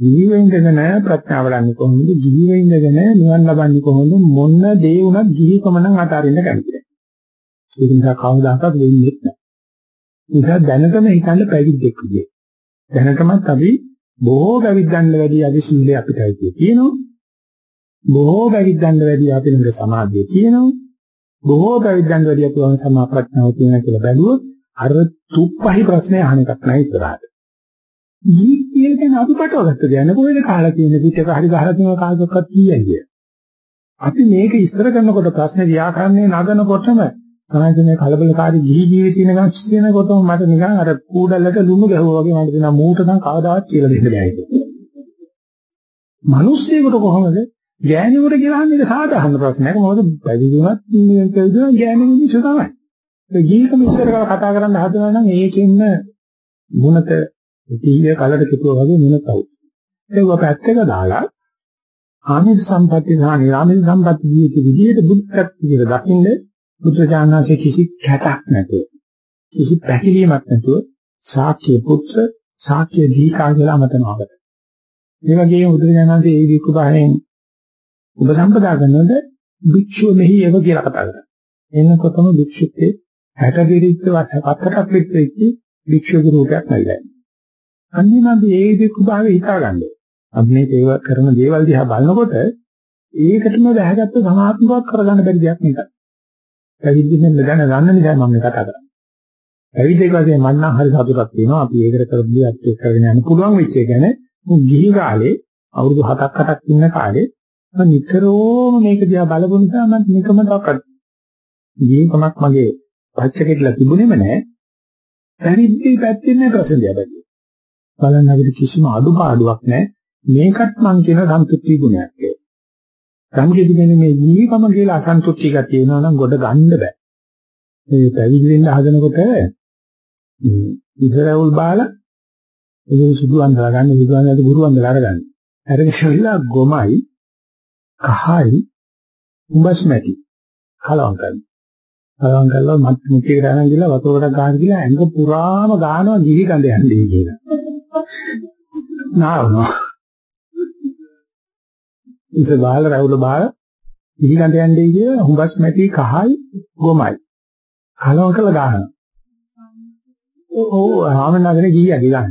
ගිහිව ඉඳගෙන ප්‍රඥාව වඩන්නේ කොහොමද? ගිහිව ඉඳගෙන නිවන් ලබන්නේ කොහොමද? මොන දේ වුණත් ගිහිකම නම් අතාරින්න කැමති නැහැ. ඒක නිසා කවදාකවත් වෙන්නේ නැහැ. නිසා දැනටම හිතන්න පැවිද්දෙක් විදියට. දැනටමත් අපි බොහෝ පැවිද්දන්ට වැඩි අධි සීලය අපිටයි තියෙනවා. බොහෝ පැවිද්දන්ට වැඩි අපි ළඟ සමාධිය තියෙනවා. බොහෝ පැවිද්දන්ට වැඩි අපි ළඟ සමා ප්‍රඥාව තියෙනවා කියලා බැලුවොත් අර තුප්පහයි ප්‍රශ්නේ අහන එකක් නෑ ඉස්සරහට. ජීවිතය ගැන අපි පටවගත්ත දෙයක් කොහෙද කාලා තියෙන පිටක හරි ගහලා තියෙන කාගකත් කියයි. අපි මේක ඉස්සර කරනකොට ප්‍රශ්නේ ව්‍යාකරණය නගනකොටම තමයි මේ කලබලකාරී ජී ජීවිතේ නිකන් කියනකොටම මට නිකන් අර කූඩලට ලුණු ගැහුවා වගේ මට දෙනවා මූට නම් කවදාවත් කියලා දෙන්න බෑ ඒක. මිනිස්සෙකුට කොහොමද ගෑණියෙකුට කියලා අහන්නේ සාධාරණ ප්‍රශ්නයක්. මොකද පැවිදිුණත් කියනවා ගෑණි මිනිස්සු තමයි. ඒ ජීවිතම ඉස්සර කතා කරන්න හදනවා නම් ඒකෙන්න මුණත ඉතිහිය කලට කිතුවා වගේ මුණතව. ඒක පැත්තක දාලා ආමිෂ සම්පatti සහ නිරාමිෂ සම්පatti ජීවිත විදියට බුද්ධත්ව කියලා දකින්න බුදුජානකගේ කිසි කැටක් නැතුව කිසි පැකිලීමක් නැතුව සාක්‍ය පුත්‍ර සාක්‍ය දීකා කියලා අමතනවාකට. ඒ වගේම බුදුජානකගේ ඒ විකුබහෙන් උපසම්පදා කරනොත් භික්ෂුව මෙහි එව කියලා කතා කරා. එනකොටම භික්ෂුත්තේ 60 දිරිච්ච වත්තටක් පිටෙච්ච භික්ෂුවගේ රූපයක් නැවිලා. අන්නේ නම් මේ විකුබහේ හිතාගන්න. අපි මේ ඒව කරන දේවල් දිහා බලනකොට ඒකටම වැහගත්ත සමාත්මකවක් කරගන්න බැරි දෙයක් මේක. පැවිද්දෙන් දැන ගන්න නිසා මම මේ කතා කරන්නේ. පැවිද්දෙක් වශයෙන් මම නම් හරි සතුටක් තියෙනවා. අපි ඒකට කරපු දේත් එක්කගෙන යන්න පුළුවන් වෙච්ච එක ගැන ගිහි කාලේ අවුරුදු 7ක් 8ක් ඉන්න කාලේ මම නිතරම මේක දිහා බලපු නිසා මම නිකම දක්වත් ජීවිතමක් මගේ පච්චකෙట్లా තිබුණේම නැහැ. පැවිද්දේ පැත්තෙන් නෑ ප්‍රසන්නය බැරි. බලන්න අපිට කිසිම අඩුපාඩුවක් නැහැ. මේකත් මං කියන සම්පූර්ණ ගුණයක් කියලා. සම්පූර්ණ කියන්නේ මේ ජීවිතම කියලා අසන්තුෂ්ටි ගතිය එනවා නම් ගොඩ ගන්න බෑ. මේ පැවිදි වෙන්න හදනකොට ඉතරවුල් බාලා ඒ සුදු අන්දලා ගන්න සුදු අන්දලා ගුරු අන්දලා අරගන්න. අරගෙන ඉවිලා ගොමයි කහයි උඹස් මැටි කලවම් කරනවා. කලවම් කරලා මත් මුට්ටිය ගන්න ගිහලා වතුරකට ගන්න ගිහලා ඇඟ පුරාම ගානවා ගිහි කඳ යන්නේ කියලා. නාවනවා. ඉත බාල රවුල බාල ගිහි කඳ යන්නේ කියලා උඹස් මැටි කහයි ගොමයි. කලවම් කරලා ගන්නවා. ඕ ආමනගනේ ගිහියගේ ගන්න.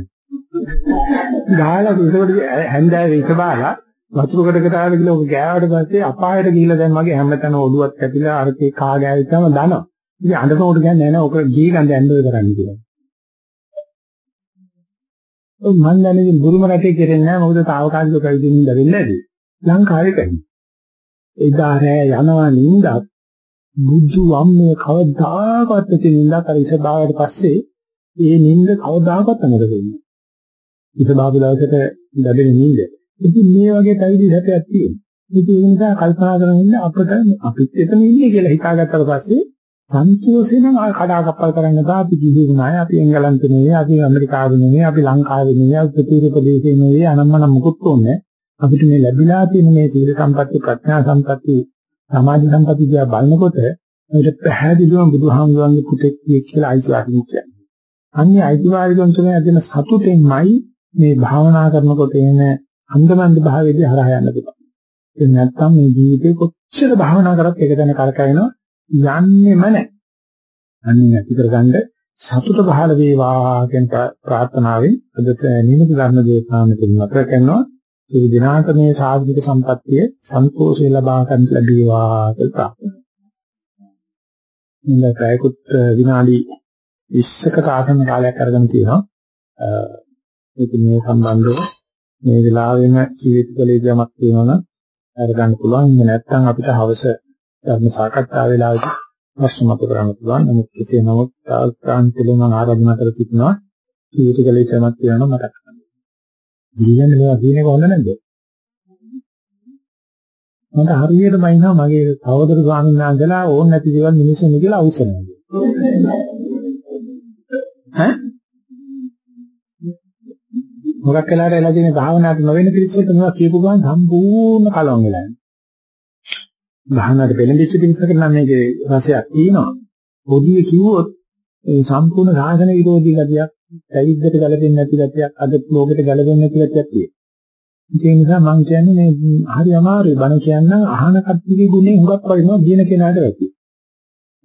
ගහලා ඒකට හැන්දෑවේ ඉත බාලා වතුර කඩකට ආව කියලා ඔබ ගෑවට පස්සේ අපායට ගිහිල්ලා දැන් මගේ හැමතැන ඔළුවත් කැපිලා අරකේ කා ගෑවිච්චම දනවා. ඉතින් අඬනකොට කියන්නේ නැහැ ඔක ගිහි ගඳ ඇඬ ඔය කරන්නේ කියලා. ඔව් මන් දන්නේ බුරුම රටේ කෙරෙන්නේ නැහැ මොකද తాවකාලික පැවිදෙන්න ඉඳ වෙන්නේ ලංකාවේ කරන්නේ. එදා රෑ යනවා නින්දත් බුදු වම්මේ කවදාකවත් ඉතින් නින්දා කර ඉස බාවට පස්සේ ඒ නින්ද කවදාකවත් අමතක වෙන්නේ. ඉස බාපු දවසට ලැබෙන නින්ද ඉතින් මේ වගේ පැවිදි සැපයක් තියෙනවා. ඉතින් ඒ නිසා කල්පනා කරගෙන ඉන්න අපිට අපිත් එතන ඉන්නේ කියලා හිතාගත්තට පස්සේ සන්තෝෂයෙන් ආ කඩා කප්පල් කරන්න බෑ අපි කිසිුණාය අපි එංගලන්තේ නෙවෙයි අපි ඇමරිකාවේ නෙවෙයි අපි ලංකාවේ නෙවෙයි අපි ප්‍රතිරූප දේශේ නෙවෙයි. අනම්මනම් මුකුත් ඕනේ අපිට මේ ලැබිලා තියෙන මේ සීල සම්පatti ප්‍රඥා සම්පatti සමාධි සම්පatti දිහා බලනකොට අපිට පැහැදිලිවම බුදුහාමුදුරන්ගේ පුතෙක් කියලා අයිතිවාසිකම් කියන්නේ. අන්නේ අයිතිවාසිකම් තුනේ ඇදෙන සතුටෙන්මයි මේ භාවනා කරනකොට එන අන්දමන්ද භාවයේදී හරහා යන්න පුළුවන්. ඒ නැත්තම් මේ ජීවිතේ කොච්චර භාවනා කරත් ඒක දැන කරකැවෙනවා. යන්නේම නැහැ. අන්නේ නැති කරගන්න සතුට පහළ වේවා කියන ප්‍රාර්ථනාවෙන් අදට නිමිති ධර්ම දේශනාව මෙතන නතර කරනවා. ඒ දිනාට මේ සාධික සම්පත්තිය සන්තෝෂය ලබා ගන්න ලැබේවා කියලා ප්‍රාර්ථනා. ඉන්න පැයකුත් විනාඩි 20කට ආසන්න කාලයක් අරගෙන තියෙනවා. ඒක මේ සම්බන්ධව මේ වෙලාවෙම ජීවිතවලදී යමක් තියෙනවා නම් අරගන්න පුළුවන්. ඉන්න නැත්නම් අපිට හවස ධර්ම සාකච්ඡා වේලාවේදී ප්‍රශ්න මත කරන්න පුළුවන්. නමුත් කෙසේ නමුත් තාක්ෂාන්තිල මම ආරාධනා කර සිටිනවා. කීටකලේ තමත් කියනවා මතක් කරගන්න. ජීවිතේ මේවා කියන්නේ කොහොමද නැද්ද? මට හරියට බයිනවා මගේ සහෝදර ස්වාමීන් වහන්සේලා ඕන නැති දේවල් මිනිස්සුන් කියලා අවශ්‍යනවා. ඈ? මොකක් කළාට එලා තියෙන භාවනාවට නොවෙන පිළිස්සෙට මේවා කියපු ගමන් සම්පූර්ණ කලවම් වෙලා යනවා. භාවනාවට පෙළඹිච්ච පිළිස්සකට නම් මේකේ රසයක් තියෙනවා. පොඩිය කිව්වොත් ඒ සම්පූර්ණ සාධන විරෝධී ගතියක්, පැවිද්දට ගැලපෙන්නේ නැති ගතියක්, අද ලෝකෙට ගැලපෙන්නේ නැති ගතියක් තියෙනවා. ඒ නිසා මම කියන්නේ මේ හරි අමාරුයි බණ කියන්න අහන කට්ටියගේ ගුණේ හුඟක් වරිනවා කියන කෙනාට වැටි.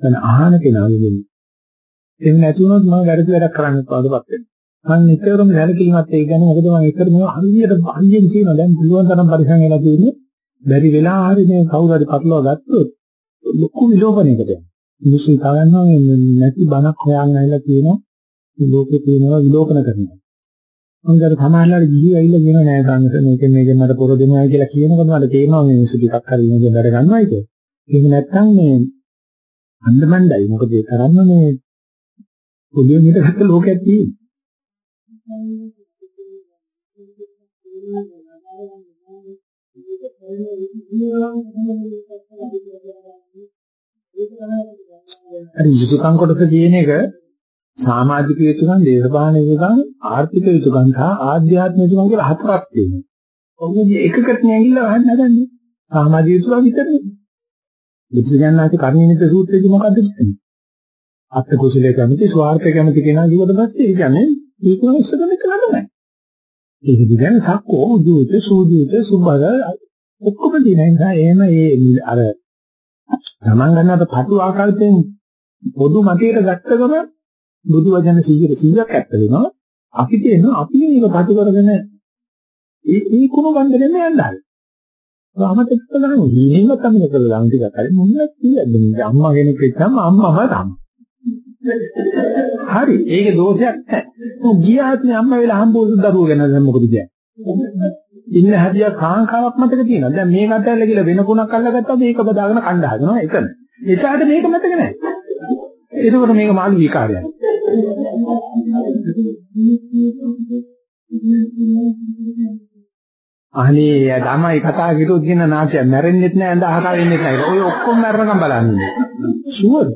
දැන් අහන කෙනාගේ ගුණේ. එහෙම නැති වුණොත් මම වැරදි වැඩක් කරන්න පාඩපත් වෙනවා. මම නිතරම සැලකිලිමත් ඒක ගැන මොකද මම ඒකට මේ හරියට හරියෙන් කියනවා දැන් පුළුවන් තරම් පරිසං වෙලා තියෙන්නේ බැරි වෙලා හරි මේ කවුරු හරි පටලවා ගත්තොත් ලොකු විලෝපනයකට යනවා. මිනිස්සු කවන්නවා මේ නැති බණක් හොයාගෙන ඇවිල්ලා කියනවා ලෝකේ තියෙනවා විලෝපන කරනවා. මම දැන් සමාහලට ගිහි ඇවිල්ලා කියනවා නෑ සංඝ මේකෙන් මේකෙන් මට පොර දෙනවා කියලා කියනකොට මට තේරෙනවා මේ මිනිස්සු ටිකක් හරි මේකෙන් වැඩ ගන්නවායි කියලා. ඒක නැත්තම් මේ අන්දමණ්ඩයි මොකද ඒ තරම්ම මේ පොඩි මිනිහකට ලෝකයක් තියෙනවා. හරි යුතුයකම් කොටස කියන එක සමාජික යුතුයකම්, දේශපාලන යුතුයකම්, ආර්ථික යුතුයකම් සහ ආධ්‍යාත්මික යුතුයකම් කියලා හතරක් තියෙනවා. ඔන්නේ එකකට නැගිලා වහන්න හදන්නේ. සමාජික යුතුයකම් විතරනේ. බුදුරජාණන්සේ කර්ණීනිත සූත්‍රයේදී මොකද්ද කියන්නේ? අත්ත කුසලයේ කැමති, ස්වార్థය කැමති කෙනා ජීවිත පස්සේ ඒ කියන්නේ ඒක ඉස්සරහට කරන්නේ. ඒක දිගන සක්කෝ උජුත සූජුත සුබල ඔක්කොම දින නිසා එහෙම ඒ අර තමන් ගන්නට පටු ආකාරයෙන් පොදු මතයට ගත්ත ගම බුදු වචන 100 100ක් ඇත්ත වෙනවා. අපි කියනවා අපි මේක පටු කරගෙන ඒ ඒ කුණ ගන්න දෙන්න යන්න හරි. අමතක කරගන්න හීනෙන්න තමයි කරලා ටිකක් හරි මොනවද කියන්නේ අම්මා කෙනෙක් එක්කම අම්මම තමයි. හරි ඒක දෝෂයක් නැහැ. උන් ගියාත්නේ අම්මා වෙලා හම්බුසු දරුවෝ ගැන දැන් මොකද කියන්නේ? ඉන්න හැදියා කාංකාවක් මතක තියෙනවා. දැන් මේක අතල්ලා කියලා වෙන කුණක් අල්ලගත්තා මේක බදාගෙන කණ්ඩා හදනවා එතන. එසාට මේක මතක නැහැ. ඒකවල මේක මාළු විකාරයක්. අනේ ළමයි කතා කිරුවොත් කියන නාට්‍ය මැරෙන්නෙත් නෑ අඳ අහක වෙන්නෙත් නෑ. ඔය ඔක්කොම මැරෙනකම් බලන්නේ. ෂුවර්.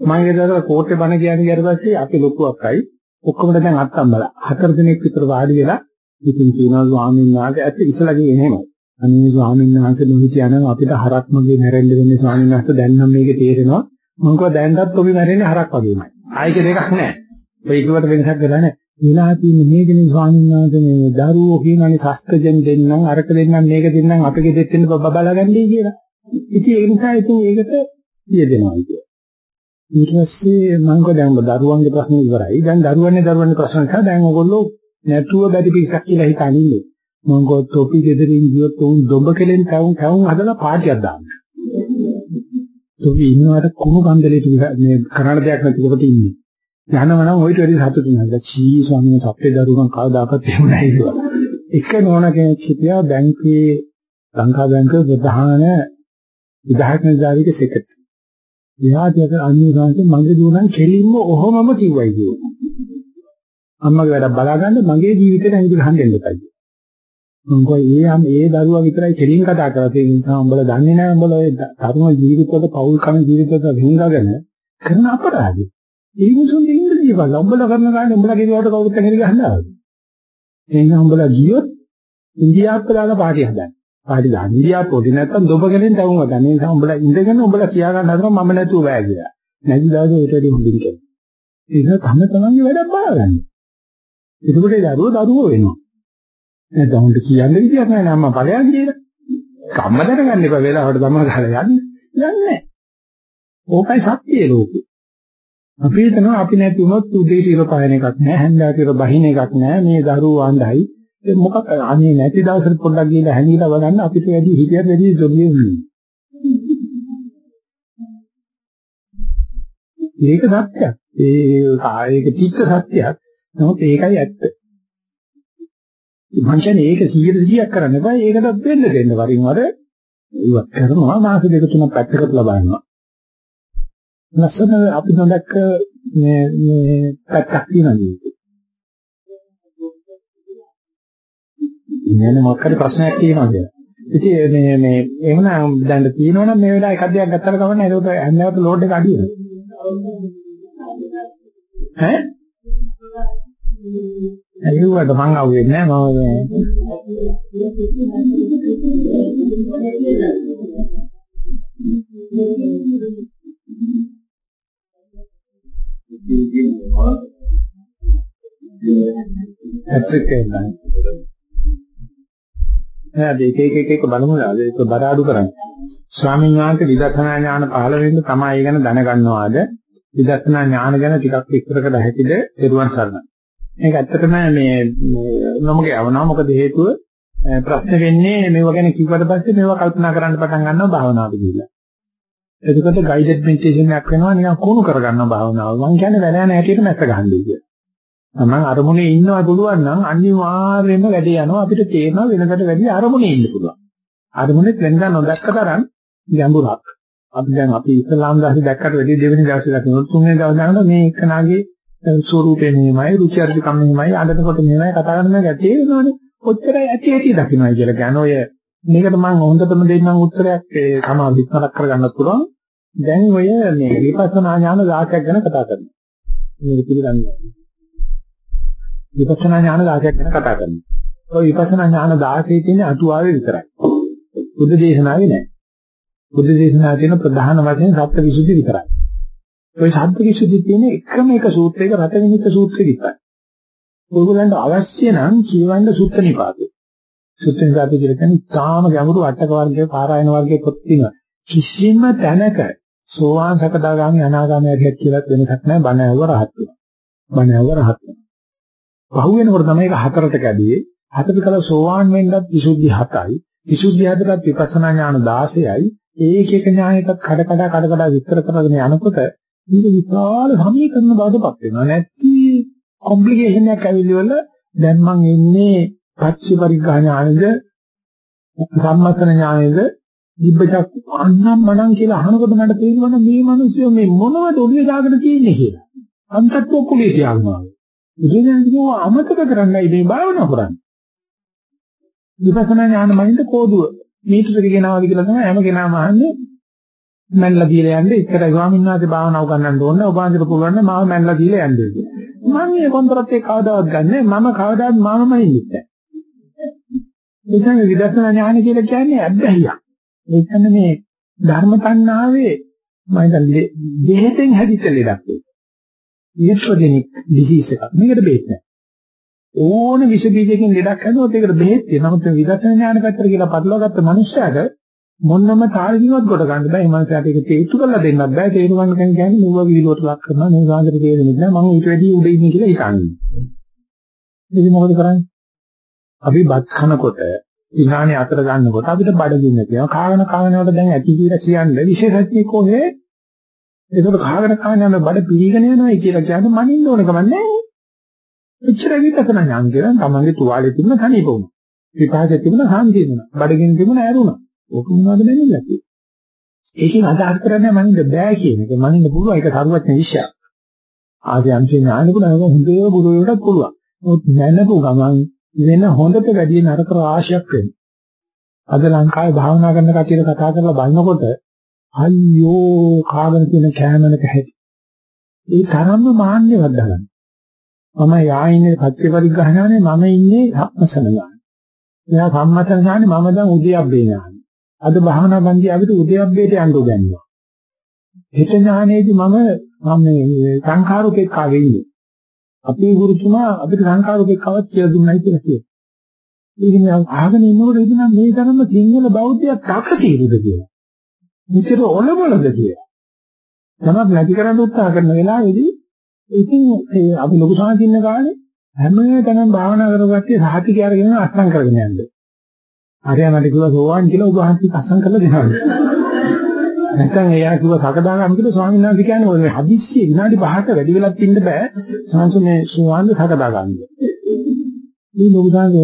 මම ඒකට කෝට්ටේ බණ කියන්නේ ඊට පස්සේ අපි ලොකු අක්කයි ඔක්කොම දැන් අත්තම් බල. හතර දිනක් විතර වාඩි වෙලා ඉතින් කියනවා ස්වාමීන් වහන්සේ ඇත්ත ඉස්සලා ගියේ එහෙමයි. අනේ ස්වාමීන් වහන්සේ නොහිටියනම් අපිට හරක් මගේ මැරෙන්න වෙන්නේ ස්වාමීන් වහන්සේ දැන් නම් මේක තේරෙනවා. මම කිව්වා දැන්වත් ඔබ මැරෙන්නේ හරක් වගේමයි. ආයික දෙකක් නැහැ. ඔය එකට වෙනසක් වෙලා නැහැ. වෙලා තියෙන්නේ මේකනේ ස්වාමීන් වහන්සේ මේ දරුවෝ කියනනේ ශස්ත්‍රජෙන් දෙන්නම් අරක දෙන්නම් මේක දෙන්නම් අපේ දෙත්තෙන් බබලා ගන්නයි කියලා. ඉතින් ඒ නිසා ඉතින් ඒකට පියදෙනවා කියලා. ඊට පස්සේ මම කිව්වා දැන් දරුවන්ගේ ප්‍රශ්න ඉවරයි. දැන් දරුවන්නේ දරුවන්ගේ ප්‍රශ්න නිසා දැන් ඔයගොල්ලෝ නැතුව බැරි පිටක් කියලා හිතන්නේ. මම කිව්වා තොපි ගෙදරින් ගියොත් උන් දොඹ කෙලෙන් කවුන් කවුන් හදලා පාටියක් දාන්න. තොපි ඉන්නවට කුණු කන්දලේ මේ කරණ දෙයක් නැති කොට ඉන්නේ. යනවා නම් ඔයිට වැඩි සතුටු නෑ. චී ස්වාමීන් සප්පේ දරුවන් කවදාකවත් එහෙම නැහැ කියලා. එක නෝන කෙනෙක් හිටියා බැංකුවේ ලංකා බැංකුවේ ප්‍රධාන විධායක නිලධාරියෙක් සෙක්‍රටරි. එයාට අනිවාර්යයෙන් මගේ දුවනම් කෙලින්ම ඔහොමම කිව්වයි කියනවා. අම්මගේ වැඩ බලාගන්න මගේ ජීවිතේ නැහිද ගහන්න දෙන්න එපයි. මම කිව්වා ඒ යම් ඒ දරුවා විතරයි කෙලින් කතා කරලා තියෙන නිසා උඹලා දන්නේ නැහැ උඹලා ඒ තරුණ ජීවිතවල පෞල් කම ජීවිතවල හිඟගෙන කරන අපරාධය. ඒ මිනිසුන්ගේ ඉංග්‍රීසි වල උඹලා කරන ගානේ උඹලා ගෙදරට කවුරුත් කෙනෙක් ගහනවා. ඒ නිසා උඹලා ගියොත් ඉන්දියාවට දාලා පාටි හදන්න. පාටි දාන්න ඉන්දියාවට පොඩි නැත්තම් දොබගෙනින් තවුම ගන්න. ඒ නිසා උඹලා ඉඳගෙන උඹලා කියා ගන්න හදනවා මම නැතුව බෑ කියලා. නැති දවසේ ඊට වඩා හොඳින් කරනවා. ඒ නිසා තම තමන්ගේ වැඩක් බලාගන්න. එතකොට ඒ දරුවෝ දරුවෝ වෙනවා. නැත්නම් උන්ට කියන්න විදියක් නැහැ නම්ම ඵලයන් කියලා. කම්ම දැනගන්න එපා වෙලාවට තමයි ගහලා යන්නේ. යන්නේ නැහැ. ඕකයි සත්‍යය ලෝකේ. අපි හිතනවා අපි නැති වුණොත් උදේට ඉර පායන එකක් නැහැ, හැන්දෑවට ඉර බහින එකක් නැහැ. මේ දරුවෝ අඳයි. මොකක් අනේ නැති දවසට පොඩ්ඩක් ගිහලා හැංගිලා බලන්න අපිට වැඩි හිතියට වැඩි ජොලිය වෙන්නේ. ඒක සත්‍යයක්. ඒ ඒක තිත්ත සත්‍යයක්. නමුත් ඒකයි ඇත්ත. මං කියන්නේ ඒක 100%ක් කරන්න බෑ. ඒකටත් වෙන්න දෙන්න වරින් වර ඉවත් කරනවා මාස දෙක තුනක් පැත්තකට ලබනවා. ලස්සන අපි නොදැක්ක මේ මේ පැත්තක් තියෙනවා. ඉන්නේ මොකක්ද ප්‍රශ්නයක් තියෙනවද? ඉතින් මේ මේ එහෙමනම් දැන් තියෙනවනම් මේ වෙලාව එකක් දෙයක් ගත්තට කවන්න ඒකට හැන්දාවට ලෝඩ් එක අඩු වෙනවා. ඈ? ඒකට මං අහුවෙන්නේ නැහැ මම ඇත්තට නෑ ඒක එක එක එක බලමු ඒක බර අඩු කරන්න. ස්වාමීන් වහන්සේ විදර්ශනා ඥාන පහළ වෙන්න තමයි ඒ ගැන දැනගන්නවාද? විදර්ශනා ඥාන ගැන ටිකක් විස්තර කළ හැකිද? ඒරුවන් සරණ. මේක ඇත්තටම මේ නොමගේ යවනවා මොකද හේතුව ප්‍රශ්න වෙන්නේ මේවා ගැන කිව්වට පස්සේ මේවා කල්පනා කරන්න පටන් ගන්නවා භාවනාවට ගිහිල්ලා. එතකොට ගයිඩඩ් මෙඩිටේෂන් එකක් වෙනවා නිකන් කුණු කරගන්නවා භාවනාව. මම කියන්නේ වැඩ යන හැටියට මැස්ස ගහන්නේ කියලා. මම අරමුණේ ඉන්නවා පුළුවන් නම් අනිවාර්යයෙන්ම වැඩේ යනවා අපිට තේරෙනවා වෙනකට වැඩි අරමුණේ ඉන්න පුළුවන්. අරමුණෙත් වෙනදා නොදැක්ක තරම් ගැඹුරක්. අපි දැන් අපි ඉස්ලාම් දහසි දැක්කට වැඩි දෙවෙනි දවසේ දකින්න තුන්වෙනි දවසේ දානකොට මේ එකනාගේ ස්වරූපේ මෙහෙමයි රුචි අරුචිකම් මෙහෙමයි අඬනකොට මෙහෙමයි කතා කරන එක තේරෙනවනේ. ඔච්චරයි ඇති ඇති දකින්නයි කියලා කියන්නේ ඔය මේකට මම හොඳටම දෙන්නම් උත්තරයක් ඒ තමයි විස්තරක් කරගන්නත් පුළුවන්. දැන් ඔය මේ විපස්සනා ඥාන 16ක් ගැන කතා කරනවා. මේක පිළිගන්නේ. විපස්සනා ඥාන 16ක් ගැන කතා කරනවා. ඔය විපස්සනා ඥාන 16 තියෙන අටුවාවේ විතරයි. බුද්ධ දේශනාවේ නෑ. බුද්ධ දේශනාවේ තියෙන ප්‍රධාන වශයෙන් සත්‍ය විසුද්ධි විතරයි. ඔය සත්‍ය විසුද්ධි තියෙන එකම එක සූත්‍රයක රතවිනිත සූත්‍රය විතරයි. ඔයගොල්ලන්ට අවශ්‍ය නම් කියවන්න සුත්ත නිපාතේ. සුත්ත නිපාතේ කියලා කියන්නේ තාම ගැඹුරු අටක වර්ගයේ පාරායන වර්ගයේ පොත් තියෙනවා. කිසිම තැනක සෝවාන් සකදාගාමි අනාගාමී අධ්‍යක්ෂ කියලා වෙනසක් නැහැ බණ ඇහුව රහත් වෙනවා. බණ ඇහුව රහත් වෙනවා. පහු වෙනකොට තමයි ඒක හතරට කැඩියේ. හතරට කල සෝවාන් වෙන්නත් විසුද්ධි 7යි. විසුද්ධි 4ට විපස්සනා ඥාන 16යි. ඒක එක ඥානයකට කඩ කඩ කඩ කඩ විස්තර කරගෙන යනකොට මේක විශාල සමීකරණ බවටපත් වෙනවා. නැති කොම්ප්ලිකේෂන් එකක් ඇවිල්ලිවල දැන් මම ඉන්නේ පච්ච පරිග්‍රහ ඥානෙද සම්මතන ඥානෙද දිබ්බචක් අන්නම් මනම් කියලා අහනකොට මට තේරෙනවා මේ මිනිස්සු මේ මොනවද ඔළුවේ දාගෙන තියෙන්නේ කියලා. අන්තත්ව කුලිය කියනවා. ඉතින් කියනවා අමතක කරන්නයි මේ භාවනා කරන්නේ. විපස්සනා ඥාන මනින්ද කෝදුව මීටර ගෙනාවද කියලා තමයි හැම කෙනාම අහන්නේ. මැන්ලා දීලා යන්නේ ඉස්සරහ ස්වාමීන් වහන්සේ භාවනා උගන්වන්න ඕනේ ඔබ අන්තිම පුළුවන් නම් මාව මැන්ලා දීලා යන්නේ කියලා. මම මේ කොන්ත්‍රාත් එක කවදාවත් ගන්නෑ මම කවදාවත් මාමම ඉන්නේ නැහැ. ඒ විදර්ශනා ඥාන කියලා කියන්නේ අබ්බැහියක්. ඒ කියන්නේ මේ ධර්ම තණ්හාවේ මම හිතන්නේ දෙහෙතෙන් හැදිච්ච ලෙඩක් ඒක. ඊට්‍රොජෙනික් ඩිසීස් එකක්. මේකට බේත් නැහැ. ඕන විෂ බීජයකින් ලෙඩක් හැදුවොත් ඒකට බෙහෙත් තියෙනවා. නමුත් විදර්ශනා ඥාන පැත්තට කියලා පටලවාගත්ත මනුස්සයාට මොන්නම තාලකින්වත් කොට ගන්න බෑ. මේ මනුස්සයාට ඒක තේරුම් කරලා දෙන්නත් බෑ. තේරුම් ගන්න කියන්නේ නුඹ විහිළුවට ලක් කරනවා. මේ සාන්දර තේරෙන්නේ නැහැ. මම ඊට වැඩි උඩ ඉන්නේ කියලා හිතන්නේ. ඉතින් මොකද කරන්නේ? අපි බත් කනකොට ඉහානේ අතර ගන්නකොට අපිට බඩගින්න තියෙනවා. කාගෙන කාගෙන වල දැන් ඇති කියලා කියන්නේ විශේෂඥ කොහේ? ඒකට කාගෙන කාගෙන යන බඩ පිළිගෙන යනවා කියලා කියන්නේ මනින්න ඕන කම නැහැ. එච්චර විකසන ඥාන කියලා තමන්ගේ තුවාලේ තිබුණ තනියම වුණා. විපාකයේ තිබුණ සාන්තිය වුණා. බඩගින්න තිබුණ ඇරුණා. ඕක මොනවද නැන්නේ කියලා. ඒකෙන් අදහස් කරන්නේ මනින්න බෑ කියන එක. මනින්න පුළුවන් ඒක සරුවත් නිශ්චයක්. ආසියන්සේ ඥානෙකුට ඒක හොඳේ බුරුවේටත් පුළුවන්. මොකද නැනපු ගමන් වෙන හොඳට වැඩි නරක රාශියක් වෙනවා. අද ලංකාවේ භාවනා කරන කටියට කතා කරලා බලනකොට අයියෝ කාගෙන තියෙන කෑමනක හැටි. ඒ තරම්ම මාන්නේ වදගන්න. මම යායිනේ පත්‍ය පරිග්‍රහණානේ මම ඉන්නේ සම්මසන ඥාන. එයා සම්මසන ඥානේ මම දැන් උද්‍යප්පේ ඥාන. අද භාවනා බන්දී අපිට උද්‍යප්පේට යන්න උගන්වනවා. හිත ඥානයේදී මම මම සංඛාරුකෙක් ආවේ ඉන්නේ. අපේ ගුරුතුමා අපිට සංඛාරුකෙක් කවත් කියලා දුන්නයි කියලා කියනවා. ඉතින් ආගෙන ඉන්නකොට ඉතින් මේ තරම්ම සිංහල බෞද්ධයක් තකතිරුද කියලා. මෙච්චර ඔලබලද කියලා. තමක් නැති කරන්න උත්සාහ කරන වෙලාවේදී ඉතින් ඒ අපි ලොකු සාහිත්‍යන කාලේ හැම තැනම භාවනා කරගත්තේ සාහිත්‍ය අරගෙන අත්සන් කරගෙන යන්නේ. හරියනට කිව්වා සෝවාන් කියලා ඔබ වහන්සේ අත්සන් කරලා දෙනවා. නැත්නම් එයා කිව්වා සකදාගාම කියලා ස්වාමීන් වහන්සේ කියන්නේ ඔය හදිස්සිය විනාඩි 5ක වැඩි වෙලක් ඉන්න බෑ. සංසු මේ සෝවාන්ද සකදාගාම. මේ ලොකු සාහිත්‍ය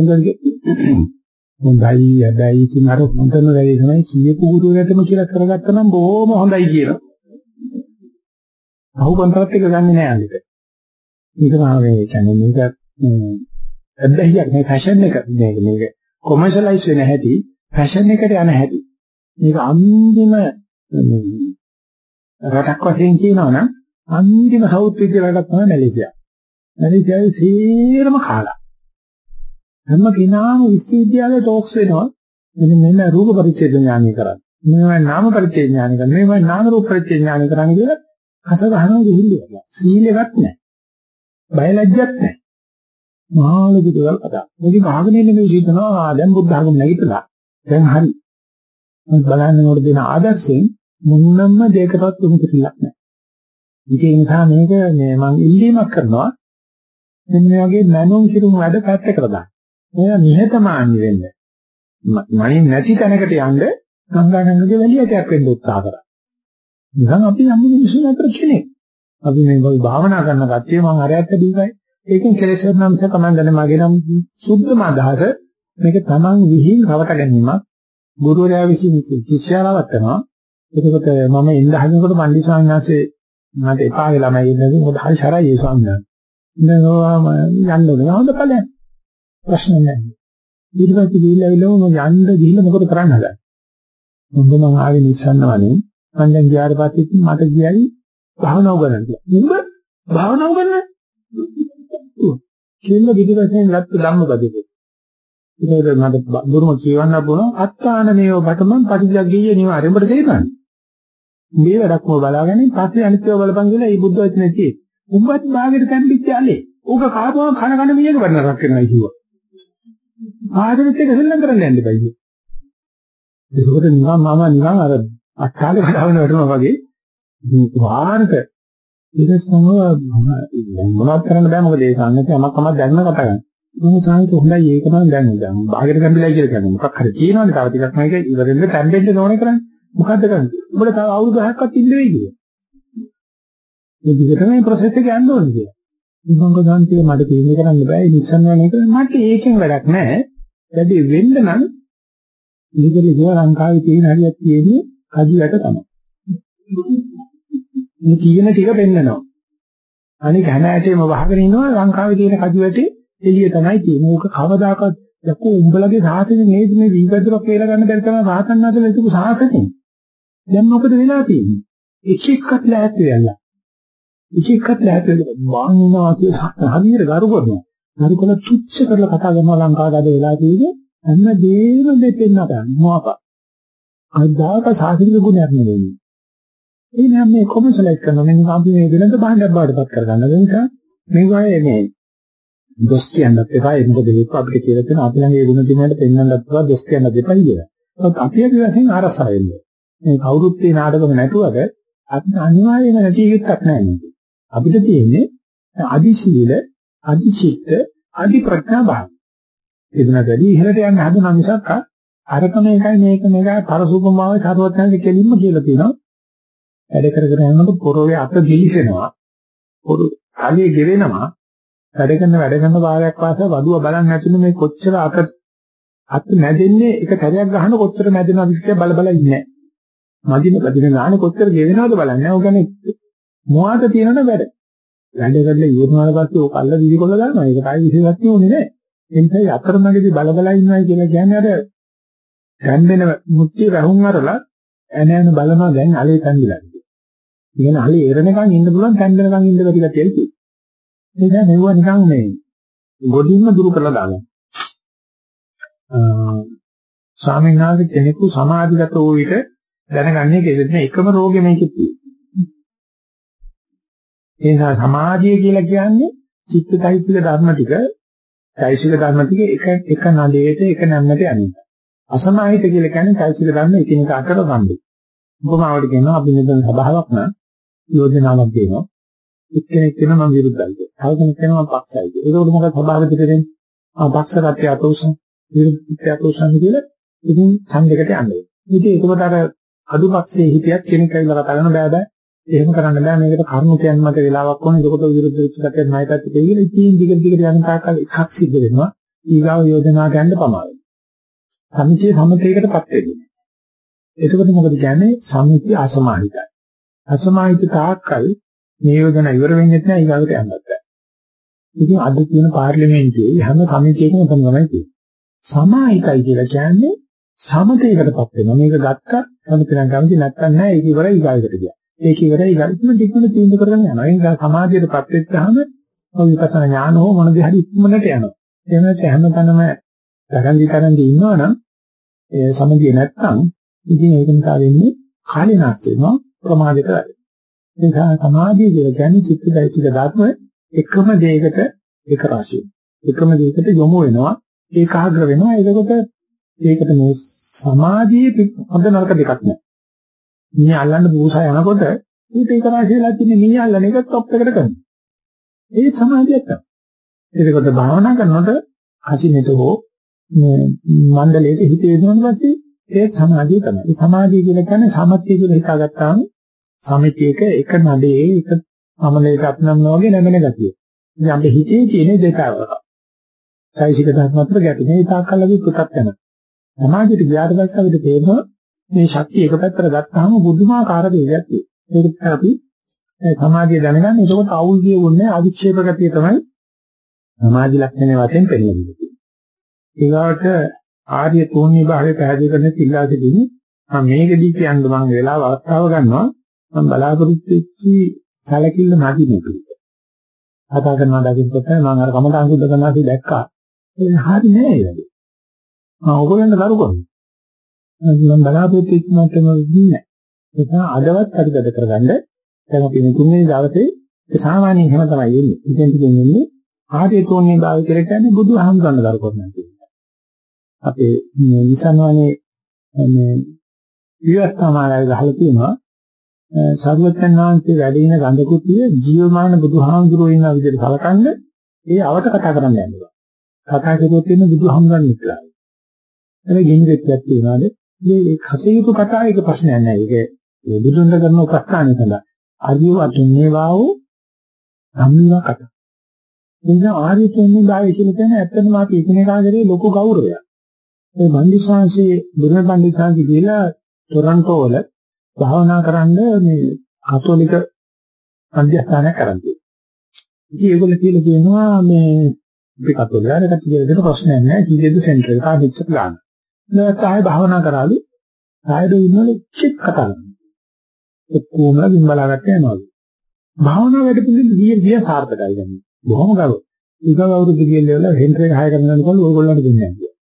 හොඳයි යදයි ඉතින් අර හොඳම වැඩේ තමයි කියපු ගුරුවරයාටම කියලා කරගත්තා නම් බොහොම හොඳයි කියලා. අහු කොන්ත්‍රාත් එක ගන්නෙ නෑ අනිත්. මේක මේ කියන්නේ මේක අද්දහියක් මේ ෆැෂන් එක මේක මේක කොමර්ෂලයිස් වෙන හැටි ෆැෂන් එකට යන හැටි. මේක අන්තිම රටක් වශයෙන් කියනවා නම් අන්තිම සවුත් විද්‍ය රටක් තමයි මැලේසියා. මැලේසියාවේ සීරම කාලා. හැම කෙනාම විශ්වවිද්‍යාලේ ටොක්ස් වෙනවා. මෙන්න මෙන්න රූප පරිච්ඡේද ඥානය කරන්නේ. මේවා නාම පරිච්ඡේද ඥානය කරන්නේ. මේවා නාම රූප පරිච්ඡේද ඥානය කරන්නේ කියලා අස ගහනවා දෙහිල්ලක්. සීලෙවත් නැහැ. බයලජ්ජත් නැහැ. මහලු දේවල් කතා. මේක ගහගෙන ඉන්න මේ හිතනවා දැන් බුද්ධ ධර්ම නැගිටලා. දැන් හරි. බලන්න උඩ දෙන ආදර්ශයෙන් මුන්නම්ම දෙයකටවත් උමු කිරිලක් නැහැ. ඒ නිසා මේක මේ මම ඉල්ලීමක් කරනවා මෙන්න මේ වගේ මනෝන් කිරුම් වැඩ පැත්තකට දාන්න. එයා නිහතමානී වෙන්න. මනින් නැති තැනකට යන්න ගංගානංගගේ වැලියටයක් වෙන්න උත්සාහ කරා. නිකන් අපි යම් මිනිස්සුන් අතර කෙනෙක්. අපි මේ වගේ භාවනා කරන කට්ටිය මම අරයට දීගයි. ඒකෙන් කෙලෙස් වෙනම් මිස කමන්නේ මගේ නම් සුද්ධම අදහස මේක Taman විහිං රවට ගැනීමක්. ගුරුවරයා විසින් ශිෂ්‍යයාලවත් කරනවා. එතකොට මම ඉන්න හදනකොට පන්දි ස්වාමීන් වහන්සේ මට එපා වෙලා මම ඉන්නේ මොකද හරි සරයි ඒ ස්වාමීන් වහන්සේ. ඉන්නවාම යන්න ඕනේ. හොඳ ඵලයක්. ප්‍රශ්න නැහැ. ඊට පස්සේ ගිහිල්ලා ඉලවම යන්න ගිහිල්ලා මොකද කරන්න හදන්නේ? මොකද මම ආවේ නිස්සන්නවනේ. මම දැන් ගියාට පස්සේ මට කියයි භාවනාව කරන්න කියලා. උඹ භාවනාව කරන්න? කින්න පිටිපස්සෙන් ලත් ධම්මපදේ. ඒක මට බුරුම කියවන්න බුණ අත්තාන මේව බතමන් පටිජග්ගීය නිවාරෙ උඹට තේරෙනවද? මේ වැඩක්ම බලාගෙන පස්සේ අනිත්‍යව බලපන් කියලා මේ බුද්ධ වචනේ තියෙයි. උඹත් භාගයට තැම්පිච්ච allele. ඌක කාපුවම කන කන මියක වඩන රක් වෙනවා කිව්වා. ආදරෙත් එක සෙල්ලම් කරන්න යන්න බයි. ඒකෝට නිකන් මම නිකන් අර අත්තාලේ කඩාගෙන වැටුණා වගේ වාරක ඉතින් මොනවද කරන්න බෑ මොකද ඒ සංගතය යමක් තමයි දැනන කතා කරන්නේ. මම සාහිත හොඳයි ඒක නම් දැන් දැන් බාහිර ගම්බිලයි කියලා කියන්නේ මොකක් හරි තියෙනවනේ තව ටිකක් මේක ඉවරෙන්න තැම්බෙන්න ඕනේ කරන්නේ. මොකද්ද කරන්නේ? උඹට තව අවුරුදු 6ක්වත් ඉන්න වෙයි කියලා. මේ විදිහට මේ ප්‍රොසෙස් එක යන්න ඕනේ කියලා. විභංග ගාන්තිය මට තීරණය කරන්න බෑ නිසන් වෙන එක මට ඒකෙන් වැඩක් නැහැ. වැඩි වෙන්න නම් මේකේ ඉතින් ලංකාවේ තියෙන හරියක් තියෙන්නේ කඩියට තමයි. මේ තියෙන ටික පෙන්නනවා. අනික හැම ඇටේම වහගෙන ඉන්නවා ලංකාවේ තියෙන කඩියට එළිය තමයි තියෙන්නේ. ඕක කවදාකවත් යකෝ උඹලගේ සාසනේ නේද මේ වීගද්දරක් කියලා ගන්න බැරි තමයි රහතන් වහන්සේලා හිටපු සාසනේ. දැන් මොකද වෙලා තියෙන්නේ? එක එක්කත් ලෑත් වෙලා. එක එක්කත් ලෑත් වෙලා මාන්නවා කිය හරියට ගරු කරනවා. ගරු කරලා තුච්ච කරලා කතා කරනවා ලංකාවට අද වෙලා තියෙන්නේ හැම දෙයක්ම දෙපෙන්න ගන්න මොකක්. අදාක සාහිත්‍ය ගුණයක් නෙවෙයි. ඒ නම් මේ කොමර්ෂලයිස් කරන මේ අපි මේ වෙනද බාහිර බාඩපත් කරගන්න. ඒ නිසා මේ වගේ මේ දොස් කියන්නත් එපා ඒක මොකද ඒක අපිට කියලා තියෙන අපි ළඟ ඒ ගුණ දිනවලට පෙන්වන්නත් එපා දොස් කියන්නත් එපා කියලා. ඒත් අපි අපි වශයෙන් ආරසා වෙන්නේ. මේ කවුරුත් මේ නාටකම නැතුවද අපිට අනිවාර්යයෙන්ම නැති එකක් නැහැ නේද? අපිට තියෙන්නේ අදි සීල, අදි චිත්ත, අදි ප්‍රඥා භාව. එදෙන වැඩි ඉහළට යන්න හදන මිසක් අරක මේකයි මේක මේකයි පරසූපමාවේ සරුවත්නාගේ කෙලින්ම කියලා තියෙනවා. වැඩ කර කර යනකොට පොරවේ අත දිලිසෙනවා. පොරු කාලේ ගෙවෙනවා. වැඩ කරන වැඩ කරන භාගයක් වාසය වදුව බලන්න නැතුනේ මේ කොච්චර අත අත නැදෙන්නේ එක තරයක් ගහන කොච්චර නැදෙනවද කියලා බල බල ඉන්නේ නැහැ. මදින පදින ගානේ කොච්චර ගෙවෙනවද බලන්නේ. ඔය කියන්නේ මොහාත තියෙනවද වැඩ. වැඩ කරලා ඉවරනාට පස්සේ ඔය කල්ල විදිකොල්ල ගන්නවා. ඒක කායි විශේෂයක් නෙවෙයි නෑ. ඒ නිසා අතරමැදි බල බල ඉන්නවයි කියලා කියන්නේ අර දැන්දෙන මුත්‍ති රහුන් අරලා ඇනෑන බලනවා දැන් allele තන්දිලා. කියන allele එරණකන් ඉන්න පුළුවන් තන්දෙනකන් ඉන්න බැරි කියලා තියෙනවා. ඒක නෙවුව නිකන් මේ ගොඩින්ම දුරු කරලා දානවා. ස්වාමීන් වහන්සේ කෙනෙකු සමාධිගත වූ විට දැනගන්නේ කෙලෙන එකම රෝගෙ මේකෙත් තියෙනවා. ඒ නිසා සමාධිය කියලා කියන්නේ චිත්තයිසික ධර්ම ටික, චෛසික ධර්ම ටික එක එක නලයට එක නැම්මට යන්නේ. අසමාහිත කියලා කියන්නේ චෛසික ධර්ම එකිනෙක අතර සම්බන්ධයි. උපමාවට කියනවා අපි මෙතන සබාවක් නම් යෝජනාවක් දෙනවා. එක්කෙනෙක් කියනවා මම විරුද්ධයි කියලා. තව කෙනෙක් කියනවා මම පක්ෂයි කියලා. ඒකෝට මොකද ස්වභාවික දෙන්නේ? ආ පක්ෂ රටේ අතෝසන් විරුද්ධ අතෝසන් කියලා ඉතින් ඡන්දයකට යන්නේ. ඉතින් ඒකකට අර අඩු පක්ෂයේ හිටියත් කෙනෙක් ඇවිල්ලා කතා කරන බෑ බෑ. එහෙම කරන්න බෑ මේකට කරුණු කියන්න මට වෙලාවක් ඕනේ. ඒකකොට විරුද්ධ වෙච්ච කටේ ණයපත් කියලා ඉතින් දිගට දිගට යන තාක්කල් එකක් සිද්ධ වෙනවා. ඊගාව යෝජනා ගන්න පමාවෙයි. සමිතිය සමතේකටපත් වෙන්නේ. එතකොට මොකද කියන්නේ? සමිතිය අසමාහිතයි. අසමාහිත තාක්කල් මේ යෝජනා ඉවර වෙන්නේ නැහැ ඊගාවට යන්නත් බෑ. ඉතින් අද තියෙන පාර්ලිමේන්තුවේ හැම සමිතියකම තමයි තියෙන්නේ. සමාහිතයි කියලා කියන්නේ සමතේකටපත් වෙනවා. මේක ගත්තා සමතේනම් කැමති නැත්තම් නෑ ඒක ඉවරයි ඊගාවට ගියා. ඒක ඉවරයි ඊගාවටම ටිකම තීන්දුව කරගෙන යනවා. ඒක සමාධියටපත් වෙච්චාම ඔය විපස්සනා ඥාන හෝ මොන දෙයක් හරි ඉක්මනට යනවා. එහෙම නැත්නම් හැමතැනම තරංගි තරංගි ඉන්නවනම් ඒ සමගිය නැත්තම් ඉතින් ඒක නිසා වෙන්නේ කාලේ නැස් වෙනවා ප්‍රමාදයට වැඩි. ඒ නිසා සමාධිය කියලා කියන්නේ චිත්තයිසික ධර්ම එකම දෙයකට එක රාශිය. එකම දෙයකට යොමු වෙනවා ඒකාග්‍ර වෙනවා. එතකොට ඒකට මේ සමාධියේ හොඳ නරක දෙකක් නෑ. මේ අල්ලන්න පූසා යනකොට ඊට ඒක රාශියලා තියෙන මේ අල්ලන එක টොප් එකට කරනවා. ඒ සමාධියක් තමයි. එතකොට භාවනා කරනකොට කසිනෙට හෝ මණ්ඩලයට හිත යොදවන පස්සේ ඒ සමාධිය තමයි. ඒ සමාධිය කියලා කියන්නේ සමත්‍ය කියලා හිතාගත්තාම සමිතියක එක නඩේ එක අමලයක අපනම් වගේ නැමෙන ගතිය. ඉතින් අපේ හිතේ තියෙන දෙකවක. සයිසික ධර්මතර ගැටෙනේ ඒ තාක්කල්ලගේ පුතක් යන. සමාධියට ගියාට පස්සේ අපිට තේරෙනවා මේ ශක්තිය එක පැත්තට ගත්තාම බුදුමාකාර දෙයක් තියෙනවා. ඒක අපි සමාධිය දැනගන්න. එතකොට අවුල් කියවන්නේ අවික්ෂේප ගතිය තමයි සමාධි ලක්ෂණය වශයෙන් පෙන්නන්නේ. ඊගාට ආර්ය තෝණී භාවයේ පැහැදිලි කරන සිල්ලා සිටින්නේ මම මේකදී කියන්න මම වෙලාව අවස්ථාව ගන්නවා මම බලාපොරොත්තු වෙච්චි සැලකිල්ල නැති නෙකි. කතා කරනවා දකින්නකොට මම අර කමඨාන් සුද්ධ කරනාසි දැක්කා. ඒක හරි නෑ ඒක. මම ඔයගොල්ලන්ට කරු කරනවා. මම බලාපොරොත්තු වෙච්ච මට්ටම නෑ. ඒක අදවත් හරිද කරගන්න දැන් අපි මේ තුන්වෙනි දවසේ සාමාන්‍යයෙන් එහෙම තමයි එන්නේ. ඉතින් කියන්නේ ආර්ය තෝණී භාවය කියලා කියන්නේ බුදුහාමුදුරන් කරු කරනවා. අපේ නිසන්වනේ මේ විවස්ථාමාලාවේ ගහලා තියෙනවා සරුවචන් වහන්සේ වැඩ ඉන ගඳ කුටිය ජීවමාන බුදුහාමුදුරුවෝ ඉන්න විදිහට කලකන්න ඒ අවට කතා කරන්න යනවා. කතා කරුවොත් ඉන්න බුදුහාමුදුරන් ඉස්සලා. එතන ගෙනිදෙක් තියෙනවාද? මේ කටයුතු කතා එක ප්‍රශ්නයක් නෑ. ඒක ඒ බුදුන් කරන ප්‍රස්ථානය සඳහා. අරියෝ අතුන්නේවා වූ සම්මිවා කතා. එනිසා ආර්ය තුන්නේ බාය කියලා කියන්නේ ඇත්තටම අපි එකිනෙකා කරේ ලොකු ගෞරවයක්. ඒ බන්දිසාංශී බුදුන් බන්දිසාංශී කියලා ටොරන්ටෝ වල භාවනා කරන්න මේ කතෝලික මධ්‍යස්ථානයක් කරන් තියෙනවා. ඉතින් ඒගොල්ලෝ කියලා කියනවා මේ අපි කතෝලිකයන්ට කටියට ප්‍රශ්නයක් නැහැ. කීයේද සෙන්ටර් එක ආදිච්ච ප්ලාන්. නැත්නම් ආයෙ භාවනා කරාලු. ආයෙත් ඉන්නවලු චෙක් කතා කරනවා. ඔක්කොම බිම්බලාගත්ත යනවා. භාවනා වැඩ පිළිවෙල ගිය ගිය සාර්ථකයි දැන්. බොහොම ගව. ඊගව අවුරුදු ගියල්ල සෙන්ටර් එක හය කරනකොට ඕගොල්ලන්ට දෙන්නේ නැහැ.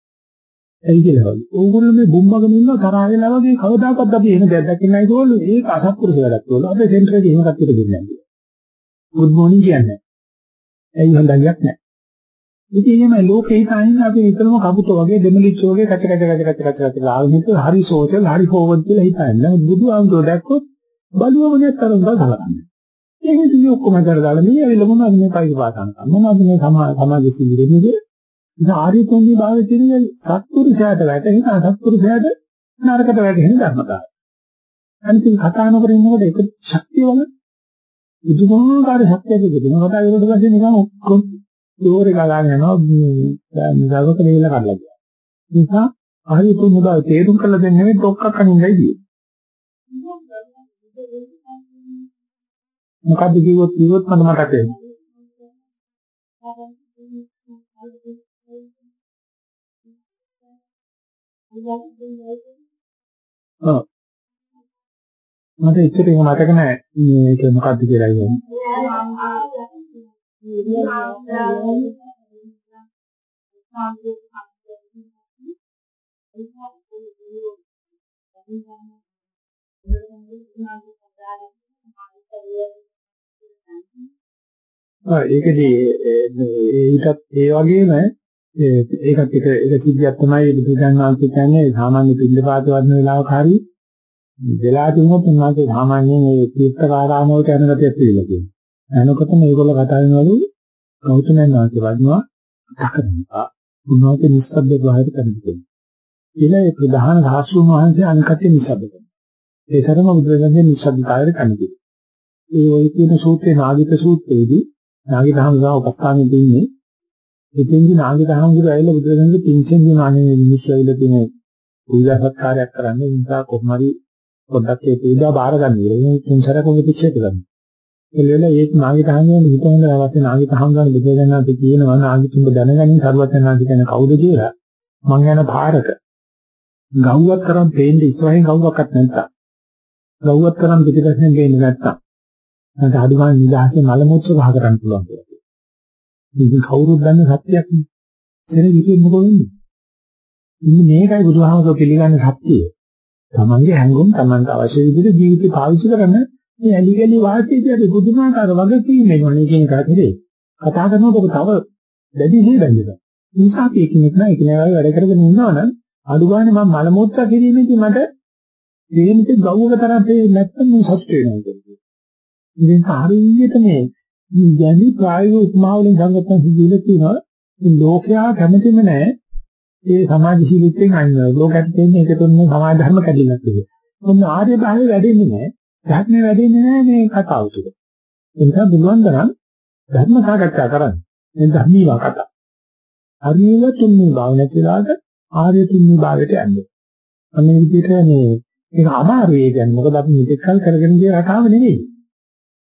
ඇයි කියලා. ඕගොල්ලෝ මේ බුම්මගෙන ඉන්න තරහ වෙලා වගේ කවදාකවත් අපි එහෙම දෙයක් දැක්කේ නැහැ ඒගොල්ලෝ. ඒක අසත්පුරුෂ වැඩක් වල. අපි සෙන්ටර් එකේ එහෙම කට්ටියට දෙන්නේ නැහැ. good morning කියන්නේ. ඇයි හොඳියක් නැහැ. ඉතින් එහෙම ලෝකේ හිතාගෙන අපි විතරම කපුටෝ වගේ දෙමලිච්ච වගේ කච කච කච කච කච කච ආවිත හරි සෝෂල් හරි ෆෝවර්ඩ් කියලා හිතන්නේ. බුදු ආමතුර දැක්කොත් බලුවමනේ තරම් බලන්නේ. ඒක ඉතින් ඔක්කොම කරලා මේ ඇවිල්ලා මොනවද මේ පයික පාතන. මොනවද මේ සමාජ සීලෙන්නේ ඉතින් ආර්ය තුන්ගේ භාවයේ තියෙන සත්පුරුෂයාට වැටෙන අසත්පුරුෂයාට නරකට වැටෙන ධර්මතාවය. අනිත් කතා නොකර ඉන්නකොට ඒක ශක්තිය වල බුදුමාකාර ශක්තියක් තිබෙනවා. කතා කරලා පස්සේ නිකන් ඔක්කොම දෝරේ ගලාගෙන යනවා දවක නිවිල කඩලා ගියා. ඒ නිසා ආර්ය තුන් බව තේරුම් කරලා දෙන්නේ නෙවෙයි ඩොක්කක් කනින්දයි දියේ. මොකද්ද කිව්වොත් කිව්වොත් මට මතක වෙන්නේ. ඔව්. මට ඉතින් ඒක මතක නෑ මේක මොකද්ද කියලා කියන්නේ. ආ ඒකදී ඒකත් ඒ වගේම ඒකත් එක එක සිද්ධියක් තමයි බුදුදහම වහන්සේ කියන්නේ සාමාන්‍ය පිළිපාත වදින වෙලාවක හරි වෙලා තිබුණොත් උන්වහන්සේ සාමාන්‍යයෙන් ඒ තීර්ථකාරාම වලට යන ගතියක් තියෙනවා කියන්නේ. එනකොට මේගොල්ලෝ කතා කරනවලු ගෞතමයන් වහන්සේ වදිනවා දක්වනවා. උන්වහන්සේ නිස්සබ්ද භාවයට කරන්නේ. ඊළඟ ඒ ප්‍රධාන සාස්ෘණ වහන්සේ අනිකටේ නිස්සබ්ද කරනවා. ඒ තරම බුදුරජාණන් නිස්සබ්දතාවයට කන්නේ. ඒ ඔය කියන සූත්‍රේ නාගික සූත්‍රයේදී නාගික හමුදා උපස්ථානෙදී ඉන්නේ එතෙන්දී නාගික හමුදුර ඇවිල්ලා බුදුරජාණන්ගේ පින්චෙන් දින අනේ මිනිස්සු ඇවිල්ලා තියෙන පූජා සත්කාරයක් කරන්න නිසා කොහොම හරි පොඩ්ඩක් ඒ පූජා බාර ගන්න. ඒ තුන්සරක ප්‍රතික්ෂේප කරනවා. එළවෙලා ඒක නාගිත හංගන හිතන අවශ්‍ය නාගිත හංගන බුදුදහමත් කියනවා නාගිතුඹ දැනගනින් සර්වඥාන්ති කියන කවුද කියලා. මං යන පාරක ගව්වක් කරන් පේන්නේ ඉස්සරහින් ගව්වක්වත් නැත්තම්. ගව්වක් කරන් පිටිපස්සෙන් පේන්නේ නැත්තම්. නැත්නම් අදුගාන නිදහසේ මල මුත්‍ර පහ කරන්න පුළුවන් කියලා. ඉතින් කවුරුත් දන්නේ සත්‍යයක් නේ. එතන විදිහට මොකද වෙන්නේ? ඉන්නේ මේකයි බුදුහාමක පිළිගන්න සත්‍යය. තමන්ගේ හැඟුම් තමන්ට අවශ්‍ය විදිහට ජීවිතේ පාවිච්චි කරන්න මේ ඇලි ගලි වාසියදී බුදුමාකාර වගකීම් වෙනවා කියන කාටේ කතා කරනකොට තව දැඩි හේබැඳෙනවා. නිසා අපි එකිනෙක නෑ එකිනෙක වැඩ කරගෙන ඉන්නවනම් අඩු ගානේ මම මල මුත්‍ර කිරීමේදී මට දෙන්නේ ගව්වක තරම් නැත්තම් මම සතුට වෙනවා කියන්නේ. ඉතින් හරියට මේ යනි ප්‍රායෝගික උපමාවලින් සංගතන සිදුවිලා තියෙනවා ලෝකයා කැමතිම නැහැ ඒ සමාජශීලීත්වයෙන් අයින් වෙනවා. ලෝකයට තියෙන එක තුන සමාජ ධර්ම කැඩිලා තියෙනවා. මොන ආර්ය භාවය වැඩෙන්නේ නැහැ. ධර්මයේ වැඩෙන්නේ නැහැ මේ කතාව තුළ. ඒ නිසා බුදුන් තරම් ධර්ම සාකච්ඡා කරන්නේ. මේ ධර්මීවා කතා. හරියට තුන්වි භාව නැතිලාට ආර්ය තුන්වි භාවයට යන්නේ. අනේ විදිහට මේ ඒක අමාරු ඒ කියන්නේ මොකද අපි මෙතෙක් කල් කරගෙන ගිය රටාව නෙවෙයි.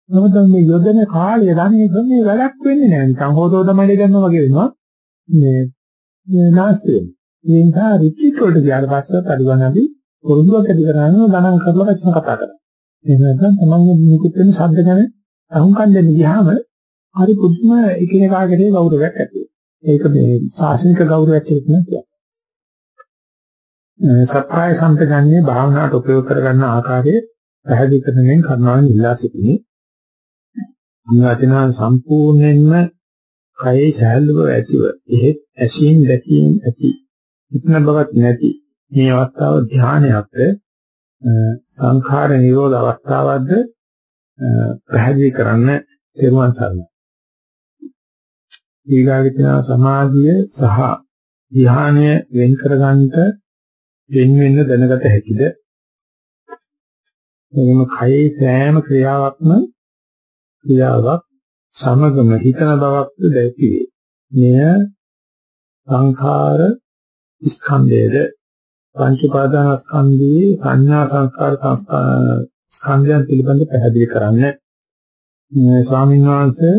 මොකද මේ යොදන කාලය ධනෙ මේ වැඩක් වෙන්නේ නැහැ. නිකන් හොතෝ තමයි ගන්නවා වගේ වෙනවා. මේ නාස්ති වෙනවා. ඒ නිසා රිට්‍රීට් වලට ගියාට පස්සේ පරිවර්තනදී පොරුදුවක් ඇති කරගන්න ගණන් කරලා වචන කතා කරනවා. එහෙම නැත්නම් තමන්ගේ නිකුත් වෙන ශබ්ද ගැන අහුම්කම් දෙන්න ගියාම හරි පුදුම එකිනෙකාගේ ගෞරවයක් ඇති වෙනවා. ඒක මේ ශාසනික ගෞරවයක් කියලා කියනවා. සත්‍යය සම්පජන්යේ භාවනාවට උපයෝග කරගන්න ආකාරයේ පැහැදිලි කරමින් කරනවාන් ඉල්ලා සිටිනේ. නිවචන සම්පූර්ණයෙන්ම කයේ සහැල්ලුව ඇතිව එහෙත් ඇසීම් දැකීම් ඇති ඉක්න බවක් නැති මේ අවස්ථාව ධානයක්ද සංඛාර නිරෝධ අවස්ථාවක්ද පැහැදිලි කරන්න තෙරුවන් සරණයි. ඊගාවිතන සමාධිය සහ ධානය වෙන් කරගන්නට වෙන වෙන දැනගත හැකිද? එනම් කයේ සෑම ක්‍රියාවක්ම ක්‍රියාවක් සමගම හිතන බවක්ද දැකි වේ. මෙය සංඛාර ස්කන්ධයේද පංච උපාදාන ස්කන්ධයේ සංඥා සංස්කාර ස්කන්ධයන් පිළිබඳ පැහැදිලි කරන්න. ස්වාමීන් වහන්සේ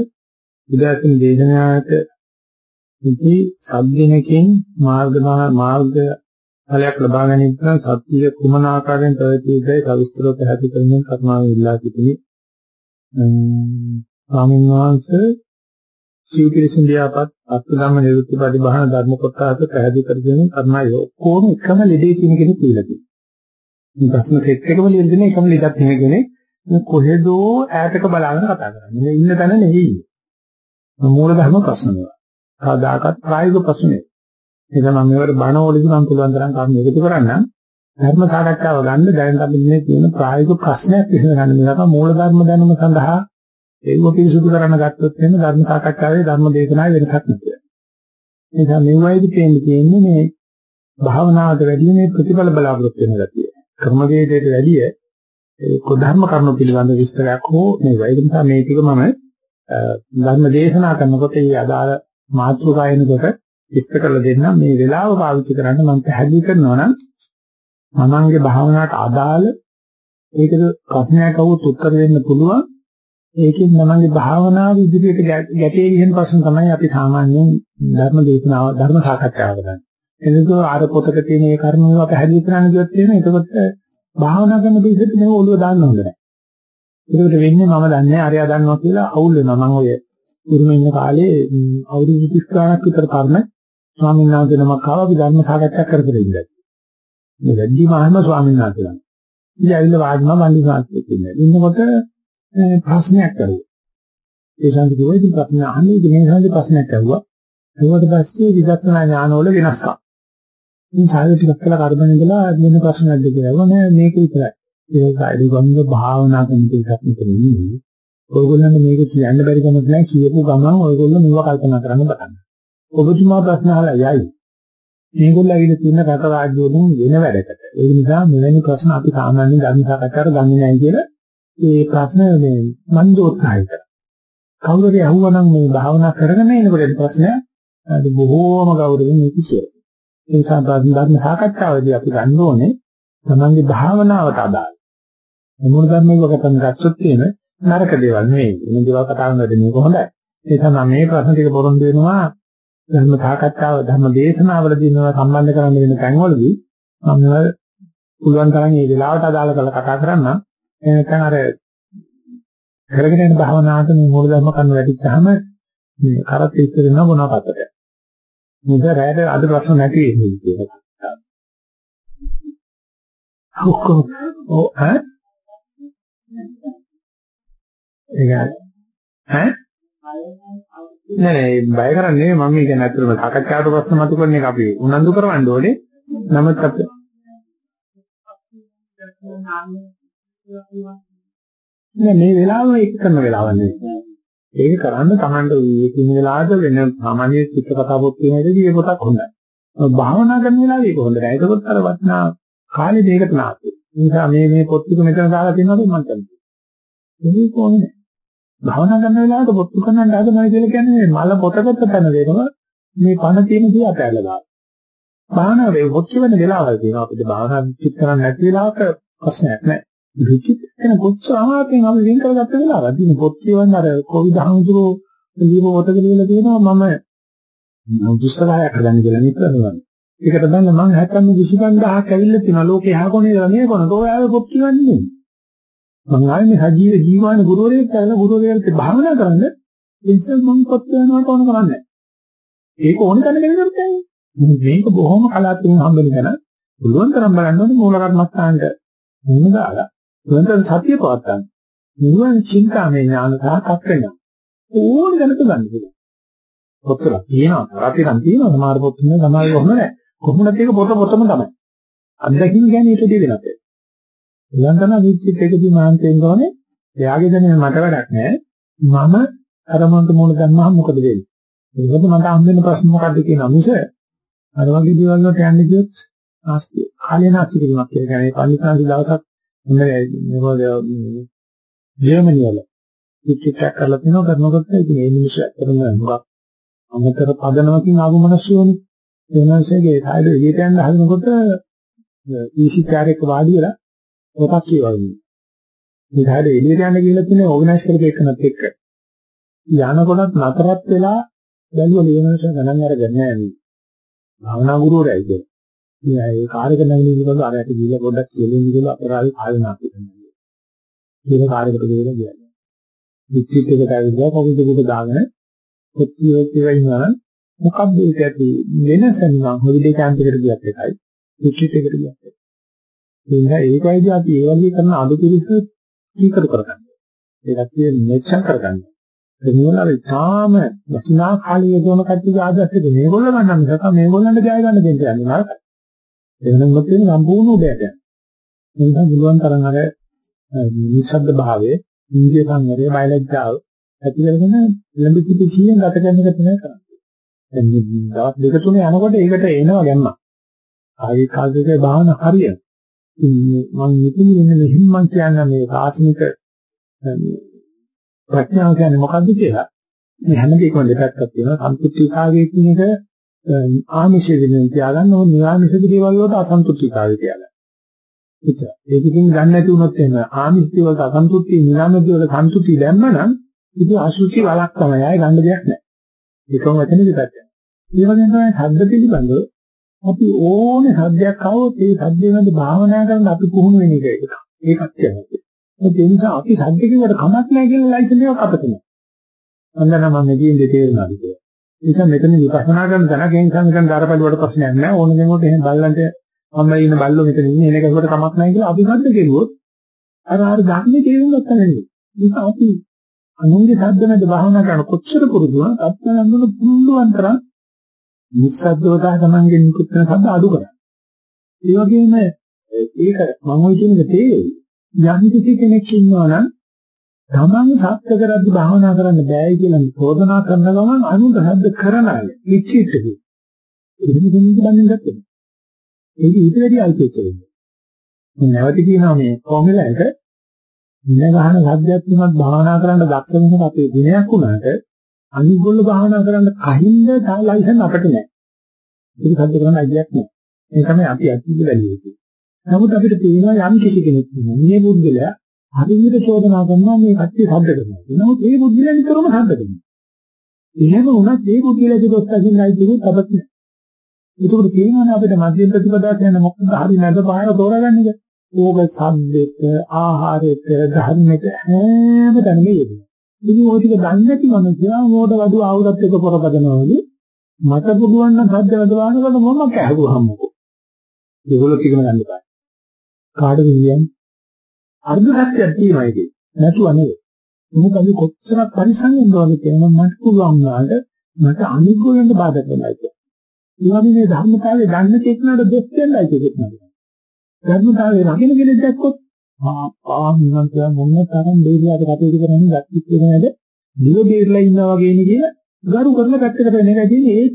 උදාසන දේශනාවට ඉති සබ්දිනකින් මාර්ග මාර්ග ඵලයක් ලබා ගැනීමට සත්‍ය කුමන ආකාරයෙන් ප්‍රවේශයේදී සවිස්තරව පැහැදිලි කරමින් කර්මාවෙන් ඉල්ලා සිටිනේ. ස්වාමීන් වහන්සේ සීපිරිසින්දියාපත් අත්දම්ම නිරුක්ති පරිබහන ධර්ම කොටස පැහැදිලි කරගෙන කරනයි ඔක්කොම එකම ලෙඩේ තියෙන කෙනෙක් කියලා තියෙනවා. මේ ප්‍රශ්න සෙට් එකම ලියන එකම ලෙඩක් තියෙන කෙනෙක් කොහෙදෝ ඈතක බලාගෙන කතා කරන්නේ. මේ ඉන්න තැන නෙවෙයි. මූල ධර්ම ප්‍රශ්න වල. කවදාකවත් ප්‍රායෝගික ප්‍රශ්න නෙවෙයි. ඒක මම මේවට බණ වලදී මම පුළුවන් තරම් කර්ම එකතු කරන්නම්. ධර්ම සාකච්ඡාව ගන්න දැනට අපි මේ තියෙන ප්‍රායෝගික ප්‍රශ්නයක් විසඳගන්න මේක මූල ධර්ම දැනුම සඳහා ඒව පිරිසුදු කරන්න ගත්තොත් එහෙම ධර්ම සාකච්ඡාවේ ධර්ම දේශනාවේ වෙනසක් නැතිව. ඒ නිසා මේ වයිදි පේන්නේ තියෙන්නේ මේ භාවනාවට වැඩි මේ ප්‍රතිඵල බලාපොරොත්තු වෙන ගතිය. කර්මවේදයට වැඩිය ඒ ධර්ම කරුණු පිළිබඳ විස්තරයක් හෝ මේ වයිදි නිසා මේ ටික මම ධර්ම දේශනා කරනකොට ඒ අදාළ මාතෘකාවෙනකොට විස්තර කරලා දෙන්නම් මේ වෙලාව පාවිච්චි කරන්න මම පැහැදිලි කරනවා නම් මමංගේ භාවනාවට අදාළ ඒකද ප්‍රශ්නයක් අවුත් උත්තර දෙන්න පුළුවන් ඒකෙන් මමගේ භාවනාව ඉදිරියට ගැටේ කියන ප්‍රශ්න තමයි අපි සාමාන්‍යයෙන් ධර්ම දේශනාව ධර්ම සාකච්ඡාව කරන්නේ. එනික අර පොතක තියෙන ඒ කර්ම මේවා පැහැදිලි කරන්න කිව්වොත් එහෙම එතකොට භාවනා කරන පිළිසෙත් නෙවෙයි ඔළුව දාන්න හොඳ නැහැ. ඒකට වෙන්නේ මම දන්නේ අරයා දන්නවා කියලා අවුල් වෙනවා. මම ඔය ඉරුම ඉන්න කාලේ අවුරුදු 30 ගානක් විතර කර්ම ස්වාමීන් වහන්සේ නමක් ආවා අපි ධර්ම සාකච්ඡා කර කර ඉඳලා. මේ වැඩිම අහම ස්වාමීන් වහන්සේලා. ඉතින් ඇවිල්ලා වාඩිම වන්දි සාස්ත්‍රයේ ඉන්නේ. ඉන්නකොට ප්‍රශ්නයක් කරුවා. ඒ සංකේතය ඉතින් ප්‍රශ්න අහන්නේ ඉතින් මේ සංකේත ප්‍රශ්නයක් කරුවා. ඒකට පස්සේ විදර්ශනා ඥානවල වෙනස්කම්. ඉතින් සායය ටිකක් කළා කර්මන ඉඳලා මෙන්න ප්‍රශ්නයක්ද කියලා. ඒවා නෑ මේක විතරයි. ඒක අයිඩි ගම්ම භාවනා කරන එකක් නෙමෙයි. ඔයගොල්ලන්ට මේක කියන්න බැරි කමක් නෑ කියපු ගමන් ඔයගොල්ලෝ මේවා කල්පනා කරන්න බලන්න. ඔබතුමා ප්‍රශ්න අහලා යයි. මේගොල්ලෝ ඇවිල්ලා තියෙන රට රාජ්‍ය වලින් වෙන වැඩකට. ඒ නිසා මෙවැනි ප්‍රශ්න අපි සාමාන්‍යයෙන් ධර්ම සාකච්ඡාවට ගන්නේ නැහැ කියලා ඒ ප්‍රශ්න මේ මන් දෝත්සාහය කරා. කවුරු හරි අහුවනම් මේ භාවනා කරගෙන ඉනකොට ප්‍රශ්නය అది බොහෝම ගෞරවයෙන් මේක කියනවා. ඒ නිසා ධර්ම සාකච්ඡාවේදී අපි ගන්න ඕනේ තමන්ගේ භාවනාවට අදාළ. මොන ධර්මයක කතන් ගත්තොත් තියෙන නරක දේවල් නෙවෙයි. මේ දේවල් කතා කරනකොට මේක හොඳයි. ඒ තමයි මේ ප්‍රශ්න ටික පොරොන්දු වෙනවා ධර්ම සාකච්ඡාව ධර්ම දේශනාවලදී මේවා සම්බන්ධ කරන්න වෙන තැන්වලදී මම පුළුවන් තරම් මේ වෙලාවට අදාළ කරලා කතා කරන්න. ඒ නැත්නම් අර කරගෙන යන භාවනාවට මේ මූල ධර්ම කන්න වැඩිච්චාම මේ කරත් ඉස්සර වෙන මොනවාකට. මුද රැයට අද ප්‍රශ්න නැති වෙන්නේ කියලා. ඔක්කොම ඔව් ඈ ඒක ඈ නෑ නෑ බය කරන්නේ මම මේක නැතුවම සාකච්ඡාවට ප්‍රශ්න මතු කරන එක අපි උනන්දු කරවන්න ඕනේ. නමුත් අපි නෑ මේ වෙලාව ඒක කරන වෙලාවක් නෙවෙයි. ඒක කරන්න තමන්ට මේ වෙලාවට වෙන සාමාන්‍ය චිත්ත කතා පොත් කියන එකදී ඒ පොතක් හොඳයි. භාවනා කරන වෙලාවේ ඒක හොඳ නෑ. ඒකත් අර වටිනා කාලේ දෙයකට නාස්ති ඒ නිසා මේ මේ පොත් ටික මෙතන දාලා තියෙනවද මම කියන්නේ ඒක ඕනේ භාවනා කරන වෙලාවට පොත්තු කරන්න හදනවා කියලා කියන්නේ මල පොතකට තන දෙනවා මේ පණ තියෙන දේ අතහැරලා දාන්න. භාවනා වේ පොත් කියවන වෙලාවල් තියෙනවා අපිට භාවනා විචිත කරන්න නැති වෙලාවක ප්‍රශ්නයක් නැහැ. විචිත කරන කොච්චර අමාරුවෙන් අපි වෙන් කරගත්ත වෙලාවද ඉතින් පොත් කියවන්න අර කොවිඩ් අහමුදුරෝ දීප පොතක කියලා තියෙනවා මම දුස්සලායක් හදන්න කියලා නිතරම. ඒකට දැන් මම 70 25000ක් ඇවිල්ලා තියෙනවා ලෝකේ එහා කොනේ ඉඳලා මේ කොනට ඔය ආවේ පොත් කියවන්නේ. මම ආන්නේ සජීව ජීවාන ගුරුවරයෙක් කියලා ගුරුවරයෙක්ට භාවනා කරන්න ඉතින් මම පොත් යනවට ඕන කරන්නේ? ඒක ඕන කරන කෙනෙකුට මේක බොහොම කලාතුරකින් හම්බෙන කෙන පුළුවන් තරම් බලන්න ඕනේ මූල කර්මස්ථානට. මුණ දාලා වෙනතන සතිය පවත්තන්න නිවන් චින්තාමය ඥාන සහ තත්ත්වඥ ඕන දැනට ගන්න පුළුවන්. පොතල තියෙනවා. රතිරන් තියෙනවා. සමහර පොත් නේ සමහර කොහොම නැහැ. කොහොමද ඒක පොත පොතම තමයි. අත්දැකීම් ගැන ඊට දී වෙනස් ඊළඟන විචිත එකදී මාන්තෙන් ගෝනේ එයාගේ දැනෙන මට වැඩක් නැහැ මම අරමුණට මුණ ගන්නවා මොකද වෙන්නේ? ඒකද මට හම්බෙන ප්‍රශ්න මොකද්ද කියන මිස අර වගේ දේවල් වලට යන්නේ කිව්වොත් ආස්ති කාලේ නැති කිරීමක් කියලා කියන්නේ පන්සිකාන්ති දවසක් මොකද ජර්මනි වල පිටිටක් කරලා තිනවා කරනකොට ඉතින් මේ මිනිස්සු ඇත්තටම මොකක් අමතර පදනමකින් ආපු මිනිස්සුනේ ඒ මිනිස්සුගේ සායද එළියට යන්න හදනකොට ඊසි කාර්යයක වාඩි වෙලා පොතක් කියවන්නේ. මේ හැඩ එළියට යන්න කියලා තියෙන ඕගනයිස් කරපු එකනත් එක්ක. යනකොටත් නතරත් වෙලා බැලුව ලියනස ගණන් අරගෙන නැහැ මේ. භාවනා ගුරුවරයා ඉතින්. ඉතින් ඒ කාර්යක නැගිටිනකොට අරයට ගිහලා පොඩ්ඩක් කියලින් ගිහලා අපරාධي කාලනා කරනවා. ඒක කාර්යකට ගිහලා කියන්නේ. විචිත් එකට ඇවිල්ලා කොහොමද ඒක දාගෙන කොච්චියෝ කියලා ඉන්නවා මොකක්ද ඒක ඇති වෙනස නම් හොලිඩේ කැම්ප් එකට ගියත් එකයි විචිත් එකට ගියත් එකයි. ඒ නිසා ඒකයිදී අපි ඒ වගේ කරන අඩු පිළිස කීකරු කරගන්න. ඒකත් මෙච්චර කරගන්න. එනිවල අර තාම වටිනා කාලය යොදවන කට්ටියගේ ආදර්ශෙද මේගොල්ලෝ ගන්න මිසක මේගොල්ලන්ට ජය ගන්න දෙන්න යන්නේ නරකයි. එවනම් මොකද සම්පූර්ණ උදයට. එනිසා බුදුන් තරම් අර නිශ්ශබ්ද භාවයේ ඉන්දිය සංවරය බයලජ්ජාව ඇති කරගෙන ළඹ සිටි සියෙන් ගත කරන එක තමයි කරන්නේ. දැන් දවස් දෙක තුනේ යනකොට ඒකට එනවා ගැම්ම. ආයි කාලේ භාවන හරියට මම මෙතන ඉන්නේ මෙහිම මම කියන්නේ මේ රාශනික ප්‍රඥාව කියන්නේ මොකද්ද කියලා මේ හැම දෙයකම දෙපැත්තක් තියෙනවා සම්පූර්ණතාවය කියන එක ආමිෂ විදිහෙන් තියාගන්න ඕන නිරාමිෂ දේවල් වලට අසන්තුෂ්ටිතාවය කියලා. ඒක ඒකකින් ගන්න නැති වුණොත් එහෙම ආමිෂ වලට අසන්තුෂ්ටි නිරාමිෂ වලට සන්තුෂ්ටි දැම්මනම් ඉතින් අසුචි වලක් තමයි ආයේ ගන්න දෙයක් නැහැ. ඒකම වචන දෙපැත්ත. ඒ වගේම තමයි ශබ්ද පිළිබඳව අපි ඕනේ සද්දයක් આવොත් ඒ සද්දේ මැද භාවනා කරන්න අපි පුහුණු වෙන එක ඒක. ඒකත් කියන්නේ. ඒ නිසා අපි සද්ද කිව්වට කමක් නැහැ කියලා ලයිසන් එකක් අපිට නෑ. අන්න නම් මම මෙදින් දෙතේරනවා කියලා. ඒ නිසා මෙතන විපස්සනා කරන තැන ගෙන් සංකන් දාරපළුවට ප්‍රශ්නයක් නෑ. ඕන දෙනකොට එහෙම බල්ලන්ට අම්මයි ඉන්න බල්ලෝ මෙතන ඉන්නේ එන එකකට කමක් නැහැ කියලා අපි සද්ද කෙරුවොත් අර අර ධර්මයේ තේරුම් ගන්න නෙමෙයි. ඒක අපි අනුන්ගේ සද්ද මැද භාවනා කරන කොච්චර පුරුදු වුණත් අත්දැකීම් පුළුවන් තරම් නිස්සද්දව තමන්ගේ නිකුත් වෙන ශබ්ද අඩු කරා. ඒ වගේම ඒක මම ওই කියන එක තේරෙයි. යම් කිසි කෙනෙක් ඉන්නවා නම් තමන් සත්‍ය කරද්දී භාවනා කරන්න බෑයි කියලා චෝදනා කරන ගමන් අනුන්ට ශබ්ද කරන අය ඉච්චිතකි. එහෙම දෙන්නේ බන්නේ නැත්තේ. ඒක ඊට වැඩි අල්පෙච්ච වෙන්නේ. මම නැවත කියනවා මේ ෆෝමියුලා එක ඉන්න ගහන ශබ්දයක් තුනක් භාවනා කරන්න දක්ෂ වෙනක අපේ දිනයක් වුණාට අනිගොල්ල භාවනා කරන්න කහින්ද ලයිසන් අපිට නැහැ. ඒක සද්ද කරන්න අයියක් නැහැ. ඒ තමයි අපි අතිවිද වැළිය යුතු. නමුත් අපිට තේරෙනවා යම් කිසි කෙනෙක් මේ බුද්ධලයා හරියට චෝදනා කරනවා මේ කට්ටිය සද්ද කරනවා. නමුත් ඒ බුද්ධිලා නිතරම සද්ද කරනවා. එහෙම වුණත් ඒ බුද්ධිලාගේ දොස් අකින්නයි දුරු තවත් නෑ. ඒකෝට කියනවානේ අපිට මධ්‍යම ප්‍රතිපදා කියන මොකක්ද හරි නැද පාර තෝරගන්නේ. ඕක සද්දෙට, ආහාරෙට, ධර්මෙට හැම තැනම යෙදෙනවා. ඉතින් ඔය ටික දන්නේ නැති මනුස්සයා මෝඩ වඩු ආවුරත් එක පොරපදනවලු මට පුළුවන් නම් සද්ද වදවානකොට මොනම කැහුවාමකෝ. ඒගොල්ලෝ කිගෙන ගන්න බෑ. කාටද කියන්නේ? අර්ධ සත්‍යයක් තියෙනවා ඒකේ. නැතුව නෙවෙයි. මොකද අපි කොච්චරක් පරිසම් වෙනවද කියනවා මට පුළුවන් වුණාට මට අනිගොල්ලන්ට බාධා කරනවා කියන්නේ. ඒ වගේ මේ ධර්මතාවයේ දන්න කෙනාට දෙස් කියන්නයි කියන්නේ. ධර්මතාවයේ රකින්න කෙනෙක් දැක්කොත් ආ ආ මම කියන මොන තරම් දෙවියන්ට කටයුතු කරන්නේ දැක්කේ කියනවාද? දිව බේරලා ඉන්නා වගේ නේ කියලා ගරු කරන පැත්තකට වෙන එකයි තියෙන්නේ. ඒ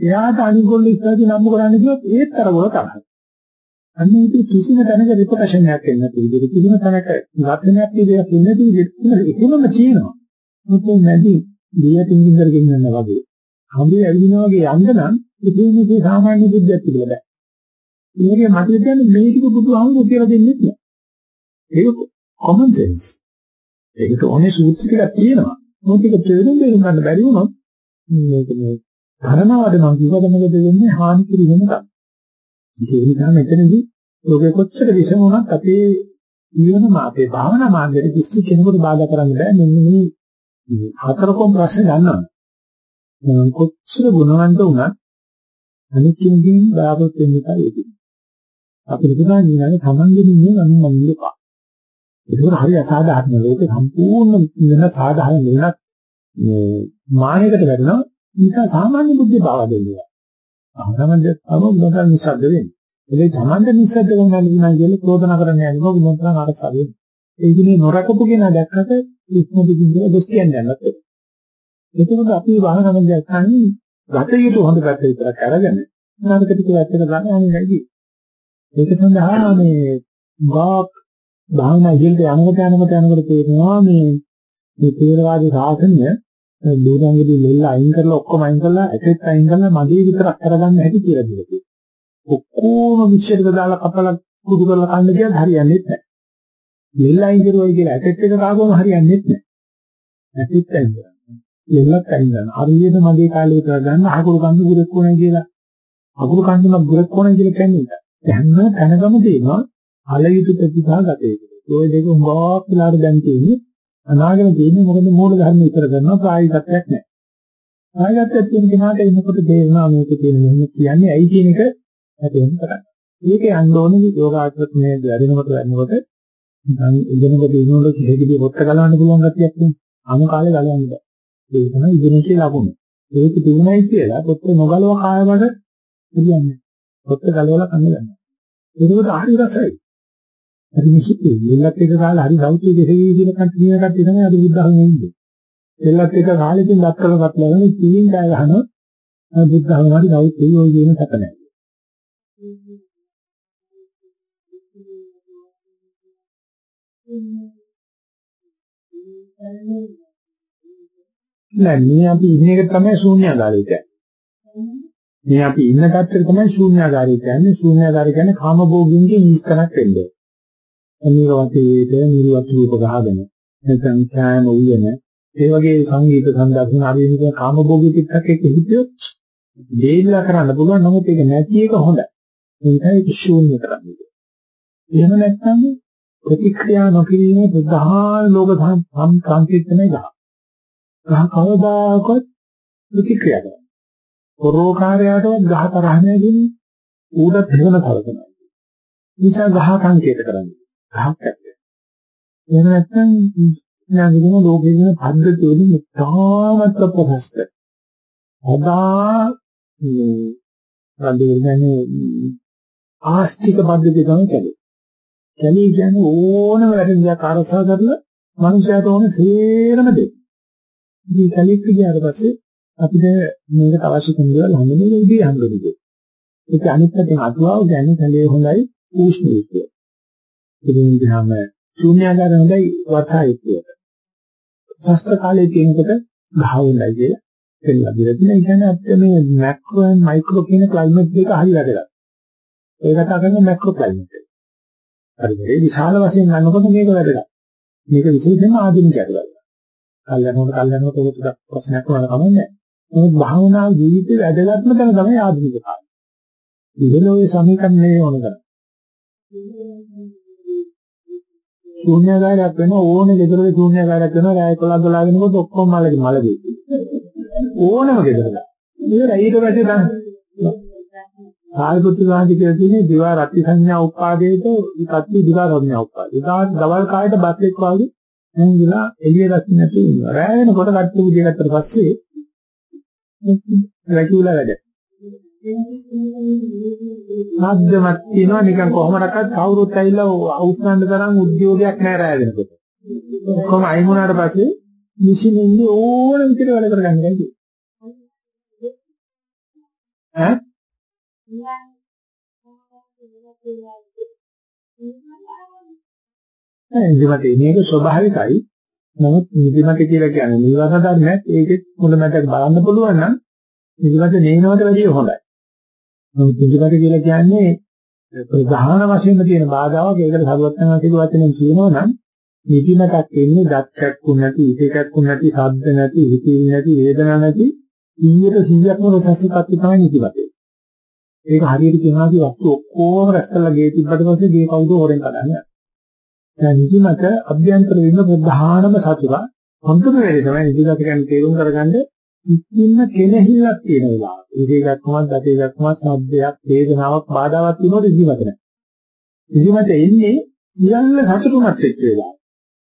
එයාට අනිගොල්ලෝ ඉස්සරහින් නම් කරන්නේ කිව්වොත් ඒත් තරවල තමයි. අන්න ඒක කිසිම තැනක රිපොටේෂන් එකක් එන්නේ නැති විදිහට කිසිම තැනක ලක්ෂණයක් විදිහට එන්නේ නැති විදිහට එකමම තියෙනවා. මොකද නැති දියටින් ඉඳගෙන යනවා වගේ. හම්බේ ඇවිදිනා වගේ යන්න නම් ඉතින් මේ සාමාන්‍ය බුද්ධියක් තිබුණා බෑ. මේකේ මට කියන්නේ මේ ටික බුදුහාමුදුරුවෝ කියලා දෙන්නේ නැහැ. ඒක common sense. ඒකට ඕනේ සූත්‍ර ටිකක් තියෙනවා. මොකද ඒක තේරුම් ගන්න බැරි වුණොත් මේක මේ කරනවද මම කිව්වද මොකද වෙන්නේ හානි කිරීම තමයි. ඒ නිසා මෙතනදී ලෝකෙ කොච්චර විසම වුණත් අපේ ජීවන මාපේ භාවනා මාර්ගයේ කිසි කෙනෙකුට බාධා කරන්න බෑ මෙන්න මේ හතරකම ප්‍රශ්න ගන්නවා. මම කොච්චර ගුණවන්ත වුණත් අනිත් කෙනකින් බාරපොත් වෙන්න එකයි අපිට කියන්නේ තමන්ගේ නින්නේ අනුන් මනින්න පා. ඒක හරි අසාධාරණ ලෝකේ සම්පූර්ණ වෙන සාධාරණ වෙනත් මේ මානයකට වැඩිනවා නිසා සාමාන්‍ය බුද්ධි බව දෙන්නේ. අහගමද තම මොකද නිසද්ද වෙන්නේ. ඒ තමන්ට නිසද්ද වෙනවා කියනවා කියලා චෝදනා කරන්න යනවා මොනතරම් අරසාව වෙන්නේ. ඒ කියන්නේ නොරකපු කෙනා දැක්කට ඉක්මනට කිව්වා දොස් කියන්නේ නැත්නම්. එතකොට අපි වාහනම දැක්කන්නේ ගත යුතු හොඳ පැත්ත විතරක් අරගෙන නරක ටික වැත්තට ගන්න ඕනේ නැති. ඒක සඳහා මේ ගාක් භාවනා ඉදිරියට යනකොට යනකොට යනකොට තේරෙනවා මේ මේ තේරවාදී සාසනය දූරංගෙදී ලෙල්ල අයින් කරලා ඔක්කොම අයින් කරලා ඇටෙත් අයින් කරලා මගේ විතරක් කරගන්න හැටි කියලා දෙනවා. ඔක්කොම මිශ්‍රිත දාලා කපලා කුඩු කරලා කන්න කියත් හරියන්නේ නැහැ. ලෙල්ල අයින් කරුවයි කියලා ඇටෙත් එක කාගොම හරියන්නේ නැහැ. ඇටෙත් අයින් කරනවා. ලෙල්ලත් අයින් කරනවා. හරියට මගේ කාලේ විතර ගන්න අකුරු කන්න ගුරෙක් කොනේ කියලා. අකුරු කන්න ගුරෙක් කොනේ කියලා කියන්නේ. දැන් තනගම තියෙනවා අල යුතු ප්‍රතිභා ගතේ. ඔය දෙක උඹාවක් වෙලාට දැන් තියෙන්නේ අනාගම තියෙන්නේ මොකද මූල ධර්ම විතර කරනවා ප්‍රායෝගිකත්වයක් නැහැ. ප්‍රායෝගිකත්වයක් තියෙන කෙනාට එනකොට තේරෙනවා මේක තියෙන මෙන්න කියන්නේ ඇයි කියන එක හැදෙන්න කරන්නේ. මේක යන්න ඕනේ යෝගාචරත් මේ වැඩෙනකොට වැඩෙනකොට නිකන් ඉගෙනකොට ඉන්නකොට කිහිපෙදි පොත්ත ගලවන්න පුළුවන් ගැතියක් තියෙනවා. අමු කාලේ ගලවන්න බෑ. ඒක තමයි ඉගෙනීමේ ලකුණ. ඒක තිබුණයි කියලා පොත්ත නොගලව කායවට කියන්නේ. පොත්ත ගලවලා කන්න ගන්නවා. ඒකෝට හරි රසයි. හරි මිහිරි. මෙල්ලත් එක කාලේ හරි සෞඛ්‍ය දෙකේ කියන කන්ටිනිය කට්ටිය තමයි අද බුද්ධ ධර්මයේ ඉන්නේ. මෙල්ලත් එක කාලෙකින් දක්කලපත් ලැබෙන කීින් කය ගහනවා බුද්ධ ධර්ම හරි සෞඛ්‍ය ඔය කියන සැප නැහැ. නෑ මේ අපි ඉන්න එක තමයි ශූන්‍යකාරය කියන්නේ. මේ අපි ඉන්න කත්තර තමයි ශූන්‍යකාරය කියන්නේ. ශූන්‍යකාරය කියන්නේ කාමභෝගින්ගේ ඊස්තනක් වෙන්නේ. අනික වටේට නිරුවත් රූප ගහගෙන නැත්නම් ඡායම උයන ඒ වගේ සංගීත සම්දර්ශන ආදීනික කාමභෝගී පිටක් එක්ක හිටියොත් දෙයිලා කරන්න පුළුවන් නමුත් ඒක නැති එක හොඳයි. ඒකයි ඒක ශූන්‍ය කරන්නේ. එහෙම නැත්නම් ප්‍රතික්‍රියා නොකිරීමේ ප්‍රධාන ලෝක සංකීර්ණය ගහ. ගහ කවදාකවත් ප්‍රතික්‍රියා කරනවා. පොරෝකාරයටවත් ගහ තරහ නැගෙන්නේ ඌට තේරෙන තරකනවා. නිසා ගහ සංකේත කරන්නේ. ගහක් ඇත්තේ. එහෙම නැත්නම් ඥානගම ලෝකයේ තියෙන පද්ධතිය වලින් ඉතාමත් ප්‍රසස්ත. අදා මේ රණ්ඩුවනේ ආස්තික පද්ධතිය තමයි කැලේ. කැලේ කියන්නේ ඕනම වැඩක් අරසා කරලා මනුෂයාට ඕන සේරම දෙන්න. ඉතින් කැලේට ගියාට පස්සේ අපිට මේකට අවශ්‍ය කෙන දේවල් හම්බෙන්නේ ඉදී හම්බෙන්නේ. ඒක අනිත් පැත්තෙන් අතුවාව කියන්නේ කැලේ හොඳයි උෂ්ණයි. ඉතින් ගියාම ශූන්‍යාකාර හොඳයි වර්ෂායුක්තයට. ශස්ත්‍ර කාලයේ තියෙනකොට ගහවුණයි කියලා දෙන්නා දෙලා තියෙන. ඒ කියන්නේ අපිට මේ මැක්‍රෝ and මයික්‍රෝ කියන ක්ලයිමේට් දෙක හරි වැදගත්. ඒ කතා කරන මැක්‍රෝ ක්ලයිමේට් එක. හරි මේ විශාල වශයෙන් ගන්නකොට මේක වැදගත්. මේක විශේෂයෙන්ම ආධුනිකයට ගන්නවා. කල්යනකොට කල්යනකොට ඒක ටිකක් ප්‍රශ්නයක් වුණා කමන්නේ. නමුත් භාවනා ජීවිතේ වැදගත්ම තැන තමයි ආධුනික කාලය. ඉතින් ඔය සමීකරණේ ඕන කරා. ශූන්‍යකාරයක් වෙන ඕනේ ගෙදරේ ශූන්‍යකාරයක් වෙනවා රාය 11 12 වෙනකොට ඔක්කොම මලගේ මලගේ. ඕනම ගෙදරක. ඒක ඊට පස්සේ දැන් සාරිපුත්‍ර සාන්ති කියලා කියන්නේ දිවා රත්ති සංඥා උපාදේට විපත්ති දිවා සංඥා උපාදේ. ඒක දවල් කාලේට බත් එක්ක වගේ නැංගිලා එළිය දැක්ක නැති ඉන්නවා. රැය වෙනකොට කට්ටු බුදිය ගත්තට පස්සේ රැකියුලා වැඩ. සාධ්‍යමත් කියනවා නිකන් කොහොමඩක්වත් කවුරුත් ඇවිල්ලා අවුස්සන්න තරම් උද්‍යෝගයක් නැහැ රැය වෙනකොට. කොහොම අයින් වුණාට පස්සේ මිෂින් ඉන්නේ ඕන විදිහට වැඩ කරගන්න එකයි. ඈ? නිදිමත මේක ස්වභාවිකයි. නමුත් නිදිමත කියලා කියන්නේ නිවන ධර්මයක් ඒකෙත් මුලමැදක් බලන්න පුළුවන් නම් නිදිමත නේනවට වැඩිය හොඳයි. නමුත් නිදිමත කියලා කියන්නේ ප්‍රධාන වශයෙන්ම තියෙන බාධාවක් ඒකට සරුවත් යනවා කියන වචනෙන් කියනවා නම් නිදිමතක් එන්නේ දත්කක් උන් නැති ඉතේකක් උන් නැති ශබ්ද නැති හිතේ නැති වේදනා නැති 100%ක්ම රසසිකක් තමයි නිදිමත. ඒක හරියට කියනවා කි වස්තු ඔක්කොම රැස් කරලා ගේ තිබ්බට පස්සේ ගේ කවුද හොරෙන් කඩන්නේ. දැන් නිදිමත අභ්‍යන්තර වෙන ප්‍රධානම සතුට අන්තිම වෙලේ තමයි නිදිමත කියන්නේ තේරුම් කරගන්න කිසිම කෙනෙහිල්ලක් තියෙන වෙලාව. ඉතිගත්මත් දතේගත්මත් ශබ්දයක් වේදනාවක් බාධාවක් වෙනකොට නිදිමත නැහැ. නිදිමත එන්නේ සියල්ල සතුටුමත් වෙච්ච වෙලාව.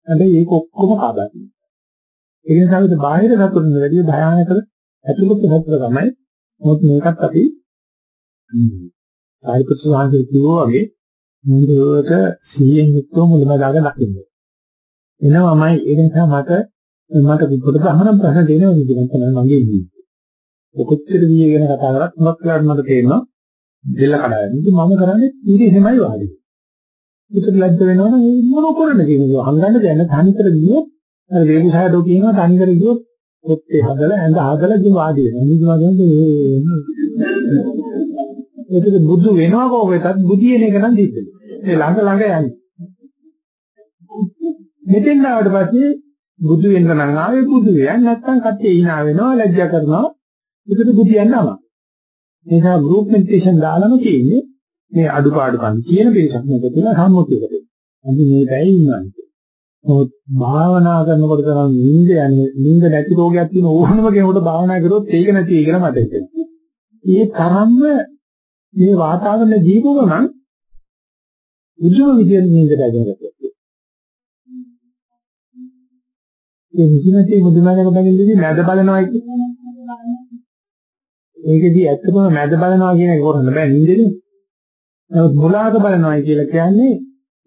හැබැයි ඒක ඔක්කොම කාබාති. ඒ නිසා අපිට බාහිර සතුටින් වැඩිය භයානක ඇතුළත සතුට තමයි. මොකද මේකත් අපි සාරිපුත්‍ර සාන්ති කිව්වා වගේ මුදුවට සීයෙන් යුක්තව මුලමදාග දකින්න. එනවාමයි ඒ නිසා මට මට පොඩ ගහන ප්‍රශ්න දෙනවා විදිහට තමයි මගේ ජීවිතේ. ඔකොච්චර විය ගැන කතා කරත් මොකක් කරාට මට තේරෙනවා දෙල්ල කඩාගෙන. ඉතින් මම කරන්නේ ඊට එහෙමයි වාඩි. ඒකට ලැජ්ජ වෙනවනම් මොන කරන්නේ කියනවා. හංගන්න දැන තනිකර ගියොත් අර වේගසහඩෝ කියනවා තනිකර ගියොත් ඔත්තේ හදලා ඇඳ හදලා ඉතින් වාඩි වෙනවා. ඉතින් මම ඒකද බුදු වෙනවා කෝකෙටත් බුදියන එක නම් දීපෙ. ඒ ළඟ ළඟ යන්නේ. මෙතෙන් ආවට පස්සේ බුදු වෙන්න නම් ආවේ බුදු වෙන්නේ නැත්නම් කට්ටිය hina වෙනවා ලැජ්ජා කරනවා. ඒකට බුදියන්න අමාරු. ඒ නිසා ගෲප් මෙඩිටේෂන් දාලම තියෙන්නේ මේ අඩුපාඩුකම් කියන පිරිසක් මේක තුන සම්මුතියකට. අපි මේ බැයි ඉන්නවා. මොකද භාවනා කරනකොට තමයි නිින්ද යන්නේ නිින්ද නැති රෝගයක් තියෙන ඕනම කෙනෙකුට භාවනා කරොත් ඒක නැති කියලා මට හිතෙනවා. ඒ තරම්ම මේ වාතාවරණ ජීවු ගමන් උද්‍යම විදියට නින්දට ඇදගත්තා. ඒ විදිහට මුදුනාලක බැලෙන්නේ මැද බලනවා කියන්නේ. ඒකෙදි ඇත්තටම මැද බලනවා කියන එක කරන්න බෑ නින්දේනේ. නමුත් මුලාක බලනවා කියලා කියන්නේ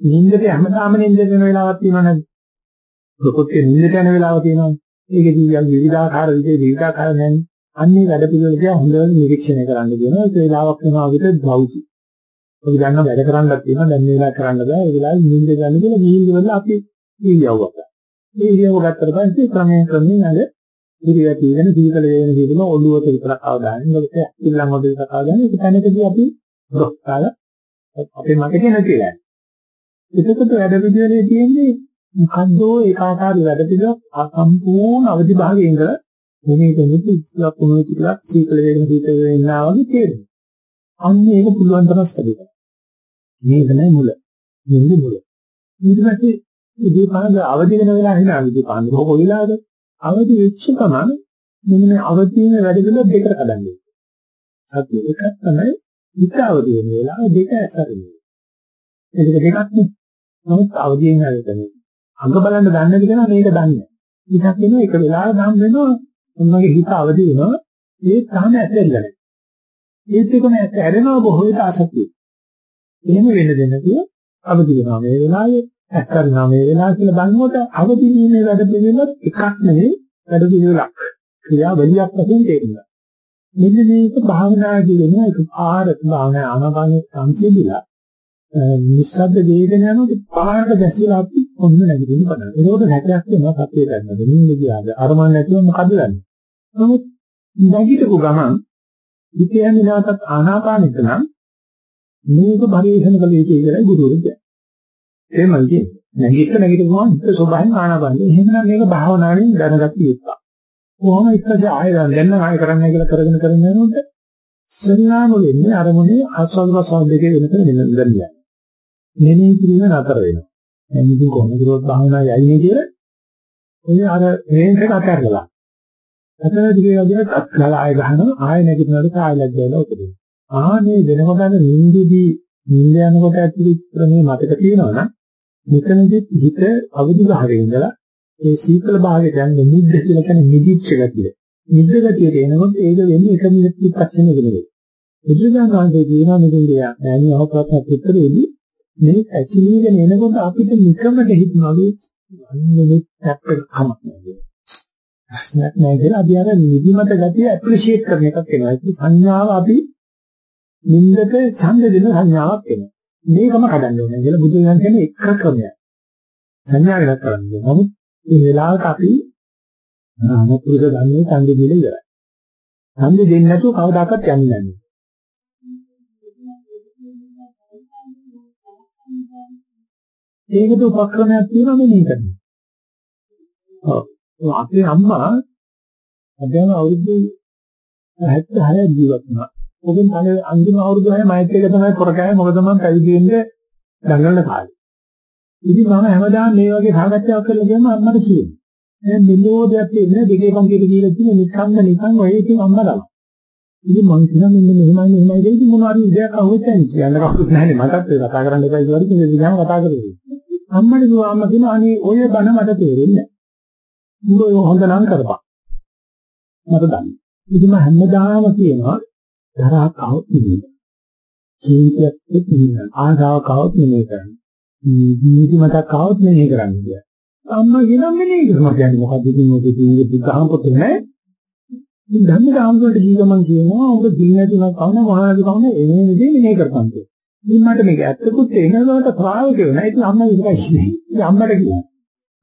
නින්දට හැමදාම නින්දට වෙන වෙලාවක් තියෙනව නේද? ප්‍රකෘතිය නින්දට යන වෙලාවක් තියෙනවා. ඒකෙදි යම් විවිධාකාර විදිහේ විවිධාකාර නැන්නේ. අන්නේ වැඩ පිළිවෙල දිහා හොඳට නිරීක්ෂණය කරන්න කියනවා. ඒ වෙලාවක් වෙනවා අපිට භෞතික. අපි දන්නවා වැඩ කරන්නත් තියෙනවා දැන් මේ වෙලාව කරන්න බෑ. ඒ වෙලාවේ නිින්ද ගන්න කියලා ගිහින් ඉවරලා අපි ඉරියව්වක්. මේ ඉරියව්ව ගත්තට පස්සේ ක්‍රමයෙන් ක්‍රමයෙන් අර ඉරියව් තියෙන සීතල වේන සීතල ඔළුවට විතරක් අවදාන. මොකද ඉල්ලන් වලට විතරක් අවදාන. ඒක තැනකදී අපි රොක්කාල අපේ මතකේ නැතිලා. එතකොට වැඩ පිළිවෙලේ තියෙන්නේ මොකද්ද ඒකාකාරී වැඩ පිළිවෙල සම්පූර්ණ අවදි භාගයේ ඉඳලා මේක නිදි ඉස්සලා කොහොමද කියලා සීතල වේගන සීතල වෙනවා වගේ තේරෙනවා. අන්න ඒක පුළුවන් තරම් ස්ථිරයි. මේක නෑ මුල. මේක මුල. ඊට පස්සේ ඉදී පාද අවදි වෙන වෙලාව හිනා ඉදී පාද කොහොම වෙලාවද? අවදි වෙච්ච ගමන් මෙන්න අවදීන වැඩ පිළිවෙල දෙකට කඩන්නේ. සත්‍ය එකක් තමයි හිත අවදි වෙන වෙලාව දෙක ඇසරෙන්නේ. ඒක දෙකක් නේ. නමුත් අවදියෙන් හරියටම අඟ බලන්න දන්නේ නැති කෙනා මේක දන්නේ. ඉතින් වෙනවා එක වෙලාවක නම් වෙනවා උන්වගේ හිත අවදි වෙනවා ඒ තාම ඇදෙල්ල නැහැ. ඒත් එකම ඇරෙනවා බොහෝ විට අසතිය. එහෙම වෙන්න දෙන්න කිය අවදි වෙනවා මේ වෙලාවේ ඇත්තටම මේ වෙලාව කියලා බලනකොට අවදි වීමේ වැඩ පිළිවෙලත් එකක් නෙවෙයි වැඩ පිළිවෙලක්. ක්‍රියාවලියක් වශයෙන් තේරෙනවා. මෙන්න මේක භාවනා කියන එක ආහාර භාවනා ආනාපාන සංසිඳිලා නිස්සද්ද වේදන යනකොට පාරට දැසිලා අපි ඔන්න නැගිටින්න බලන්න. ඒකෝට හැටයක් වෙනවා සත්‍යය ගන්න. දෙන්නේ කියාද අරමන් නැතිව මොකද වෙන්නේ? නමුත් නැගිටපු ගමන් විද්‍යාවේ නැවතත් ආනාපානෙට නම් මේක පරිශන කළ යුතුයි කියලා ගුරුවරු කියනවා. එහෙමයි කියන්නේ. නැගිට නැගිටපුවාම හිත ස්වභාවයෙන් ආනාපානෙ. එහෙමනම් මේක භාවනාවෙන් දැනගත්ත යුක්තා. කොහොම ඉස්සසේ ආයෙ දැන් ආයෙ කරන්න කියලා කරගෙන කරගෙන යනකොට සරියාම වෙන්නේ අරමුණේ ආස්වාද ප්‍රසාර දෙකේ වෙනස වෙනදන්නේ. මෙනෙහි කිරීම නතර වෙනවා. දැන් ඉතින් කොහොමද කරොත් භාවනා යන්නේ කියලා ඔය අර රේන්ජ් එක අතහැරලා. අතන දිගේ වදින අත්කල ආයෙ ගහනවා ආයෙ නැගිටිනකොට ආයෙ ලැජ්ජාවලා උපදිනවා. ආනේ වෙනකොට නිින්දදී නිින්ද යනකොට ඇතුළු ක්‍රමයේ මතක තියෙනවා නම් මෙතනදී හිත අවදි භාවයේ ඉඳලා ඒ සීතල භාවයට යන්නේ නිද්ද කියලා කියන්නේ නිදිච්ච ගතිය. නිද්ද ගතියට එනකොට ඒක වෙන්නේ එක මිනිත්තුක් පස්සේ නෙවෙයි. බුදුරජාණන් වහන්සේ කියනවා මෙතන දෙයක්. ඈනි අවකාශයක් උත්තරේදී මේ ඇකිලීගෙන එනකොට අපිට නිකමට හිතනවාලු අන්නේ පැත්තට කමක් නැහැ. ප්‍රශ්නයක් නැහැ කියලා අපි අර නිදිමත ගතිය ඇප්‍රීෂিয়েට් කරන එකක් වෙනවා. ඒක සංඥාව අපි නින්දට ඡන්ද දෙන සංඥාවක් වෙනවා. මේකම කඩන්න ඕනේ කියලා බුදුන් කියන්නේ එක ක්‍රමයක්. සංඥා වෙනස් කරන්නේ. නමුත් මේ වෙලාවට අපි අනුපුරුෂ ධර්මයේ ඡන්ද දෙල ඉවරයි. ඡන්ද දෙන්නේ නැතුව කවදාකවත් යන්නේ නැහැ. ඒකට උපක්‍රමයක් තියෙනවා මෙන්න කරන්නේ. ඔව්. අපේ අම්මා අදම අවුරුදු 76 ජීවත් වුණා. ඔබෙන් තමයි අන්තිම අවුරුදු 6 මයිත් එක තමයි කරකෑවේ මොකද මම පැවිදි වෙන්නේ දඟලන කාලේ. ඉතින් මම හැමදාම මේ වගේ සාකච්ඡාවක් කරලා ගියාම අම්මට කියනවා. දැන් මෙලෝඩියක් තියෙන දෙකේ පන්තියට ගිහලා තියෙන නිකන්ද නිකන් ඔය ඉතින් අම්මා තමයි. ඉතින් මං කියනවා මෙන්න මෙහෙමයි මෙහෙමයි දෙයිද මොනවාරි ඉඩයක් අහුවෙත් නැහැ කියන්න කවුරුත් නැහැ මටත් කතා කරන්න එපා කියලා කිව්වා ඉතින් ගියාම කතා කරේ. අම්මට කිව්වා අම්මා කියනවා අනේ ඔය බණ මට තේරෙන්නේ නැහැ. උඹ ඔය හොඳ නම් කරපන්. මට දන්න. ඉතින් මම හැමදාම කියනවා තරහ කවතිනේ ජීවිතයක් තියෙන ආශාව කවත් මෙනේ කරන්නේ. ජීවිතයක් කවත් මෙනේ කරන්නේ කිය. අම්මා කියනම් මෙනේ කරනවා කියන්නේ මොකද ඉතින් ඔබ ජීවිතේ බුද්ධහම පොතේ නෑ. ඉතින් ධම්ම දාම්වලට ජීවමන් කියනවා ඔබ ජීවිතේ කවන මොනවාද කවන එන්නේ නෙදේ මෙනේ කරපන් කිය. ඉතින් මට මේක ඇත්තකුත් එනකොට ප්‍රායෝගිකව නෑ. ඉතින් අම්මා විතරයි කියන්නේ. ඉතින් අම්මට කියනවා.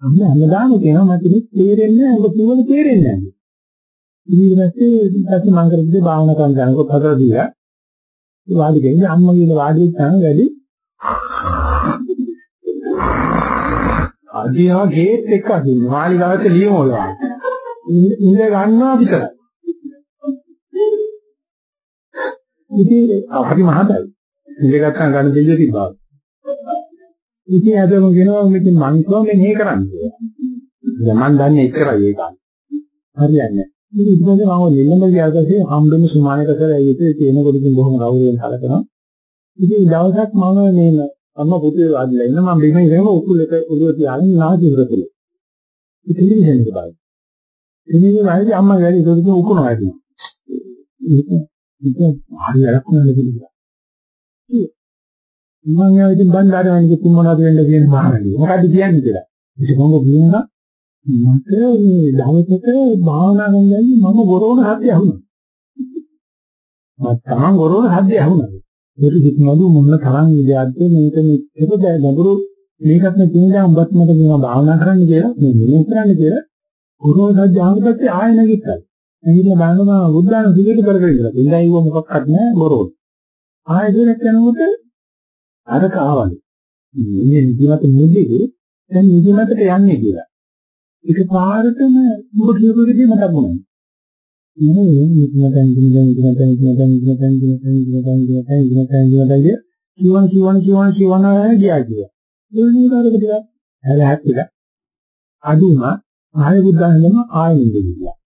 අම්මා හැමදාම කියනවා මට මේක තේරෙන්නේ නෑ. ඔබ කිව්වද තේරෙන්නේ නෑ. ඊට පස්සේ ඊපස්සේ මම කරපු භාවනා කරන යනකොට හතර දීලා වාඩි. වෙන්නේ අම්මා කියලා වාඩි වෙච්චාම වැඩි අදියා ගේට් එක අදින්න මාලිගාවට ලියමු ඔයවා ඉඳ ගන්නවා විතරයි ඉතින් අපරි මහතයි ඉඳ ගත්තා ගන්න දෙවිය තිබ්බා ඉතින් අදම කියනවා මෙතන මං කිව්වා මෙහෙ කරන්නේ? දැන් මං දන්නේ එච්චරයි ඒක හරියන්නේ ඉතින් ඉතින් මම නිල්ලම ගියා දැසේ හම්බෙන්න සුමානක කරලා ඒක තියෙන කොටකින් බොහොම ගෞරවයෙන් සැලකනවා. ඉතින් දවසක් මම මේ අම්ම පුතේ වාඩිලා ඉන්න මම බිම ඉගෙන උකුල් එක ඔළුව තියාගෙන නාදී උරතුල. ඉතින් ඉතින් බලන්න. ඉතින් මම අම්මා ගාලේ ඒක උදේ උකුණා ඇති. ඉතින් හරියට නෑ කියලා. මම ආයෙත් බණ්ඩාරයන් කිව්ව මොනවද වෙන්න කියන්නේ මහානදී. මොකද්ද කියන්නේ කියලා. ඉතින් මම කියනවා මට මේ දවසක භාවනා කරනදී මම ගොරෝන හද්ද ඇහුණා. මම තරම් ගොරෝන හද්ද ඇහුණා. ඒක හිතනවලු මොන තරම් ඉලයක්ද මේක මෙච්චර ගැඹුරු මේකත් නේ තියෙනවා උඹත් මට මේවා භාවනා කරන්න කියලා මේ මෙහෙම කරන්න කියලා ගොරෝන හද්ද ආවපස්සේ ආයෙ නැගිට්ටා. ඇවිල්ලා බලනවා බුද්ධාන සිගේට කරගෙන ඉඳලා. ඉඳලා ඉව මොකක්වත් නැහැ ගොරෝන. ආයෙ දෙයක් යනකොට අරක ආවලු. මේ නිදිමත මුදේ දැන් නිදිමතට යන්නේ කියලා. ඒක පාරටම කියපෙකදී මතක් වුණා. මේ නිකන් නිකන් නිකන් නිකන් නිකන් නිකන් නිකන් නිකන් නිකන් නිකන් කියවන කියවන කියවන කියවන ගියා කියලා. ඒ නිකාරක ටික හැලහැත් ටික අදුම ආයෙ බුද්ධානම ආයෙ නිදිලා.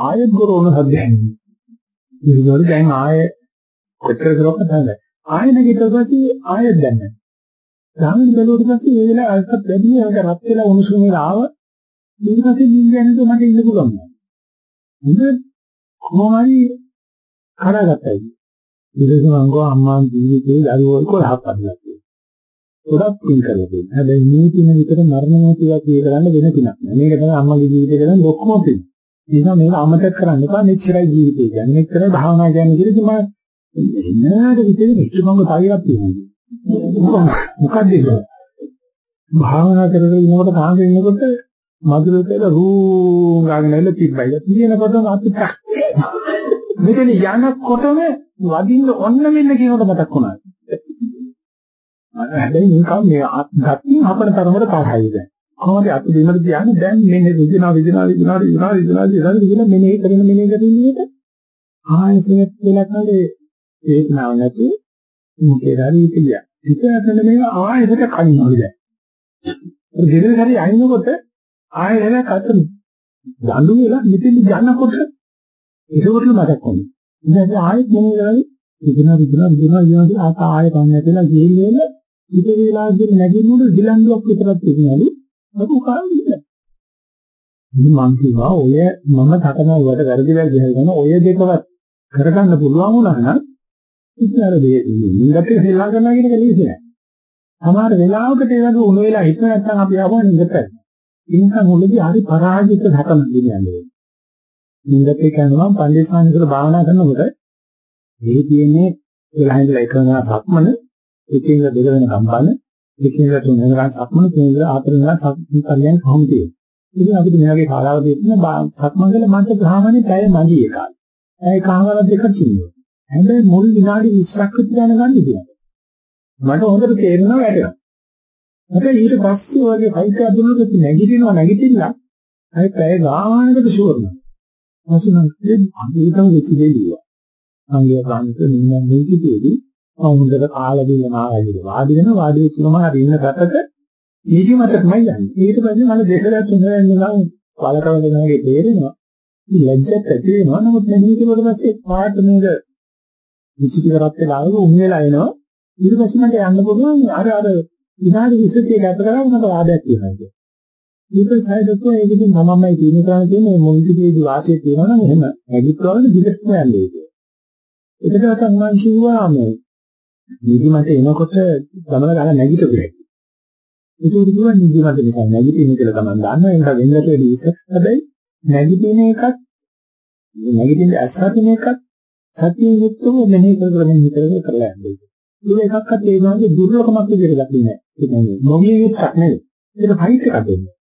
ආයෙත් ගොරෝන හදන්නේ. ඒකවල දැන් ආයෙ කොච්චර කරොත් නැහැ. ආයෙ නැගිට පස්සේ ආයෙත් දැන් නැහැ. ගාමින් බැලුවට පස්සේ ඒ වෙලාව අල්පත් වැඩි වෙනක රත් වෙලා උණුසුම ආව ඊට පස්සේ නිින්ද යනකොට මට ඉන්න පුළුවන්. හොඳ කොහොම හරි කරගත්තයි. ඊට පස්සේ මම ගෝ අම්මා ජීවිතේ දරුවෝ 11ක් අදලා තියෙනවා. ගොඩක් පින් කරලා තියෙනවා. හැබැයි මේ පින විතර මරණ මොහොතක් කිය කරන්න වෙන පිනක් නෑ. මේක තමයි අම්මගේ ජීවිතේ කරන ලොකුම පින. ඒ නිසා මේක අමතක කරන්න එපා. මෙච්චරයි ජීවිතේ කියන්නේ. මෙච්චරයි භාවනා කියන්නේ කියලා තමයි එන්නට විතර ඉක්මංග තායියක් තියෙනවා. මොකක්ද ඒක? භාවනා කරගෙන ඉන්නකොට කාංගෙ ඉන්නකොට මధుර කියලා රූ ගාගෙන ඉල තිබ්බයි. තියෙනකොටම අපිට මෙතන යනකොටම වදින්න ඔන්න මෙන්න කියනකොට මතක් වුණා. හැබැයි නිකන් මේ ගතිය අපේ තරමට තරහයි දැන්. කොහොමද අපි දෙමළ කියන්නේ දැන් මෙන්න විදිනා විදිනා විදිනා විදිනා විදිනා විදිනා විදිනා මෙනේ කරන මෙනේ කරන විදිහට ආයෙත් වෙලක් නැලේ ඒක නව නැති මොකේ හරි කිය. ඉතින් මේ ආයෙත් කණිනවලු දැන්. ඒ ගෙදර හරි අයින්නකොට ආයෙත් අතන දඬු වෙලා මෙතෙන් යනකොට ඒකවල මතක් වුණා. ඉතින් ආයෙත් මොනේ කරන්නේ විදිනා විදිනා විදිනා විදිනා ආත ආයෙ කන්නේ කියලා ගිහින් ඉත වේලාවකින් නැගිටිනකොට දිලන්දුවක් විතරක් තිබුණලු ලොකු කාලෙක. මං කිව්වා ඔය මම තකනවා වට වැරදි වැරදි කරන ඔය දෙකවත් කරගන්න පුළුවන් වුණා නම් ඉතින් අර මේ නින්දට හෙල්ලා කරනවා කියන එක ලේසි නෑ. සමහර වෙලාවකට ඒ වගේ උණු වෙලා හිට නැත්නම් අපි ආවම නින්දට. ඉන්කම් මුලදී හරි පරාජිත ධකම කියන්නේ. නින්දට කියනවා පන්දිසානිකල භාවනා කරනකොට මේ තියෙන්නේ වෙලා හිඳලා එකම සක්මන එකින් දෙක වෙන කම්පන එකින් තුන වෙන සක්මන තුන හතර වෙන සක්මන් කොහොමද ඉතින් අපිට මේ වගේ කාලාවදී තියෙන සක්මන් වල මන්ට ග්‍රහමනේ පැය මදි එකයි. පැය කාමර දෙකක් තියෙනවා. හැබැයි මුල් විනාඩි 20ක් විතර යන ගන්න ඉතින්. මට හොඳට තේරෙනවා වැඩක්. හැබැයි ඊට පස්සේ වගේ ෆයිට් එකක් දුන්නොත් නැගිටිනවා නැගිටින්න අය පැය ගානකට ෂුවර් නෑ. මොකද නම් අදිටම විසිදෙලිවා. අංගය ගන්නට නින්න මේකේදී හොඳට කාලා දිනනවා වගේ වාඩි වෙනවා වාඩි වෙච්චම හරි ඉන්න පැත්තට ඊටි මට තමයි යන්නේ. ඊට පස්සේ මම දෙකලා තුනලා නිකන් වලකවල වගේ තේරෙනවා. ලැජ්ජත් ඇති වෙනවා. නමුත් මෙන්න කිව්වට පස්සේ පාට මේක විචිති කරත් වෙලා උන් වෙලා එනවා. ඊට පස්සේ මට යන්න පුළුවන් අර අර විනාඩි 20 ගත කරා මට වාදයක් තියෙනවා. ඊට සයිඩ්කෝ ඒකකින් මමමයි තියෙන කරන්නේ තියෙන්නේ මොනිටේදී වාසිය තියෙනවා නම් එහෙම ඇගිට්වල දිගටම යන්නේ ඒක. ඒකට මම කිව්වා මේ නිදිමත එනකොට ගමන ගන්න නැගිටු කියලා. ඒක උඩුවා නිදිමත නිසා නැගිටින්න කියලා තමයි දන්නවා. ඒක වෙන්නට වෙඩි ඉස්සත් හැබැයි නැගිටින එකත් නැගිටින්න ඇස්සටින එකත් සතියෙන් යුක්තව මෙනෙහි කර කර මෙනෙහි කර කර කරලා යන්නේ. ඒක එකක්වත් ඒ වගේ දුර්ලභමක් විදිහට දකින්නේ නැහැ. ඒ කියන්නේ මොමිය යුක්තක් නෙවෙයි. ඒක ෆයිට් එකක් දෙන්නේ.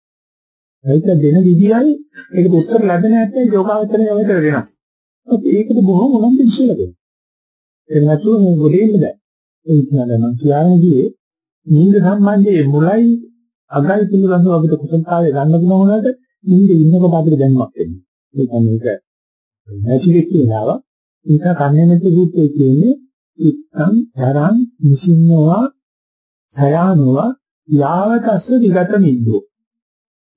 ඒක දෙන විදියයි ඒකට උත්තර ලැබෙන නැත්නම් යෝගාවචරණය වලට වෙනස්. ඒකට බොහොම උනන්දු විශ්ල දෙනවා. ඒ නැතුව මේ ගොඩේ ඉන්න බෑ. ඒ කියන්නේ මම කියන්නේ නිින්ද සම්බන්ධයේ මුලයි අගයි පිළිබඳව අපිට කුසලතාවය ගන්න පුළුවන් වුණාට නිින්ද ඉන්නකොට අපිට දැනුමක් එන්නේ. ඒ කියන්නේ ඒක නැතිවෙච්ච වෙලාව ඒක කන්නේ නැති සූත්‍රයේ කියන්නේ ඉත්තං තරං නිසින්නවා සයානවා යාවතස්ස විගත නිද්දෝ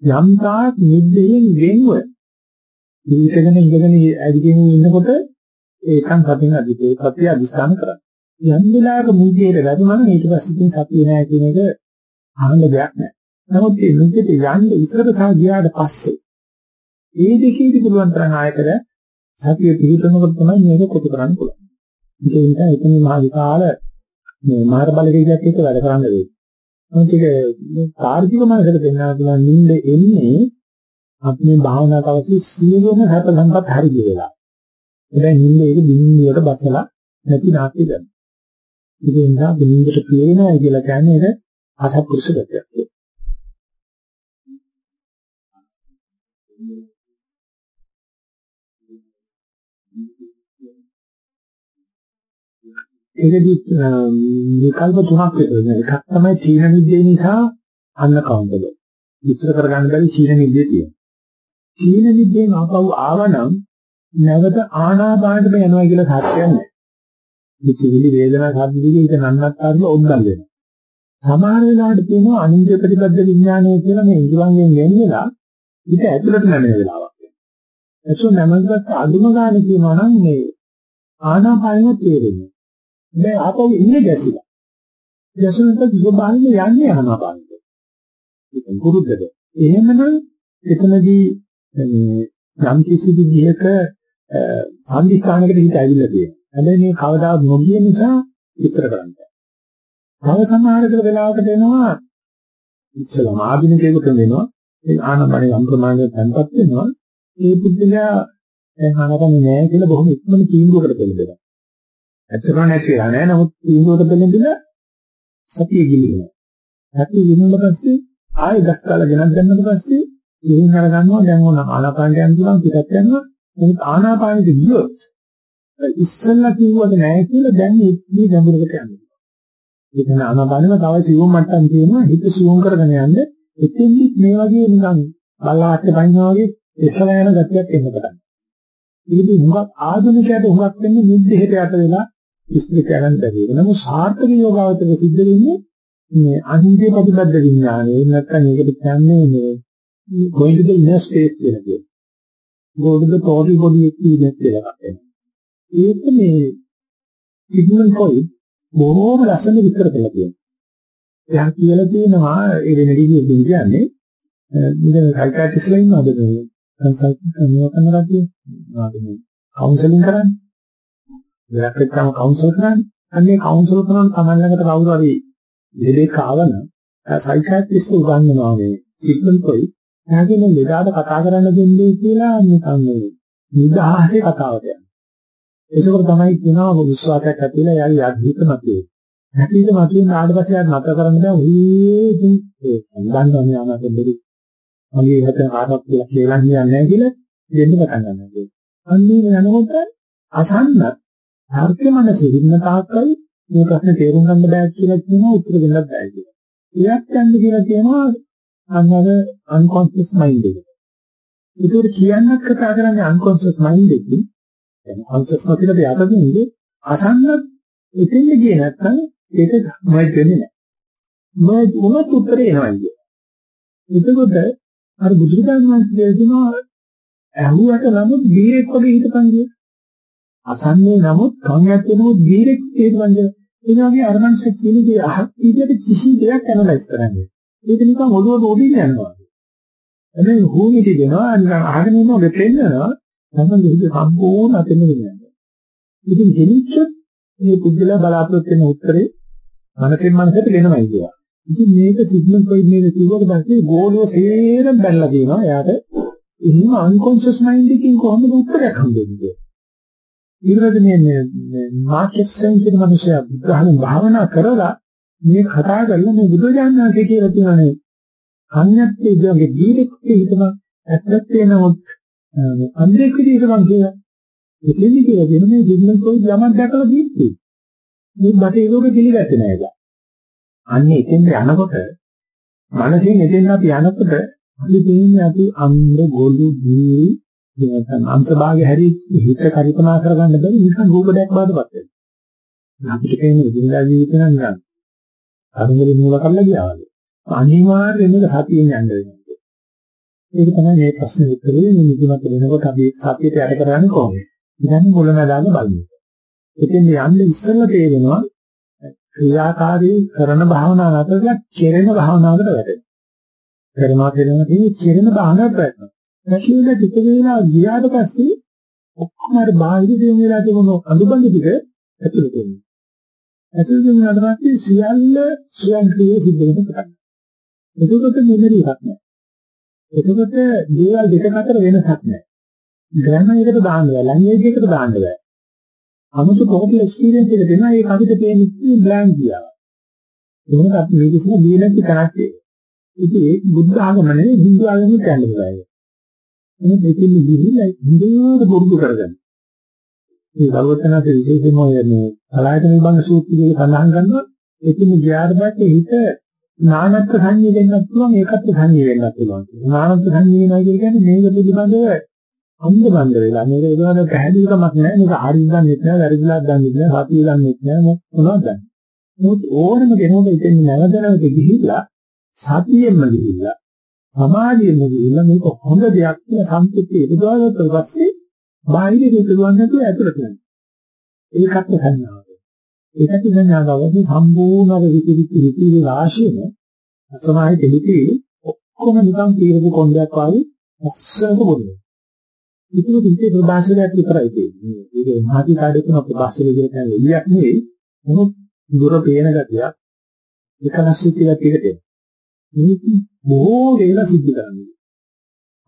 යම්තා නිද්දයෙන් වෙන්ව ඉඳගෙන ඉඳගෙන ඇවිදින්න ඉන්නකොට ඒකන් සතිය අධිපේ සතිය අධිස්ථාන කරා යම් වෙලාවක මුදියේ වැදුනා නම් ඊට පස්සේ ඉතින් සතිය නෑ කියන එක අහන්න දෙයක් නෑ. නමුත් මේ මුදියට යන්න ඉස්සරට සහ ගියාට පස්සේ ඒ දෙකේදී පුළුවන් තරම් ආයතන සතිය පිළිතුරනකොට තමයි මේක කොටු කරන්න පුළුවන්. ඒක නිසා එතන මහ විශාල මේ මාර බලකයක් එක්ක වැඩ කරන්න වෙයි. මොකද ඒක කාර්යික මනසට දෙන්නා පුළුවන් නිින්ද එන්නේ අපි මේ භාවනාවට අවශ්‍ය සියලුම හැප සම්පත් හරි කියලා. දැන් නිින්ද ඒක බින්දුවට බසලා නැති නාට්‍ය කරනවා. ඒක නිසා බින්දට පේනවා කියලා කියන්නේ ඒක අසත්පුරුෂ ගතියක්. ඒකදී විකල්ප තුනක් විතර එකක් තමයි චීන විද්‍යාව නිසා අන්න කවුන්ටද විස්තර කරගන්න බැරි චීන විද්‍යාව තියෙනවා. චීන විද්‍යාවෙන් ආපහු ආවනම් නැවත ආනාපානෙට යනවා කියලා සත්‍යයක් නැහැ. විචිවිලි වේදනා සද්දිගේ ඒක නන්නත්තරව ඔද්දල් වෙනවා. සමහර වෙලාවට තියෙනවා අනිත්‍ය ප්‍රතිපද විඥානය කියලා මේ ඉංග්‍රීසියෙන් වෙන්නලා ඊට ඇතුළට නැමෙන වෙලාවක්. ඒසො නැමකට අඳුම ගන්න කියනවා නම් මේ ආනාපානෙ තේරෙන්නේ. දැන් ආපහු ඉන්නේ ගැසිලා. ගැසුනට සුබාන්නේ යන්නේ ආනාපානෙට. ඒක කුරුද්දද. එහෙමනම් එතනදී මේ යම් කිසි විදිහක සම්දිස්ථානකට හිත ඇවිල්ලා තියෙනවා. හැබැයි මේ කවදාවත් නොගිය නිසා විතර කරන්නේ. තව සමහරකට වෙලාවකට එනවා ඉස්සලම ආධුනිකයෙකුට වෙනවා ඒ ආනමනේ යම් ප්‍රමාණයකට තැන්පත් වෙනවා ඒ බුද්ධිලා දැන් ආනපනේ නෑ කියලා බොහොම ඉක්මන තීන්දුවකට දෙන්නවා. ඇත්තම නැතිලා නෑ නමුත් තීන්දුවකට දෙන්නෙදිලා සතිය ගිලිනවා. සතිය ගිලිනුන පස්සේ ආයෙ ගස්කාලා ගෙනත් දැම්මට පස්සේ ඉතින් අර ගන්නවා දැන් ඕන ආනාපානට යන්න පුළුවන් පිටත් යනවා. මොකද ආනාපානෙට ගියොත් ඉස්සෙල්ලා කිව්වද නැහැ කියලා දැන් මේ ගැඹුරකට යනවා. ඒ කියන්නේ ආනාපානෙම තව සිවුම් මට්ටම් තියෙනවා හිත සිවුම් කරගෙන යන්න එතෙන්දි මේ වගේ නිකන් බල්ලාට බයිනවා වගේ එසලා යන ගතියක් එන්න පටන් ගන්නවා. ඉතින් හුඟක් ආධුනිකයට හුඟක් වෙන්නේ නිද්දෙහෙට යට වෙලා ඉස්ත්‍රි කරන්න බැරි වෙන. නමුත් සාර්ථක යෝගාවතක සිද්ධ වෙන්නේ මේ අනිත්‍ය ප්‍රතිබද්ධ විඥානය. නැත්නම් ඒකට කියන්නේ මේ going to the inner space කියලා කියනවා. go to the total body experience කියලා කියනවා. ඒක මේ සිග්මන්ඩ් ෆ්‍රොයිඩ් බොහෝම ලස්සන විස්තර කළා කියනවා. එයා කියලා තියෙනවා ඒ වෙනදී කියන්නේ ඉතින් සයිකියාට්‍රිස්ලා ඉන්නවද මේ කන්සල්ටන්ට් කරනවා කරන කට්ටිය? මේ කවුන්සලින් කරන්නේ. එයාට එක්කම කවුන්සල් කරන්නේ. අන්නේ කවුන්සල් කරන තමයි ළඟට කවුරු හරි දෙලෙක් ආවන සයිකියාට්‍රිස්ට් උගන්වනවා මේ සිග්මන්ඩ් ෆ්‍රොයිඩ් එයාගෙන ලෙඩාට කතා කරන්න දෙන්නේ කියලා නිකන් මේ නිදහසේ කතාවට යනවා. ඒකවල තමයි කියනවා විශ්වාසයක් ඇති වෙලා එයාගේ යද්දිත මතේ. හැටිද මතුවෙන ආඩ පස්සේ ආඩ නැතර කරන්න බෑ. ඔහේ ඉතින් ඒ දන්නවා මේ අනාත දෙවි. මගේ හිත කාටවත් කියලා කියලා කියන්නේ නැහැ කියලා දෙන්න පටන් ගන්නවා. අන්නේ යනකොට අසන්න හර්ථ මනසේ ඉන්න තාක්කල් මේ ප්‍රශ්නේ තේරුම් ගන්න බෑ කියලා කියනවා උත්තර දෙන්නත් බෑ කියලා. එයාත් යන්නේ කියලා කියනවා අන්නර unconscious mind එක. ඒකට කියන්නත් කතා කරන්නේ unconscious mind එකකින්. දැන් conscious නැතිලද යටදින්නේ අසන්නත් එතෙන් ගියේ නැත්නම් ඒක මයි වෙන්නේ නැහැ. මයි උනත් උත්තරේ එනවා කියන්නේ. එතකොට අර බුදුරජාණන් වහන්සේ කියනවා ඇහුවට නමුත් බීරෙක් වගේ හිතපන් කිය. අසන්නේ නමුත් කන් ඇත්තනොත් බීරෙක් හිතපන් කිය. ඒ වගේ අරමංශ කියන දේ අහක් විදිහට කිසි දෙයක් ඇනලයිස් කරන්නේ. ඒක නිකන් ඔළුවට උඩින් යනවා. හැබැයි හුමිටි දෙනවා නිකන් අහගෙන ඉන්නකොට දෙන්නවා තමයි ඒක සම්පූර්ණ අතෙන් යන්නේ. ඉතින් දෙනිච්ච මේ පුද්ගලයා බලාපොරොත්තු වෙන උත්තරේ මනසෙන් මනසට ගෙනමයි කියනවා. ඉතින් මේක සිග්මන්ඩ් ෆ්‍රොයිඩ් මේක කිව්වට පස්සේ ගෝලිය සේරම බැලලා කියනවා. එයාට එහෙම අන්කොන්ෂස් මයින්ඩ් එකකින් කොහොමද උත්තරයක් හම්බෙන්නේ? ඊළඟට මේ මාකට් සෙන්ස් කියන මිනිස්සයා බුද්ධහම භාවනා කරලා මේ කතා කරලා මේ බුදුජානනාංශය කියලා කියනනේ අඤ්ඤත්තේ කියගේ දීලෙක්ගේ හිතම ඇත්තත් වෙනවොත් අන්දේක විදිහට මම කියනවා එතෙන්දි කියලා. කියන මේ සිග්නල් කොයි ළමක් දැකලා දීප්ති මේ මට ඒකෝක පිළිගත්තේ නෑ ඒක අන්නේ එතෙන්ද යනකොට මනසින් එතෙන් අපි යනකොට අපි දෙන්නේ අපි අන්ද ගොළු දීරි නැත්නම් අංශභාගය හැරි හිත කල්පනා කරගන්න බැරි නිකන් රූප දැක් බාටපත් වෙනවා අපිට කියන්නේ ඉදිරියදා ජීවිතේ නම් ගන්න අරුංගලේ මූල කරලා ගියා වගේ. අනිවාර්යයෙන්ම සතියෙන් යන්න වෙනවා. ඒක තමයි මේ ප්‍රශ්නේ උත්තරේ මේ නිදිමත වෙනකොට අපි සතියට යට කරන්නේ කොහොමද? ඉතින් මුලමදාග බලන්න. ඉතින් යන්න ඉස්සෙල්ලා තේරෙනවා ක්‍රියාකාරී කරන භාවනාව නැතරලා කෙරෙන භාවනාවකට වැටෙනවා. කරනවා කියනවා කියන්නේ කෙරෙන භාවනාවට වැටෙනවා. නැතිවෙල ටික වේලා ගියාට පස්සේ ඔක්කොම අර බාහිර දේ වෙලා තිබුණු අඳුබඳ ටික ඇතුළට එනවා. ඇතුළට වුණාට පස්සේ සියල්ල ස්වයංක්‍රීය සිද්ධ වෙන පටන් එතකොට මෙමරි එකක් නැහැ. එතකොට දේවල් දෙක අතර වෙනසක් නැහැ. ග්‍රැමර් එකට දාන්න බෑ, ලැන්ග්වේජ් එකට දාන්න බෑ. 아무තු ටෝටල් එක්ස්පීරියන්ස් එක දෙනවා ඒක අපිට පේන්නේ බ්ලැන්ක් කියලා. එහෙනම් අපි මේක ඉස්සෙල්ලා දීලක් කරක් ඉතින් ඒ බුද්ධ ආගම නෙවෙයි හින්දු ආගමෙන් කියන්නේ බෑ. මේ දෙකෙන් ගිහිල්ලා හින්දුවට බොරුදු කරගන්න. මේ සර්වඥාත විශේෂයෙන්ම මේ සලායතන විභංග සූත්‍රයේ සඳහන් කරනවා එතින් ගියාට පස්සේ හිත නානත්ත් සංඤ්ඤය වෙන්නත් පුළුවන් ඒකත් සංඤ්ඤය වෙන්නත් පුළුවන්. නානත්ත් සංඤ්ඤය වෙනවා කියන්නේ මේක පිළිබඳව අන්ධබන්ද වෙලා මේක ඒකවල පැහැදිලිකමක් නැහැ මේක හරියට දන්නේ නැහැ වැරදිලා දන්නේ නැහැ සතිය දන්නේ නැහැ මොනවද දන්නේ. මොකද ඕනම කෙනෙකුට ඉතින් නැවතනකට ගිහිල්ලා සතියෙන්ම ගිහිල්ලා සමාධියෙන්ම ගිහිල්ලා මේක හොඳ දෙයක් කියලා සම්පූර්ණ ඉදගාවට පස්සේ බාහිර දෙයක් දුවන්නේ නැතුව ඇතුළට යනවා. ඒකත් සංඥාව. ඒකත් සංඥාවදී සම්පූර්ණ විචිති විචිති රාශියම අසමාහි දෙහිති ඔක්කොම නිකන් තීරපු කොණ්ඩයක් වගේ අස්සනක බොන්නේ. ඉතින් ඉතින් ප්‍රභාෂණයක් විතරයි තියෙන්නේ. ඒක මහති කාඩේ කරන ප්‍රභාෂණය කියන එළියක් නෙවෙයි. මොකද දුර පේන ගතියක් එකලස් සිද්ධ ගතියකට මේක බොහෝ වේලා සිද්ධ කරන්නේ.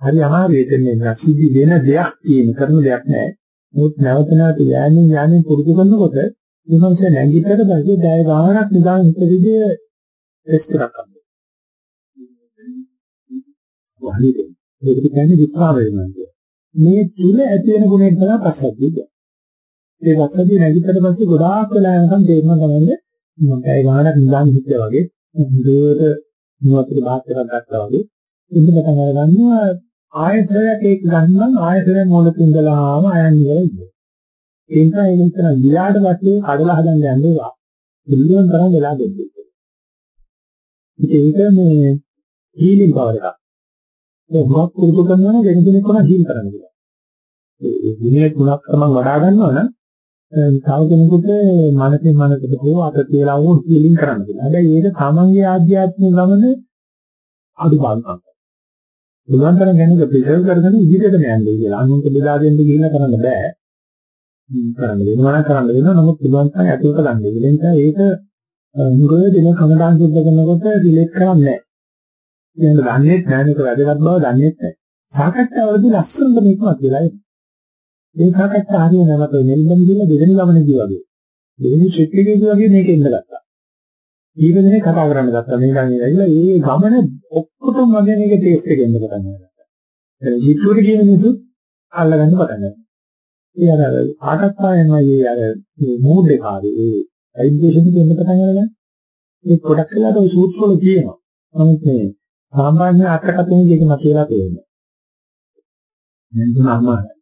හරි අමාරුයි එතන සිද්ධ වෙන දෙයක් කියන කරන දෙයක් නෑ. මොකද නැවත නැවත යෑමෙන් යෑමෙන් පුරුදු කරනකොට ඊමණස නැගිටට පස්සේ දැය ගානක් නිදාන් හිත විදිය ටෙස්ට් එකක් කරනවා. වහලිද ඒක කියන්නේ විස්තර වෙනවා. මේ තුල ඇති වෙන ගුණය තමයි පස්සද්ධිය. ඒ පස්සද්ධිය නැගිටට පස්සේ ගොඩාක් වෙලා යනකම් තේරෙනවා තමයි මම ඒ ගානක් නිදාන් හිටියා වගේ හොඳට නුවතට බාහත් එකක් ගත්තා වගේ ඉන්න පටන් අරගන්නවා ආයතනයක් ඒක ගන්නම් ආයතනය මූලික ඉඳලාම අයන් ඉවර ඉන්නේ. ඒ නිසා ඒක ඉතන ගියාට පස්සේ කඩලා හදන්න යන්නේ පුළුවන් තරම් වෙලා දෙන්න. ඒක මේ හීලින් පවර එකක්. ඒක මොකක් පුරුදු කරනවා නම් වෙන කෙනෙක් කොහොමද හීල් කරන්න කියලා. ඒ දිනේ තුනක් තමයි වඩා ගන්නවා නම් තව කෙනෙකුට මනසින් මනසට හෝ අත තියලා වුණ හීලින් කරන්න පුළුවන්. හැබැයි ඒක තමන්ගේ ආධ්‍යාත්මික ගමන අඩුපාඩුකම්. පුළුවන් තරම් කෙනෙක් ප්‍රිසර්ව් කරගෙන ඉදිරියට යන්නේ කියලා. අනුන්ට බෙදා දෙන්න ගිහිල්ලා කරන්න බෑ. කරන්න වෙනවා නම් කරන්න වෙනවා. නමුත් පුළුවන් තරම් ඇතුළට ගන්න. ඒ නිසා ඒක මුගල දෙන කමඩාන් සුද්ධ කරනකොට රිලේට් කරන්නේ නැහැ. කියන දන්නේ නැහැ මේක වැදගත් බව දන්නේ නැහැ. සාකච්ඡාවලදී ලස්සනට මේකවත් වෙලා ඉන්නේ. මේ සාකච්ඡා හරිය නැවත මෙල්බන් ගිහලා දෙවෙනි ගමනේදී වගේ. දෙවෙනි ට්‍රිප් එකේදී වගේ මේක එන්න ගත්තා. ඊට දෙනේ කතා කරන්න ගත්තා. මේ ළඟ ඉඳලා ඒ ගමන ඔක්කොටම වගේ මේක ටේස්ට් එක එන්න පටන් ගත්තා. ඒ ජීතුවට කියන මිනිස්සු අල්ලගන්න පටන් ගත්තා. ඒ අර ආකත්තායනවා මේ අර මේ මූඩ් එක ආවේ ඒ වයිබ්‍රේෂන් එක එන්න පටන් අරගන්න. මේ පොඩක් වෙලාට ওই සූත්‍ර වල තියෙනවා. නමුත් මේ සාමාන්‍ය අර්ථකථනයේදී ඒක මතේලා තියෙනවා. දැන් තුනම